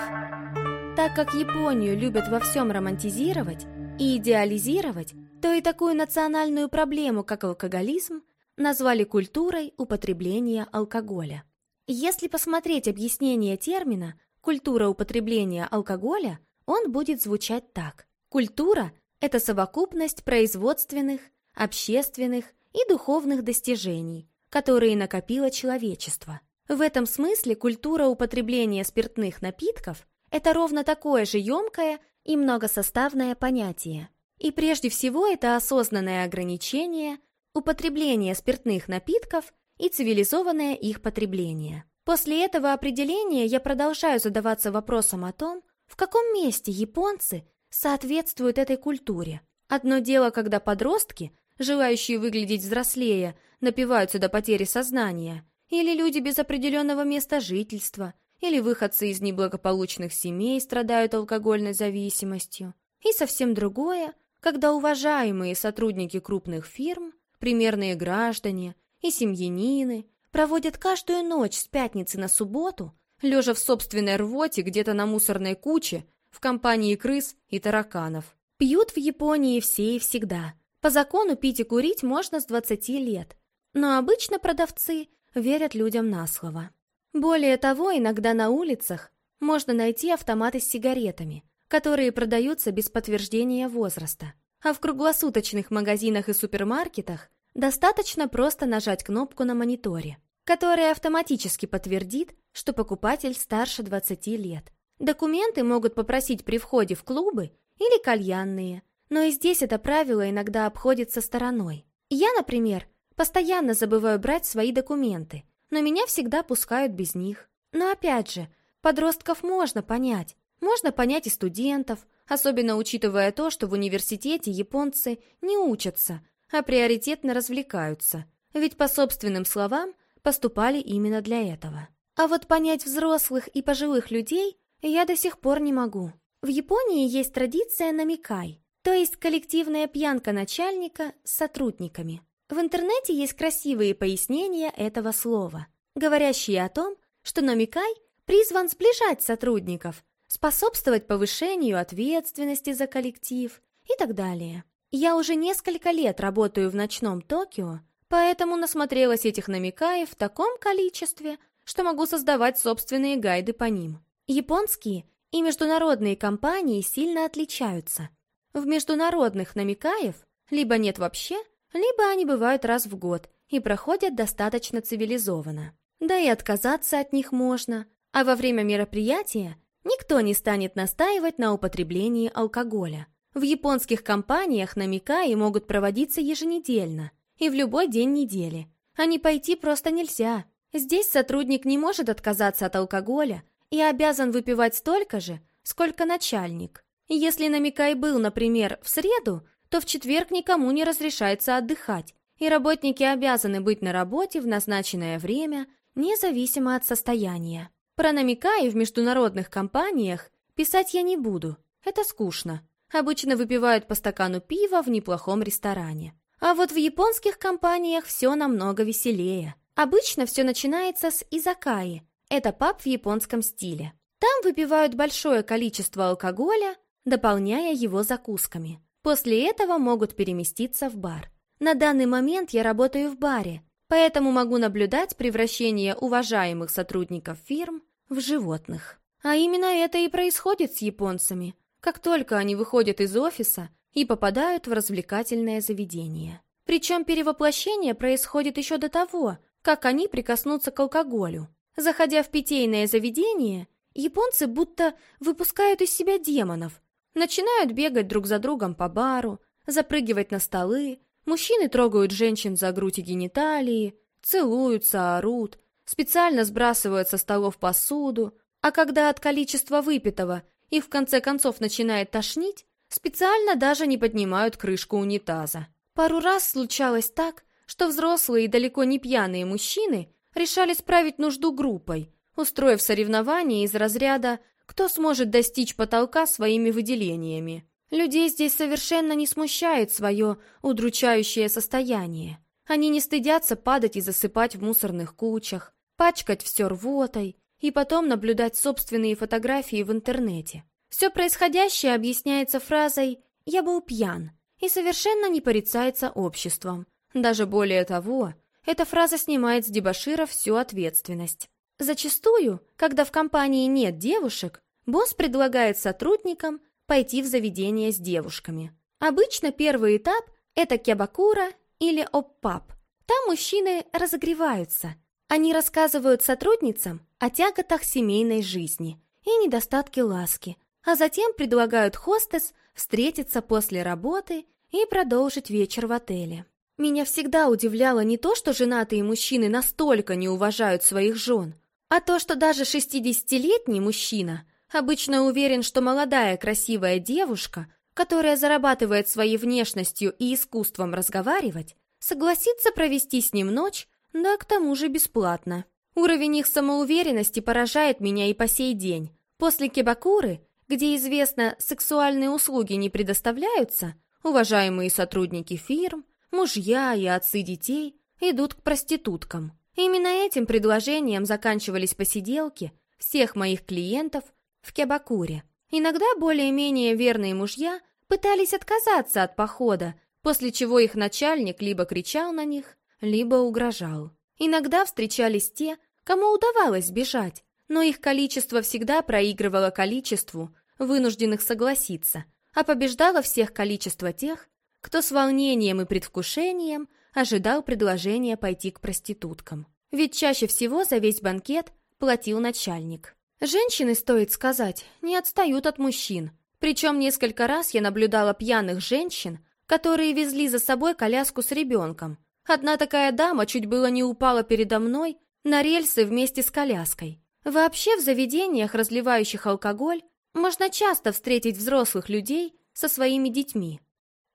Так как Японию любят во всем романтизировать и идеализировать, то и такую национальную проблему, как алкоголизм, назвали культурой употребления алкоголя. Если посмотреть объяснение термина «культура употребления алкоголя», он будет звучать так. Культура – это совокупность производственных, общественных и духовных достижений, которые накопило человечество. В этом смысле культура употребления спиртных напитков – это ровно такое же емкое и многосоставное понятие. И прежде всего это осознанное ограничение, употребление спиртных напитков и цивилизованное их потребление. После этого определения я продолжаю задаваться вопросом о том, в каком месте японцы соответствуют этой культуре. Одно дело, когда подростки, желающие выглядеть взрослее, напиваются до потери сознания – или люди без определенного места жительства, или выходцы из неблагополучных семей страдают алкогольной зависимостью. И совсем другое, когда уважаемые сотрудники крупных фирм, примерные граждане и семьянины проводят каждую ночь с пятницы на субботу, лежа в собственной рвоте где-то на мусорной куче, в компании крыс и тараканов. Пьют в Японии все и всегда. По закону пить и курить можно с 20 лет. Но обычно продавцы верят людям на слово. Более того, иногда на улицах можно найти автоматы с сигаретами, которые продаются без подтверждения возраста. А в круглосуточных магазинах и супермаркетах достаточно просто нажать кнопку на мониторе, которая автоматически подтвердит, что покупатель старше 20 лет. Документы могут попросить при входе в клубы или кальянные, но и здесь это правило иногда обходится стороной. Я, например, Постоянно забываю брать свои документы, но меня всегда пускают без них. Но опять же, подростков можно понять. Можно понять и студентов, особенно учитывая то, что в университете японцы не учатся, а приоритетно развлекаются. Ведь по собственным словам поступали именно для этого. А вот понять взрослых и пожилых людей я до сих пор не могу. В Японии есть традиция намекай, то есть коллективная пьянка начальника с сотрудниками. В интернете есть красивые пояснения этого слова, говорящие о том, что намекай призван сближать сотрудников, способствовать повышению ответственности за коллектив и так далее. Я уже несколько лет работаю в ночном Токио, поэтому насмотрелась этих намекаев в таком количестве, что могу создавать собственные гайды по ним. Японские и международные компании сильно отличаются. В международных намекаев либо нет вообще, либо они бывают раз в год и проходят достаточно цивилизованно. Да и отказаться от них можно, а во время мероприятия никто не станет настаивать на употреблении алкоголя. В японских компаниях намекаи могут проводиться еженедельно и в любой день недели, а не пойти просто нельзя. Здесь сотрудник не может отказаться от алкоголя и обязан выпивать столько же, сколько начальник. Если намекай был, например, в среду, то в четверг никому не разрешается отдыхать, и работники обязаны быть на работе в назначенное время, независимо от состояния. Про намекаи в международных компаниях писать я не буду, это скучно. Обычно выпивают по стакану пива в неплохом ресторане. А вот в японских компаниях все намного веселее. Обычно все начинается с изакаи, это паб в японском стиле. Там выпивают большое количество алкоголя, дополняя его закусками. После этого могут переместиться в бар. На данный момент я работаю в баре, поэтому могу наблюдать превращение уважаемых сотрудников фирм в животных. А именно это и происходит с японцами, как только они выходят из офиса и попадают в развлекательное заведение. Причем перевоплощение происходит еще до того, как они прикоснутся к алкоголю. Заходя в питейное заведение, японцы будто выпускают из себя демонов, Начинают бегать друг за другом по бару, запрыгивать на столы, мужчины трогают женщин за грудь и гениталии, целуются, орут, специально сбрасывают со столов посуду, а когда от количества выпитого их в конце концов начинает тошнить, специально даже не поднимают крышку унитаза. Пару раз случалось так, что взрослые и далеко не пьяные мужчины решали справить нужду группой, устроив соревнование из разряда «кто сможет достичь потолка своими выделениями». Людей здесь совершенно не смущает свое удручающее состояние. Они не стыдятся падать и засыпать в мусорных кучах, пачкать все рвотой и потом наблюдать собственные фотографии в интернете. Все происходящее объясняется фразой «я был пьян» и совершенно не порицается обществом. Даже более того, эта фраза снимает с дебошира всю ответственность. Зачастую, когда в компании нет девушек, босс предлагает сотрудникам пойти в заведение с девушками. Обычно первый этап – это кебакура или оппап. Там мужчины разогреваются. Они рассказывают сотрудницам о тяготах семейной жизни и недостатке ласки, а затем предлагают хостес встретиться после работы и продолжить вечер в отеле. Меня всегда удивляло не то, что женатые мужчины настолько не уважают своих жен, а то, что даже 60-летний мужчина обычно уверен, что молодая красивая девушка, которая зарабатывает своей внешностью и искусством разговаривать, согласится провести с ним ночь, да к тому же бесплатно. Уровень их самоуверенности поражает меня и по сей день. После кебакуры, где известно, сексуальные услуги не предоставляются, уважаемые сотрудники фирм, Мужья и отцы детей идут к проституткам. Именно этим предложением заканчивались посиделки всех моих клиентов в Кебакуре. Иногда более-менее верные мужья пытались отказаться от похода, после чего их начальник либо кричал на них, либо угрожал. Иногда встречались те, кому удавалось сбежать, но их количество всегда проигрывало количеству вынужденных согласиться, а побеждало всех количество тех, кто с волнением и предвкушением ожидал предложения пойти к проституткам. Ведь чаще всего за весь банкет платил начальник. Женщины, стоит сказать, не отстают от мужчин. Причем несколько раз я наблюдала пьяных женщин, которые везли за собой коляску с ребенком. Одна такая дама чуть было не упала передо мной на рельсы вместе с коляской. Вообще в заведениях, разливающих алкоголь, можно часто встретить взрослых людей со своими детьми.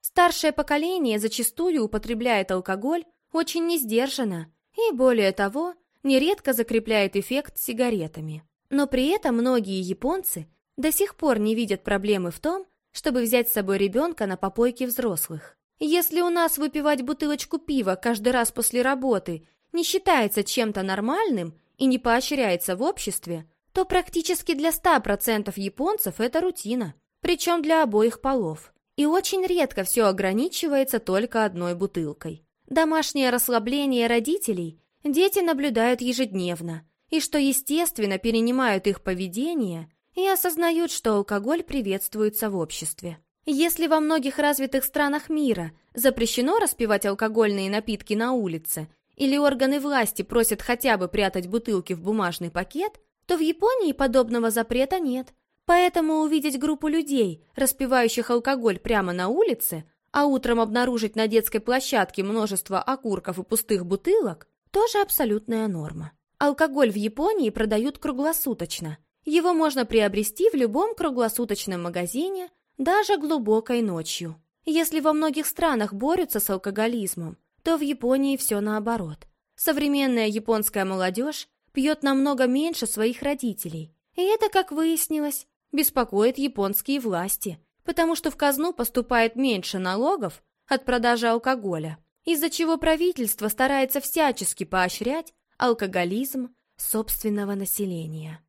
Старшее поколение зачастую употребляет алкоголь очень несдержанно и, более того, нередко закрепляет эффект сигаретами. Но при этом многие японцы до сих пор не видят проблемы в том, чтобы взять с собой ребенка на попойки взрослых. Если у нас выпивать бутылочку пива каждый раз после работы не считается чем-то нормальным и не поощряется в обществе, то практически для 100% японцев это рутина, причем для обоих полов. И очень редко все ограничивается только одной бутылкой. Домашнее расслабление родителей дети наблюдают ежедневно, и что, естественно, перенимают их поведение и осознают, что алкоголь приветствуется в обществе. Если во многих развитых странах мира запрещено распивать алкогольные напитки на улице, или органы власти просят хотя бы прятать бутылки в бумажный пакет, то в Японии подобного запрета нет, Поэтому увидеть группу людей, распивающих алкоголь прямо на улице, а утром обнаружить на детской площадке множество окурков и пустых бутылок, тоже абсолютная норма. Алкоголь в Японии продают круглосуточно. Его можно приобрести в любом круглосуточном магазине, даже глубокой ночью. Если во многих странах борются с алкоголизмом, то в Японии все наоборот. Современная японская молодежь пьет намного меньше своих родителей. И это, как выяснилось, беспокоит японские власти, потому что в казну поступает меньше налогов от продажи алкоголя, из-за чего правительство старается всячески поощрять алкоголизм собственного населения.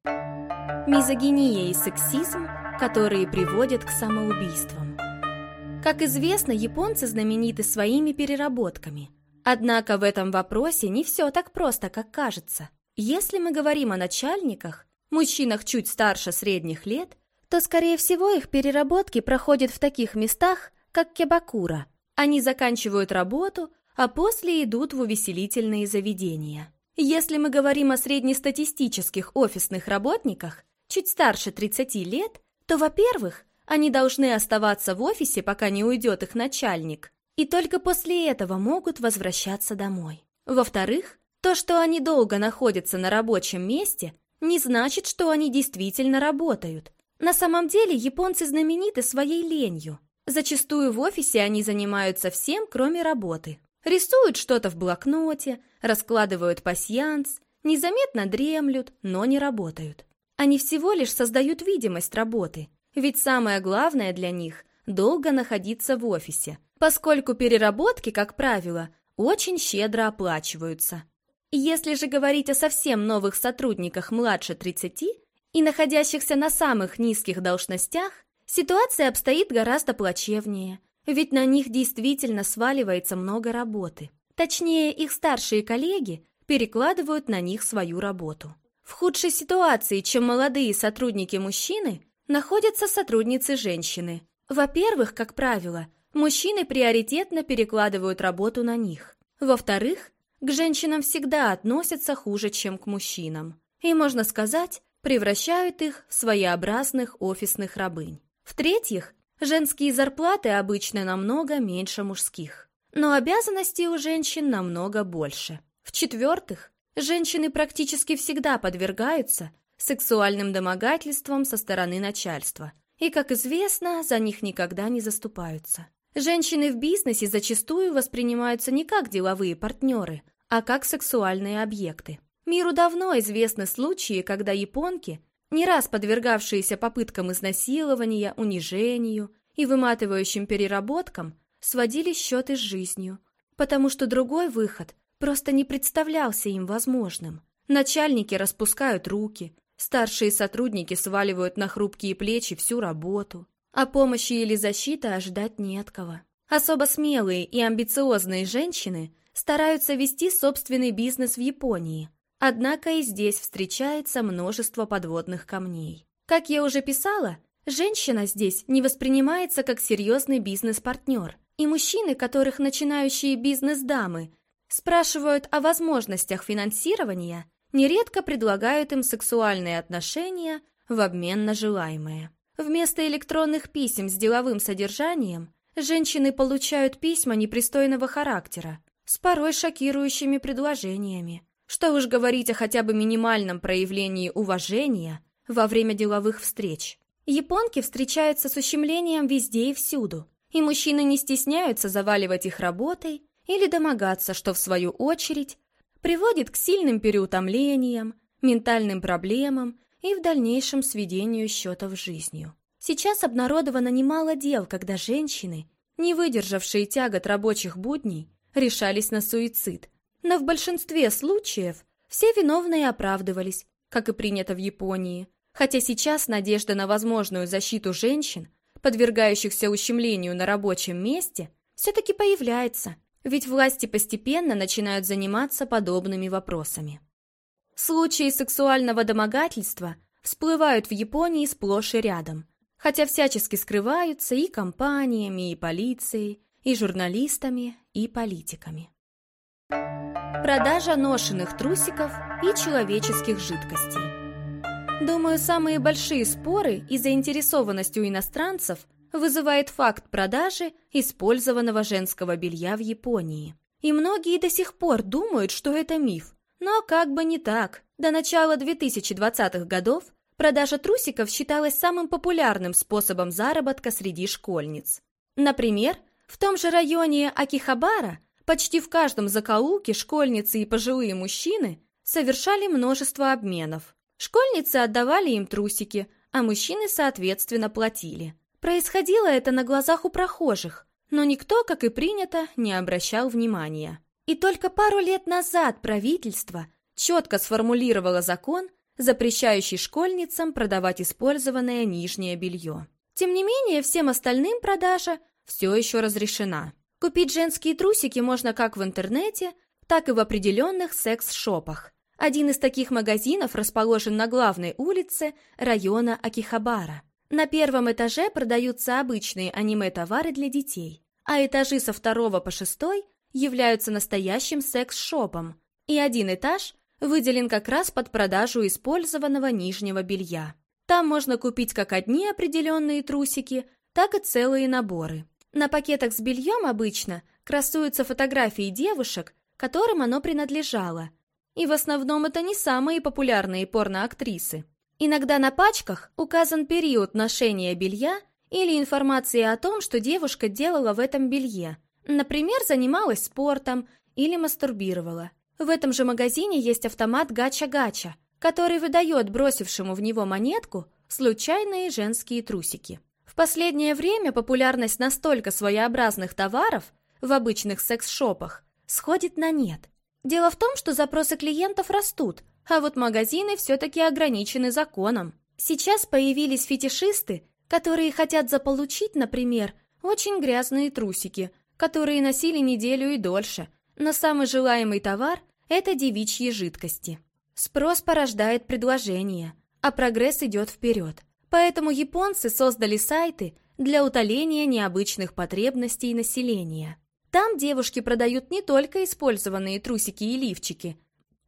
Мизогиния и сексизм, которые приводят к самоубийствам. Как известно, японцы знамениты своими переработками. Однако в этом вопросе не все так просто, как кажется. Если мы говорим о начальниках, мужчинах чуть старше средних лет, то, скорее всего, их переработки проходят в таких местах, как Кебакура. Они заканчивают работу, а после идут в увеселительные заведения. Если мы говорим о среднестатистических офисных работниках, чуть старше 30 лет, то, во-первых, они должны оставаться в офисе, пока не уйдет их начальник, и только после этого могут возвращаться домой. Во-вторых, то, что они долго находятся на рабочем месте, не значит, что они действительно работают. На самом деле японцы знамениты своей ленью. Зачастую в офисе они занимаются всем, кроме работы. Рисуют что-то в блокноте, раскладывают пасьянс, незаметно дремлют, но не работают. Они всего лишь создают видимость работы, ведь самое главное для них – долго находиться в офисе, поскольку переработки, как правило, очень щедро оплачиваются. Если же говорить о совсем новых сотрудниках младше 30 и находящихся на самых низких должностях, ситуация обстоит гораздо плачевнее, ведь на них действительно сваливается много работы. Точнее, их старшие коллеги перекладывают на них свою работу. В худшей ситуации, чем молодые сотрудники-мужчины, находятся сотрудницы-женщины. Во-первых, как правило, мужчины приоритетно перекладывают работу на них. Во-вторых, к женщинам всегда относятся хуже, чем к мужчинам. И, можно сказать, превращают их в своеобразных офисных рабынь. В-третьих, женские зарплаты обычно намного меньше мужских. Но обязанностей у женщин намного больше. В-четвертых, женщины практически всегда подвергаются сексуальным домогательствам со стороны начальства. И, как известно, за них никогда не заступаются. Женщины в бизнесе зачастую воспринимаются не как деловые партнеры, а как сексуальные объекты. Миру давно известны случаи, когда японки, не раз подвергавшиеся попыткам изнасилования, унижению и выматывающим переработкам, сводили счеты с жизнью, потому что другой выход просто не представлялся им возможным. Начальники распускают руки, старшие сотрудники сваливают на хрупкие плечи всю работу, а помощи или защиты ожидать не от кого. Особо смелые и амбициозные женщины стараются вести собственный бизнес в Японии, однако и здесь встречается множество подводных камней. Как я уже писала, женщина здесь не воспринимается как серьезный бизнес-партнер, и мужчины, которых начинающие бизнес-дамы спрашивают о возможностях финансирования, нередко предлагают им сексуальные отношения в обмен на желаемое. Вместо электронных писем с деловым содержанием женщины получают письма непристойного характера с порой шокирующими предложениями. Что уж говорить о хотя бы минимальном проявлении уважения во время деловых встреч. Японки встречаются с ущемлением везде и всюду, и мужчины не стесняются заваливать их работой или домогаться, что в свою очередь приводит к сильным переутомлениям, ментальным проблемам и в дальнейшем сведению счетов жизнью. Сейчас обнародовано немало дел, когда женщины, не выдержавшие тягот рабочих будней, решались на суицид. Но в большинстве случаев все виновные оправдывались, как и принято в Японии, хотя сейчас надежда на возможную защиту женщин, подвергающихся ущемлению на рабочем месте, все-таки появляется, ведь власти постепенно начинают заниматься подобными вопросами. Случаи сексуального домогательства всплывают в Японии сплошь и рядом, хотя всячески скрываются и компаниями, и полицией, и журналистами, и политиками. Продажа ношенных трусиков и человеческих жидкостей. Думаю, самые большие споры и заинтересованность у иностранцев вызывает факт продажи использованного женского белья в Японии. И многие до сих пор думают, что это миф, но как бы не так. До начала 2020-х годов продажа трусиков считалась самым популярным способом заработка среди школьниц. Например, в том же районе Акихабара почти в каждом закоулке школьницы и пожилые мужчины совершали множество обменов. Школьницы отдавали им трусики, а мужчины, соответственно, платили. Происходило это на глазах у прохожих, но никто, как и принято, не обращал внимания. И только пару лет назад правительство четко сформулировало закон, запрещающий школьницам продавать использованное нижнее белье. Тем не менее, всем остальным продажа все еще разрешена. Купить женские трусики можно как в интернете, так и в определенных секс-шопах. Один из таких магазинов расположен на главной улице района Акихабара. На первом этаже продаются обычные аниме-товары для детей, а этажи со второго по шестой являются настоящим секс-шопом, и один этаж выделен как раз под продажу использованного нижнего белья. Там можно купить как одни определенные трусики, так и целые наборы. На пакетах с бельем обычно красуются фотографии девушек, которым оно принадлежало. И в основном это не самые популярные порноактрисы. Иногда на пачках указан период ношения белья или информация о том, что девушка делала в этом белье. Например, занималась спортом или мастурбировала. В этом же магазине есть автомат гача-гача, который выдает бросившему в него монетку случайные женские трусики. В последнее время популярность настолько своеобразных товаров в обычных секс-шопах сходит на нет. Дело в том, что запросы клиентов растут, а вот магазины все-таки ограничены законом. Сейчас появились фетишисты, которые хотят заполучить, например, очень грязные трусики, которые носили неделю и дольше, но самый желаемый товар – это девичьи жидкости. Спрос порождает предложение, а прогресс идет вперед. Поэтому японцы создали сайты для утоления необычных потребностей населения. Там девушки продают не только использованные трусики и лифчики,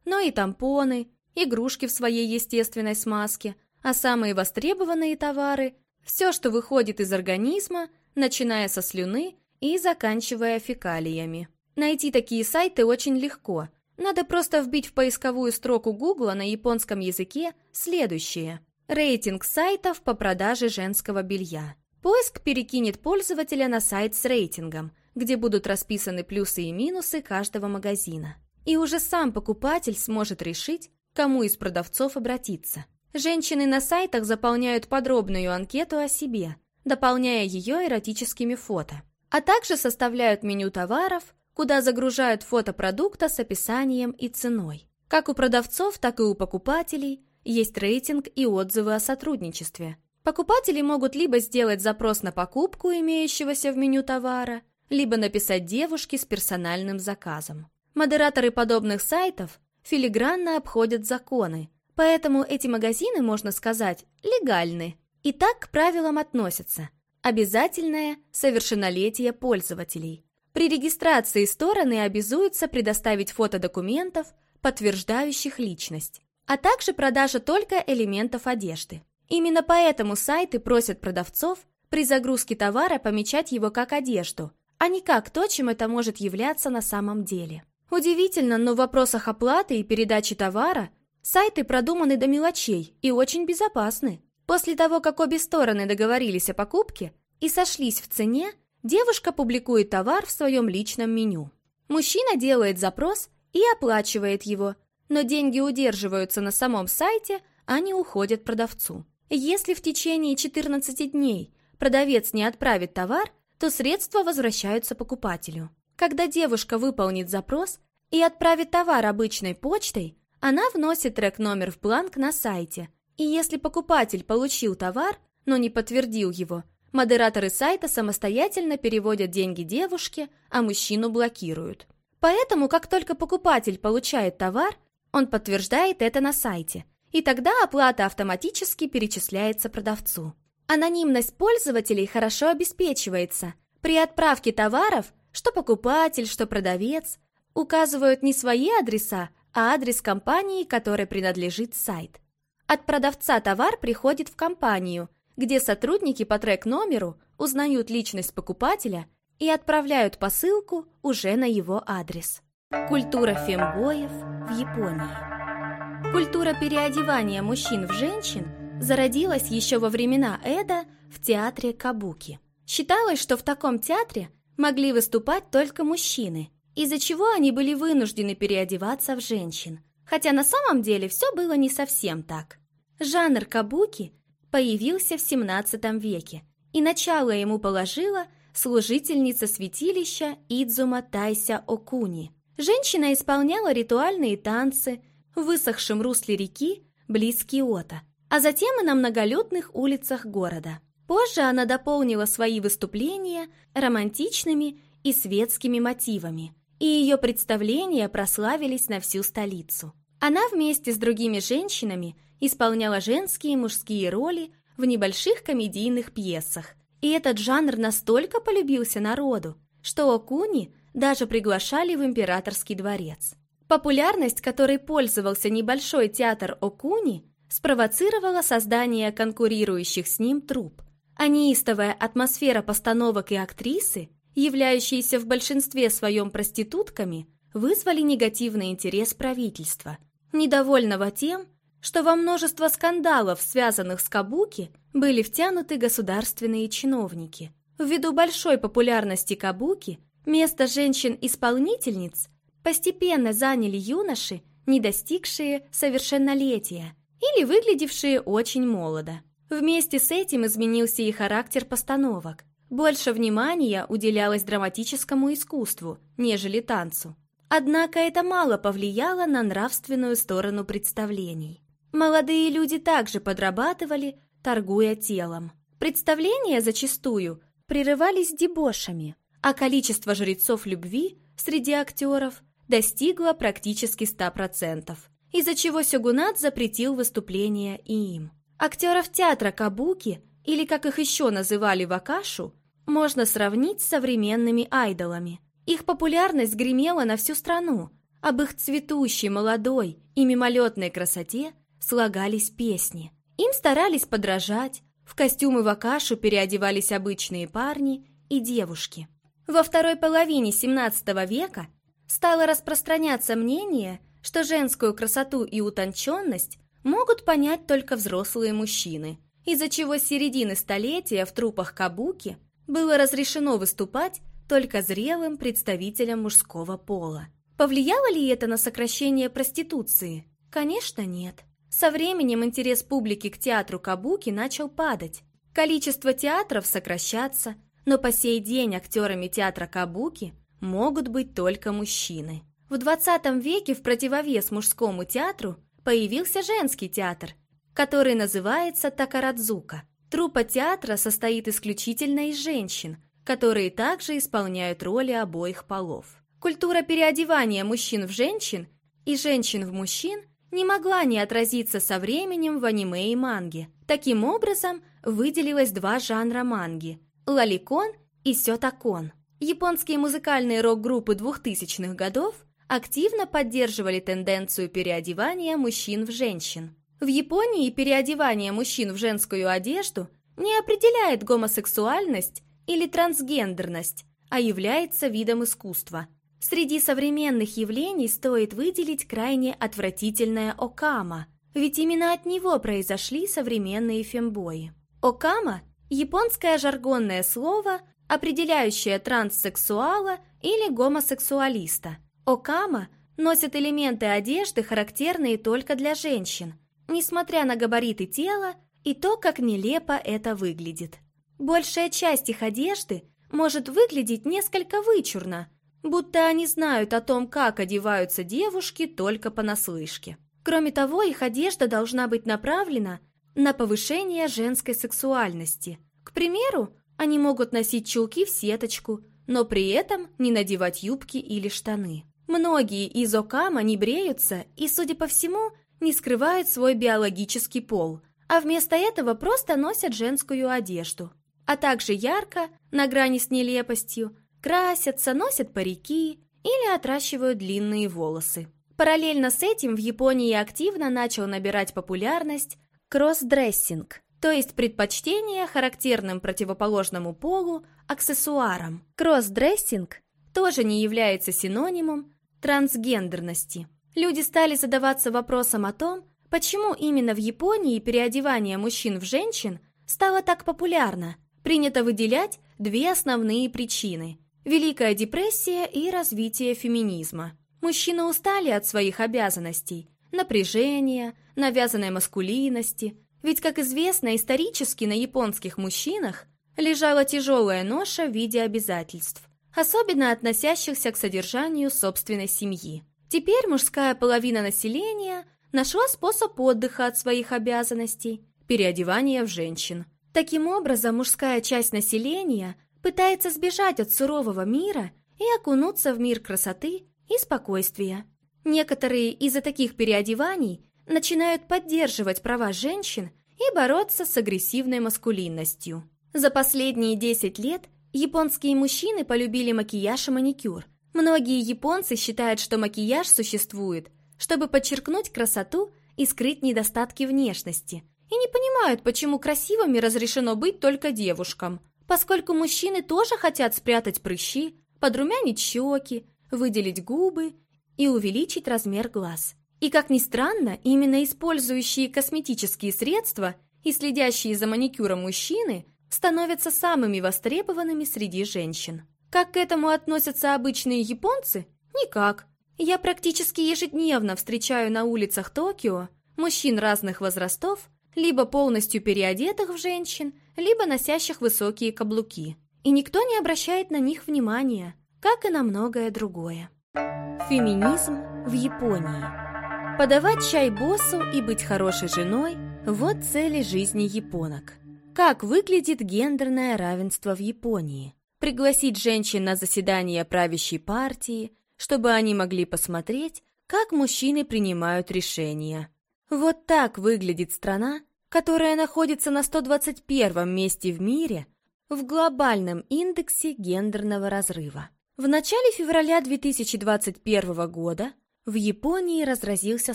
но и тампоны, игрушки в своей естественной смазке, а самые востребованные товары – все, что выходит из организма, начиная со слюны и заканчивая фекалиями. Найти такие сайты очень легко. Надо просто вбить в поисковую строку Гугла на японском языке следующее – Рейтинг сайтов по продаже женского белья. Поиск перекинет пользователя на сайт с рейтингом, где будут расписаны плюсы и минусы каждого магазина. И уже сам покупатель сможет решить, кому из продавцов обратиться. Женщины на сайтах заполняют подробную анкету о себе, дополняя ее эротическими фото, а также составляют меню товаров, куда загружают фото продукта с описанием и ценой. Как у продавцов, так и у покупателей – есть рейтинг и отзывы о сотрудничестве. Покупатели могут либо сделать запрос на покупку имеющегося в меню товара, либо написать девушке с персональным заказом. Модераторы подобных сайтов филигранно обходят законы, поэтому эти магазины, можно сказать, легальны. И так к правилам относятся. Обязательное совершеннолетие пользователей. При регистрации стороны обязуются предоставить фото документов, подтверждающих личность а также продажа только элементов одежды. Именно поэтому сайты просят продавцов при загрузке товара помечать его как одежду, а не как то, чем это может являться на самом деле. Удивительно, но в вопросах оплаты и передачи товара сайты продуманы до мелочей и очень безопасны. После того, как обе стороны договорились о покупке и сошлись в цене, девушка публикует товар в своем личном меню. Мужчина делает запрос и оплачивает его, но деньги удерживаются на самом сайте, а не уходят продавцу. Если в течение 14 дней продавец не отправит товар, то средства возвращаются покупателю. Когда девушка выполнит запрос и отправит товар обычной почтой, она вносит трек-номер в бланк на сайте. И если покупатель получил товар, но не подтвердил его, модераторы сайта самостоятельно переводят деньги девушке, а мужчину блокируют. Поэтому, как только покупатель получает товар, он подтверждает это на сайте, и тогда оплата автоматически перечисляется продавцу. Анонимность пользователей хорошо обеспечивается. При отправке товаров, что покупатель, что продавец, указывают не свои адреса, а адрес компании, которой принадлежит сайт. От продавца товар приходит в компанию, где сотрудники по трек-номеру узнают личность покупателя и отправляют посылку уже на его адрес. Культура фембоев в Японии Культура переодевания мужчин в женщин зародилась еще во времена Эда в театре Кабуки. Считалось, что в таком театре могли выступать только мужчины, из-за чего они были вынуждены переодеваться в женщин. Хотя на самом деле все было не совсем так. Жанр кабуки появился в 17 веке, и начало ему положила служительница святилища Идзума Тайся Окуни – Женщина исполняла ритуальные танцы в высохшем русле реки близ Киота, а затем и на многолюдных улицах города. Позже она дополнила свои выступления романтичными и светскими мотивами, и ее представления прославились на всю столицу. Она вместе с другими женщинами исполняла женские и мужские роли в небольших комедийных пьесах, и этот жанр настолько полюбился народу, что Окуни – даже приглашали в императорский дворец. Популярность, которой пользовался небольшой театр Окуни, спровоцировало создание конкурирующих с ним труп, а неистовая атмосфера постановок и актрисы, являющиеся в большинстве своем проститутками, вызвали негативный интерес правительства, недовольного тем, что во множество скандалов, связанных с Кабуки, были втянуты государственные чиновники. Ввиду большой популярности Кабуки, место женщин-исполнительниц постепенно заняли юноши, не достигшие совершеннолетия или выглядевшие очень молодо. Вместе с этим изменился и характер постановок. Больше внимания уделялось драматическому искусству, нежели танцу. Однако это мало повлияло на нравственную сторону представлений. Молодые люди также подрабатывали, торгуя телом. Представления зачастую прерывались дебошами, а количество жрецов любви среди актеров достигло практически 100%, из-за чего Сёгунат запретил выступления и им. Актеров театра Кабуки, или как их еще называли Вакашу, можно сравнить с современными айдолами. Их популярность гремела на всю страну, об их цветущей, молодой и мимолетной красоте слагались песни. Им старались подражать, в костюмы Вакашу переодевались обычные парни и девушки. Во второй половине XVII века стало распространяться мнение, что женскую красоту и утонченность могут понять только взрослые мужчины, из-за чего с середины столетия в трупах кабуки было разрешено выступать только зрелым представителям мужского пола. Повлияло ли это на сокращение проституции? Конечно, нет. Со временем интерес публики к театру кабуки начал падать. Количество театров сокращаться, но по сей день актерами театра кабуки могут быть только мужчины. В 20 веке в противовес мужскому театру появился женский театр, который называется Такарадзука. Труппа театра состоит исключительно из женщин, которые также исполняют роли обоих полов. Культура переодевания мужчин в женщин и женщин в мужчин не могла не отразиться со временем в аниме и манге. Таким образом, выделилось два жанра манги – лоликон и сётакон. Японские музыкальные рок-группы 2000-х годов активно поддерживали тенденцию переодевания мужчин в женщин. В Японии переодевание мужчин в женскую одежду не определяет гомосексуальность или трансгендерность, а является видом искусства. Среди современных явлений стоит выделить крайне отвратительное окама, ведь именно от него произошли современные фембои. Окама – японское жаргонное слово, определяющее транссексуала или гомосексуалиста – Окама носят элементы одежды, характерные только для женщин, несмотря на габариты тела и то, как нелепо это выглядит. Большая часть их одежды может выглядеть несколько вычурно, будто они знают о том, как одеваются девушки только понаслышке. Кроме того, их одежда должна быть направлена на повышение женской сексуальности. К примеру, они могут носить чулки в сеточку, но при этом не надевать юбки или штаны. Многие из Окама не бреются и, судя по всему, не скрывают свой биологический пол, а вместо этого просто носят женскую одежду. А также ярко, на грани с нелепостью, красятся, носят парики или отращивают длинные волосы. Параллельно с этим в Японии активно начал набирать популярность кроссдрессинг, то есть предпочтение характерным противоположному полу аксессуарам. Кроссдрессинг тоже не является синонимом трансгендерности. Люди стали задаваться вопросом о том, почему именно в Японии переодевание мужчин в женщин стало так популярно. Принято выделять две основные причины – Великая депрессия и развитие феминизма. Мужчины устали от своих обязанностей, напряжения, навязанной маскулинности, ведь, как известно, исторически на японских мужчинах лежала тяжелая ноша в виде обязательств особенно относящихся к содержанию собственной семьи. Теперь мужская половина населения нашла способ отдыха от своих обязанностей – переодевания в женщин. Таким образом, мужская часть населения пытается сбежать от сурового мира и окунуться в мир красоты и спокойствия. Некоторые из-за таких переодеваний начинают поддерживать права женщин и бороться с агрессивной маскулинностью. За последние 10 лет Японские мужчины полюбили макияж и маникюр. Многие японцы считают, что макияж существует, чтобы подчеркнуть красоту и скрыть недостатки внешности, и не понимают, почему красивыми разрешено быть только девушкам, поскольку мужчины тоже хотят спрятать прыщи, подрумянить щеки, выделить губы и увеличить размер глаз. И, как ни странно, именно использующие косметические средства и следящие за маникюром мужчины становятся самыми востребованными среди женщин. Как к этому относятся обычные японцы? Никак. Я практически ежедневно встречаю на улицах Токио мужчин разных возрастов, либо полностью переодетых в женщин, либо носящих высокие каблуки. И никто не обращает на них внимания, как и на многое другое. Феминизм в Японии Подавать чай боссу и быть хорошей женой – вот цели жизни японок. Как выглядит гендерное равенство в Японии? Пригласить женщин на заседание правящей партии – чтобы они могли посмотреть, как мужчины принимают решения. Вот так выглядит страна, которая находится на 121 месте в мире в глобальном индексе гендерного разрыва. В начале февраля 2021 года в Японии разразился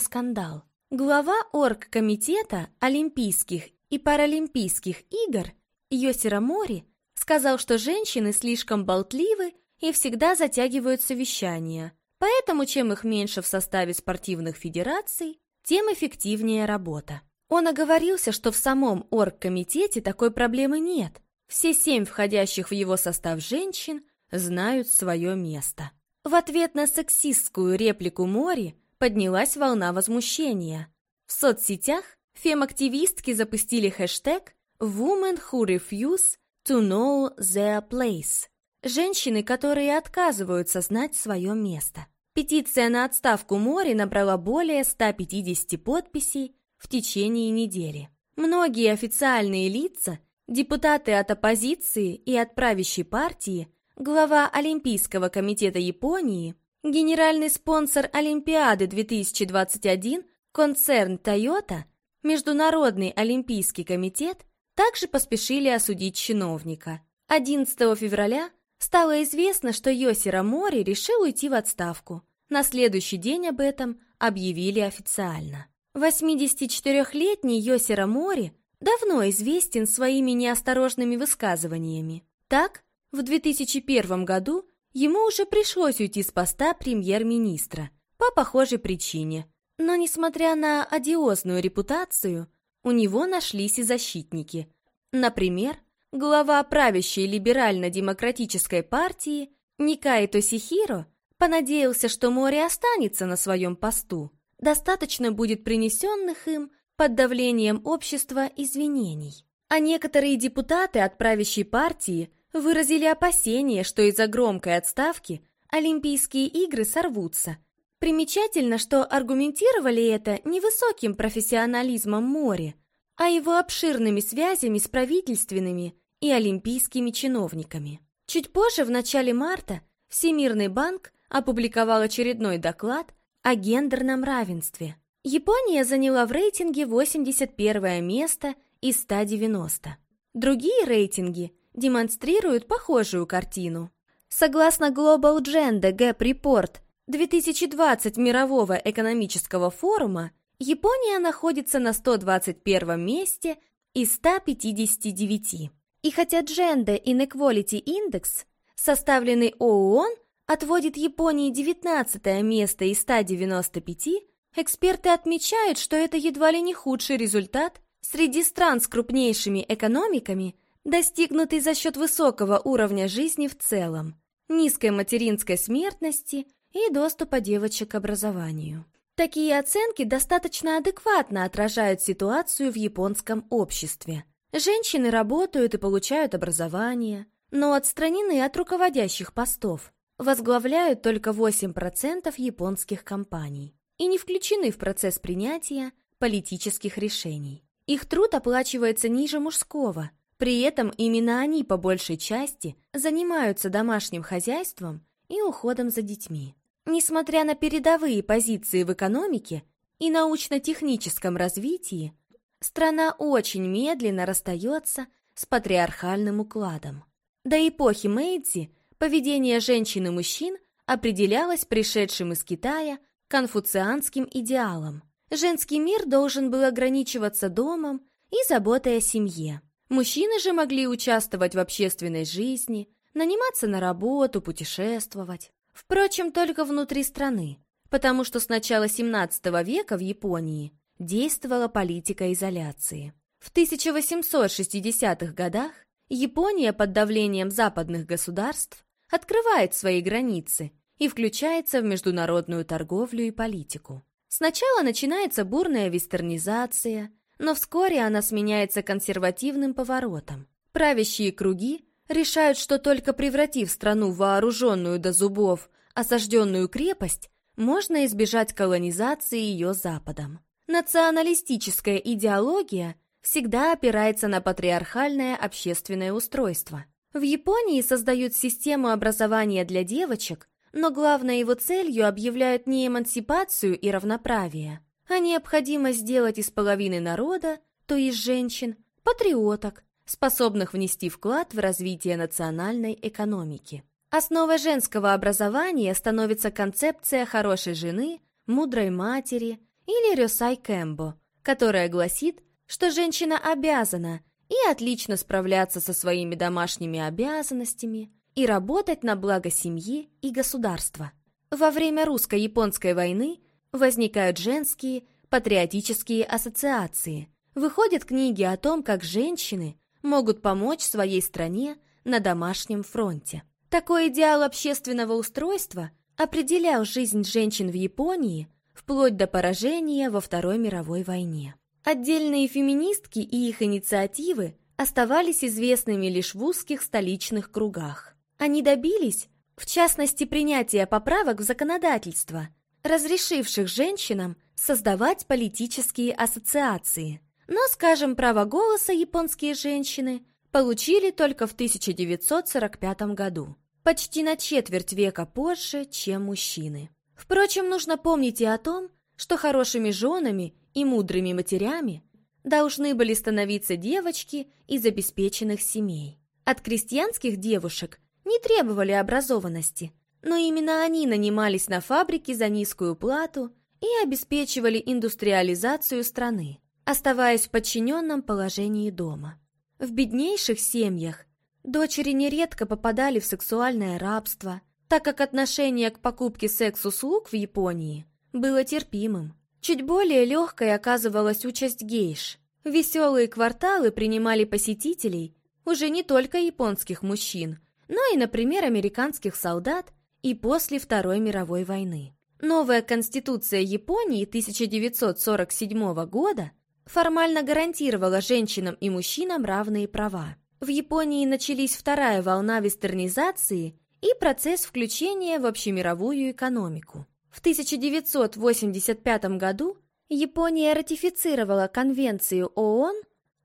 скандал. Глава оргкомитета Олимпийских и Паралимпийских игр Йосира Мори сказал, что женщины слишком болтливы и всегда затягивают совещания, поэтому чем их меньше в составе спортивных федераций, тем эффективнее работа. Он оговорился, что в самом оргкомитете такой проблемы нет. Все семь входящих в его состав женщин знают свое место. В ответ на сексистскую реплику Мори поднялась волна возмущения. В соцсетях фем-активистки запустили хэштег «Women who refuse to know their place», Женщины, которые отказываются знать свое место. Петиция на отставку Мори набрала более 150 подписей в течение недели. Многие официальные лица, депутаты от оппозиции и от правящей партии, глава Олимпийского комитета Японии, генеральный спонсор Олимпиады 2021, концерн Toyota, Международный олимпийский комитет также поспешили осудить чиновника. 11 февраля Стало известно, что Йосира Мори решил уйти в отставку. На следующий день об этом объявили официально. 84-летний Йосира Мори давно известен своими неосторожными высказываниями. Так, в 2001 году ему уже пришлось уйти с поста премьер-министра по похожей причине. Но, несмотря на одиозную репутацию, у него нашлись и защитники. Например, глава правящей либерально-демократической партии Никай Тосихиро понадеялся, что море останется на своем посту. Достаточно будет принесенных им под давлением общества извинений. А некоторые депутаты от правящей партии выразили опасение, что из-за громкой отставки Олимпийские игры сорвутся. Примечательно, что аргументировали это невысоким профессионализмом море, а его обширными связями с правительственными и олимпийскими чиновниками. Чуть позже, в начале марта, Всемирный банк опубликовал очередной доклад о гендерном равенстве. Япония заняла в рейтинге 81 место из 190. Другие рейтинги демонстрируют похожую картину. Согласно Global Gender Gap Report 2020 Мирового экономического форума, Япония находится на 121 месте из 159. И хотя Gender Inequality Index, составленный ООН, отводит Японии 19 место из 195, эксперты отмечают, что это едва ли не худший результат среди стран с крупнейшими экономиками, достигнутый за счет высокого уровня жизни в целом, низкой материнской смертности и доступа девочек к образованию. Такие оценки достаточно адекватно отражают ситуацию в японском обществе. Женщины работают и получают образование, но отстранены от руководящих постов, возглавляют только 8% японских компаний и не включены в процесс принятия политических решений. Их труд оплачивается ниже мужского, при этом именно они по большей части занимаются домашним хозяйством и уходом за детьми. Несмотря на передовые позиции в экономике и научно-техническом развитии, страна очень медленно расстается с патриархальным укладом. До эпохи Мэйдзи поведение женщин и мужчин определялось пришедшим из Китая конфуцианским идеалом. Женский мир должен был ограничиваться домом и заботой о семье. Мужчины же могли участвовать в общественной жизни, наниматься на работу, путешествовать. Впрочем, только внутри страны, потому что с начала 17 века в Японии действовала политика изоляции. В 1860-х годах Япония под давлением западных государств открывает свои границы и включается в международную торговлю и политику. Сначала начинается бурная вестернизация, но вскоре она сменяется консервативным поворотом. Правящие круги решают, что только превратив страну вооруженную до зубов осажденную крепость, можно избежать колонизации ее Западом. Националистическая идеология всегда опирается на патриархальное общественное устройство. В Японии создают систему образования для девочек, но главной его целью объявляют не эмансипацию и равноправие, а необходимость сделать из половины народа, то есть женщин, патриоток, способных внести вклад в развитие национальной экономики. Основой женского образования становится концепция хорошей жены, мудрой матери или рёсай кэмбо, которая гласит, что женщина обязана и отлично справляться со своими домашними обязанностями и работать на благо семьи и государства. Во время русско-японской войны возникают женские патриотические ассоциации, выходят книги о том, как женщины могут помочь своей стране на домашнем фронте. Такой идеал общественного устройства определял жизнь женщин в Японии вплоть до поражения во Второй мировой войне. Отдельные феминистки и их инициативы оставались известными лишь в узких столичных кругах. Они добились, в частности, принятия поправок в законодательство, разрешивших женщинам создавать политические ассоциации. Но, скажем, право голоса японские женщины получили только в 1945 году почти на четверть века позже, чем мужчины. Впрочем, нужно помнить и о том, что хорошими женами и мудрыми матерями должны были становиться девочки из обеспеченных семей. От крестьянских девушек не требовали образованности, но именно они нанимались на фабрики за низкую плату и обеспечивали индустриализацию страны, оставаясь в подчиненном положении дома. В беднейших семьях Дочери нередко попадали в сексуальное рабство, так как отношение к покупке секс-услуг в Японии было терпимым. Чуть более легкой оказывалась участь гейш. Веселые кварталы принимали посетителей уже не только японских мужчин, но и, например, американских солдат и после Второй мировой войны. Новая Конституция Японии 1947 года формально гарантировала женщинам и мужчинам равные права. В Японии начались вторая волна вестернизации и процесс включения в общемировую экономику. В 1985 году Япония ратифицировала Конвенцию ООН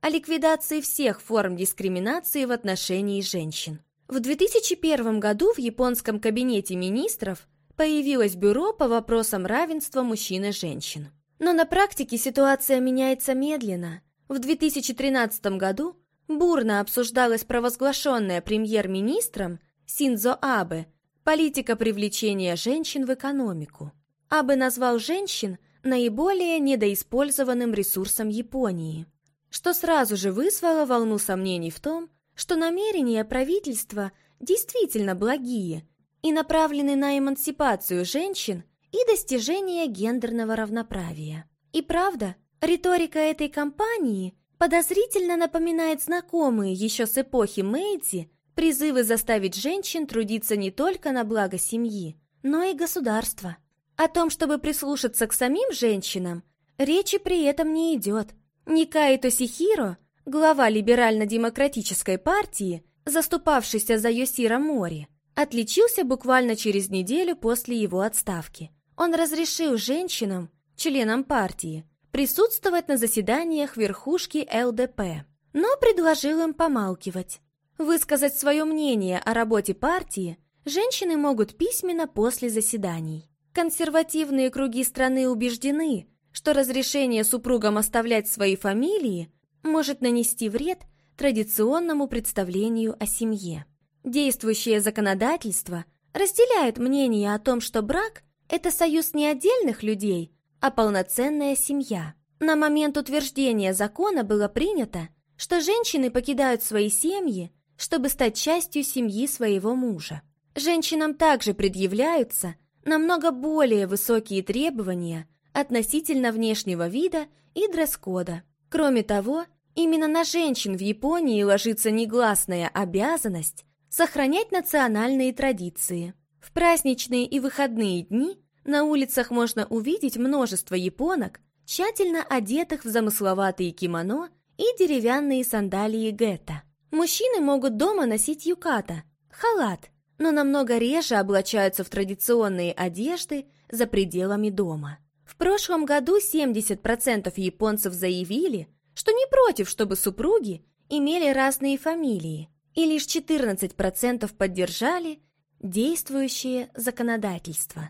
о ликвидации всех форм дискриминации в отношении женщин. В 2001 году в японском кабинете министров появилось бюро по вопросам равенства мужчин и женщин. Но на практике ситуация меняется медленно. В 2013 году бурно обсуждалась провозглашенная премьер-министром Синдзо Абе политика привлечения женщин в экономику. Абе назвал женщин наиболее недоиспользованным ресурсом Японии, что сразу же вызвало волну сомнений в том, что намерения правительства действительно благие и направлены на эмансипацию женщин и достижение гендерного равноправия. И правда, риторика этой кампании – подозрительно напоминает знакомые еще с эпохи Мэйдзи призывы заставить женщин трудиться не только на благо семьи, но и государства. О том, чтобы прислушаться к самим женщинам, речи при этом не идет. Никаи Тосихиро, глава либерально-демократической партии, заступавшийся за Йосира Мори, отличился буквально через неделю после его отставки. Он разрешил женщинам, членам партии, присутствовать на заседаниях верхушки ЛДП, но предложил им помалкивать. Высказать свое мнение о работе партии женщины могут письменно после заседаний. Консервативные круги страны убеждены, что разрешение супругам оставлять свои фамилии может нанести вред традиционному представлению о семье. Действующее законодательство разделяет мнение о том, что брак – это союз не отдельных людей, а полноценная семья. На момент утверждения закона было принято, что женщины покидают свои семьи, чтобы стать частью семьи своего мужа. Женщинам также предъявляются намного более высокие требования относительно внешнего вида и дресс-кода. Кроме того, именно на женщин в Японии ложится негласная обязанность сохранять национальные традиции. В праздничные и выходные дни на улицах можно увидеть множество японок, тщательно одетых в замысловатые кимоно и деревянные сандалии гетто. Мужчины могут дома носить юката, халат, но намного реже облачаются в традиционные одежды за пределами дома. В прошлом году 70% японцев заявили, что не против, чтобы супруги имели разные фамилии, и лишь 14% поддержали действующее законодательство.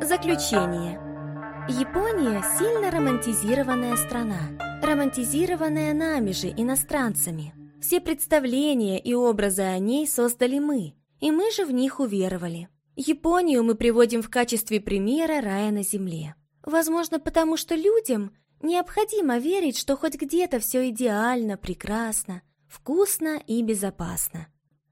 Заключение. Япония – сильно романтизированная страна, романтизированная нами же, иностранцами. Все представления и образы о ней создали мы, и мы же в них уверовали. Японию мы приводим в качестве примера рая на земле. Возможно, потому что людям необходимо верить, что хоть где-то все идеально, прекрасно, вкусно и безопасно.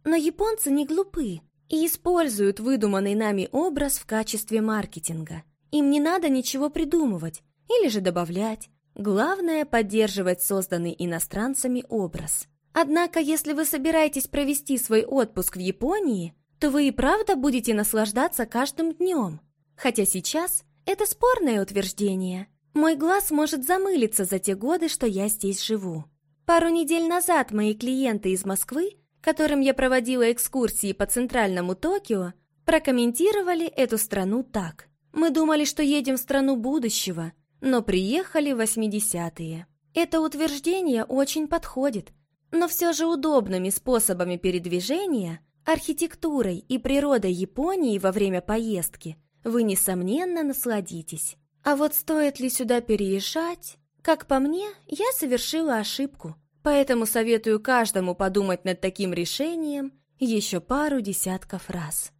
Но японцы не глупы и используют выдуманный нами образ в качестве маркетинга. Им не надо ничего придумывать или же добавлять. Главное – поддерживать созданный иностранцами образ. Однако, если вы собираетесь провести свой отпуск в Японии, то вы и правда будете наслаждаться каждым днем. Хотя сейчас это спорное утверждение. Мой глаз может замылиться за те годы, что я здесь живу. Пару недель назад мои клиенты из Москвы, которым я проводила экскурсии по центральному Токио, прокомментировали эту страну так. Мы думали, что едем в страну будущего, но приехали в 80-е. Это утверждение очень подходит, но все же удобными способами передвижения, архитектурой и природой Японии во время поездки вы, несомненно, насладитесь. А вот стоит ли сюда переезжать? Как по мне, я совершила ошибку. Поэтому советую каждому подумать над таким решением еще пару десятков раз.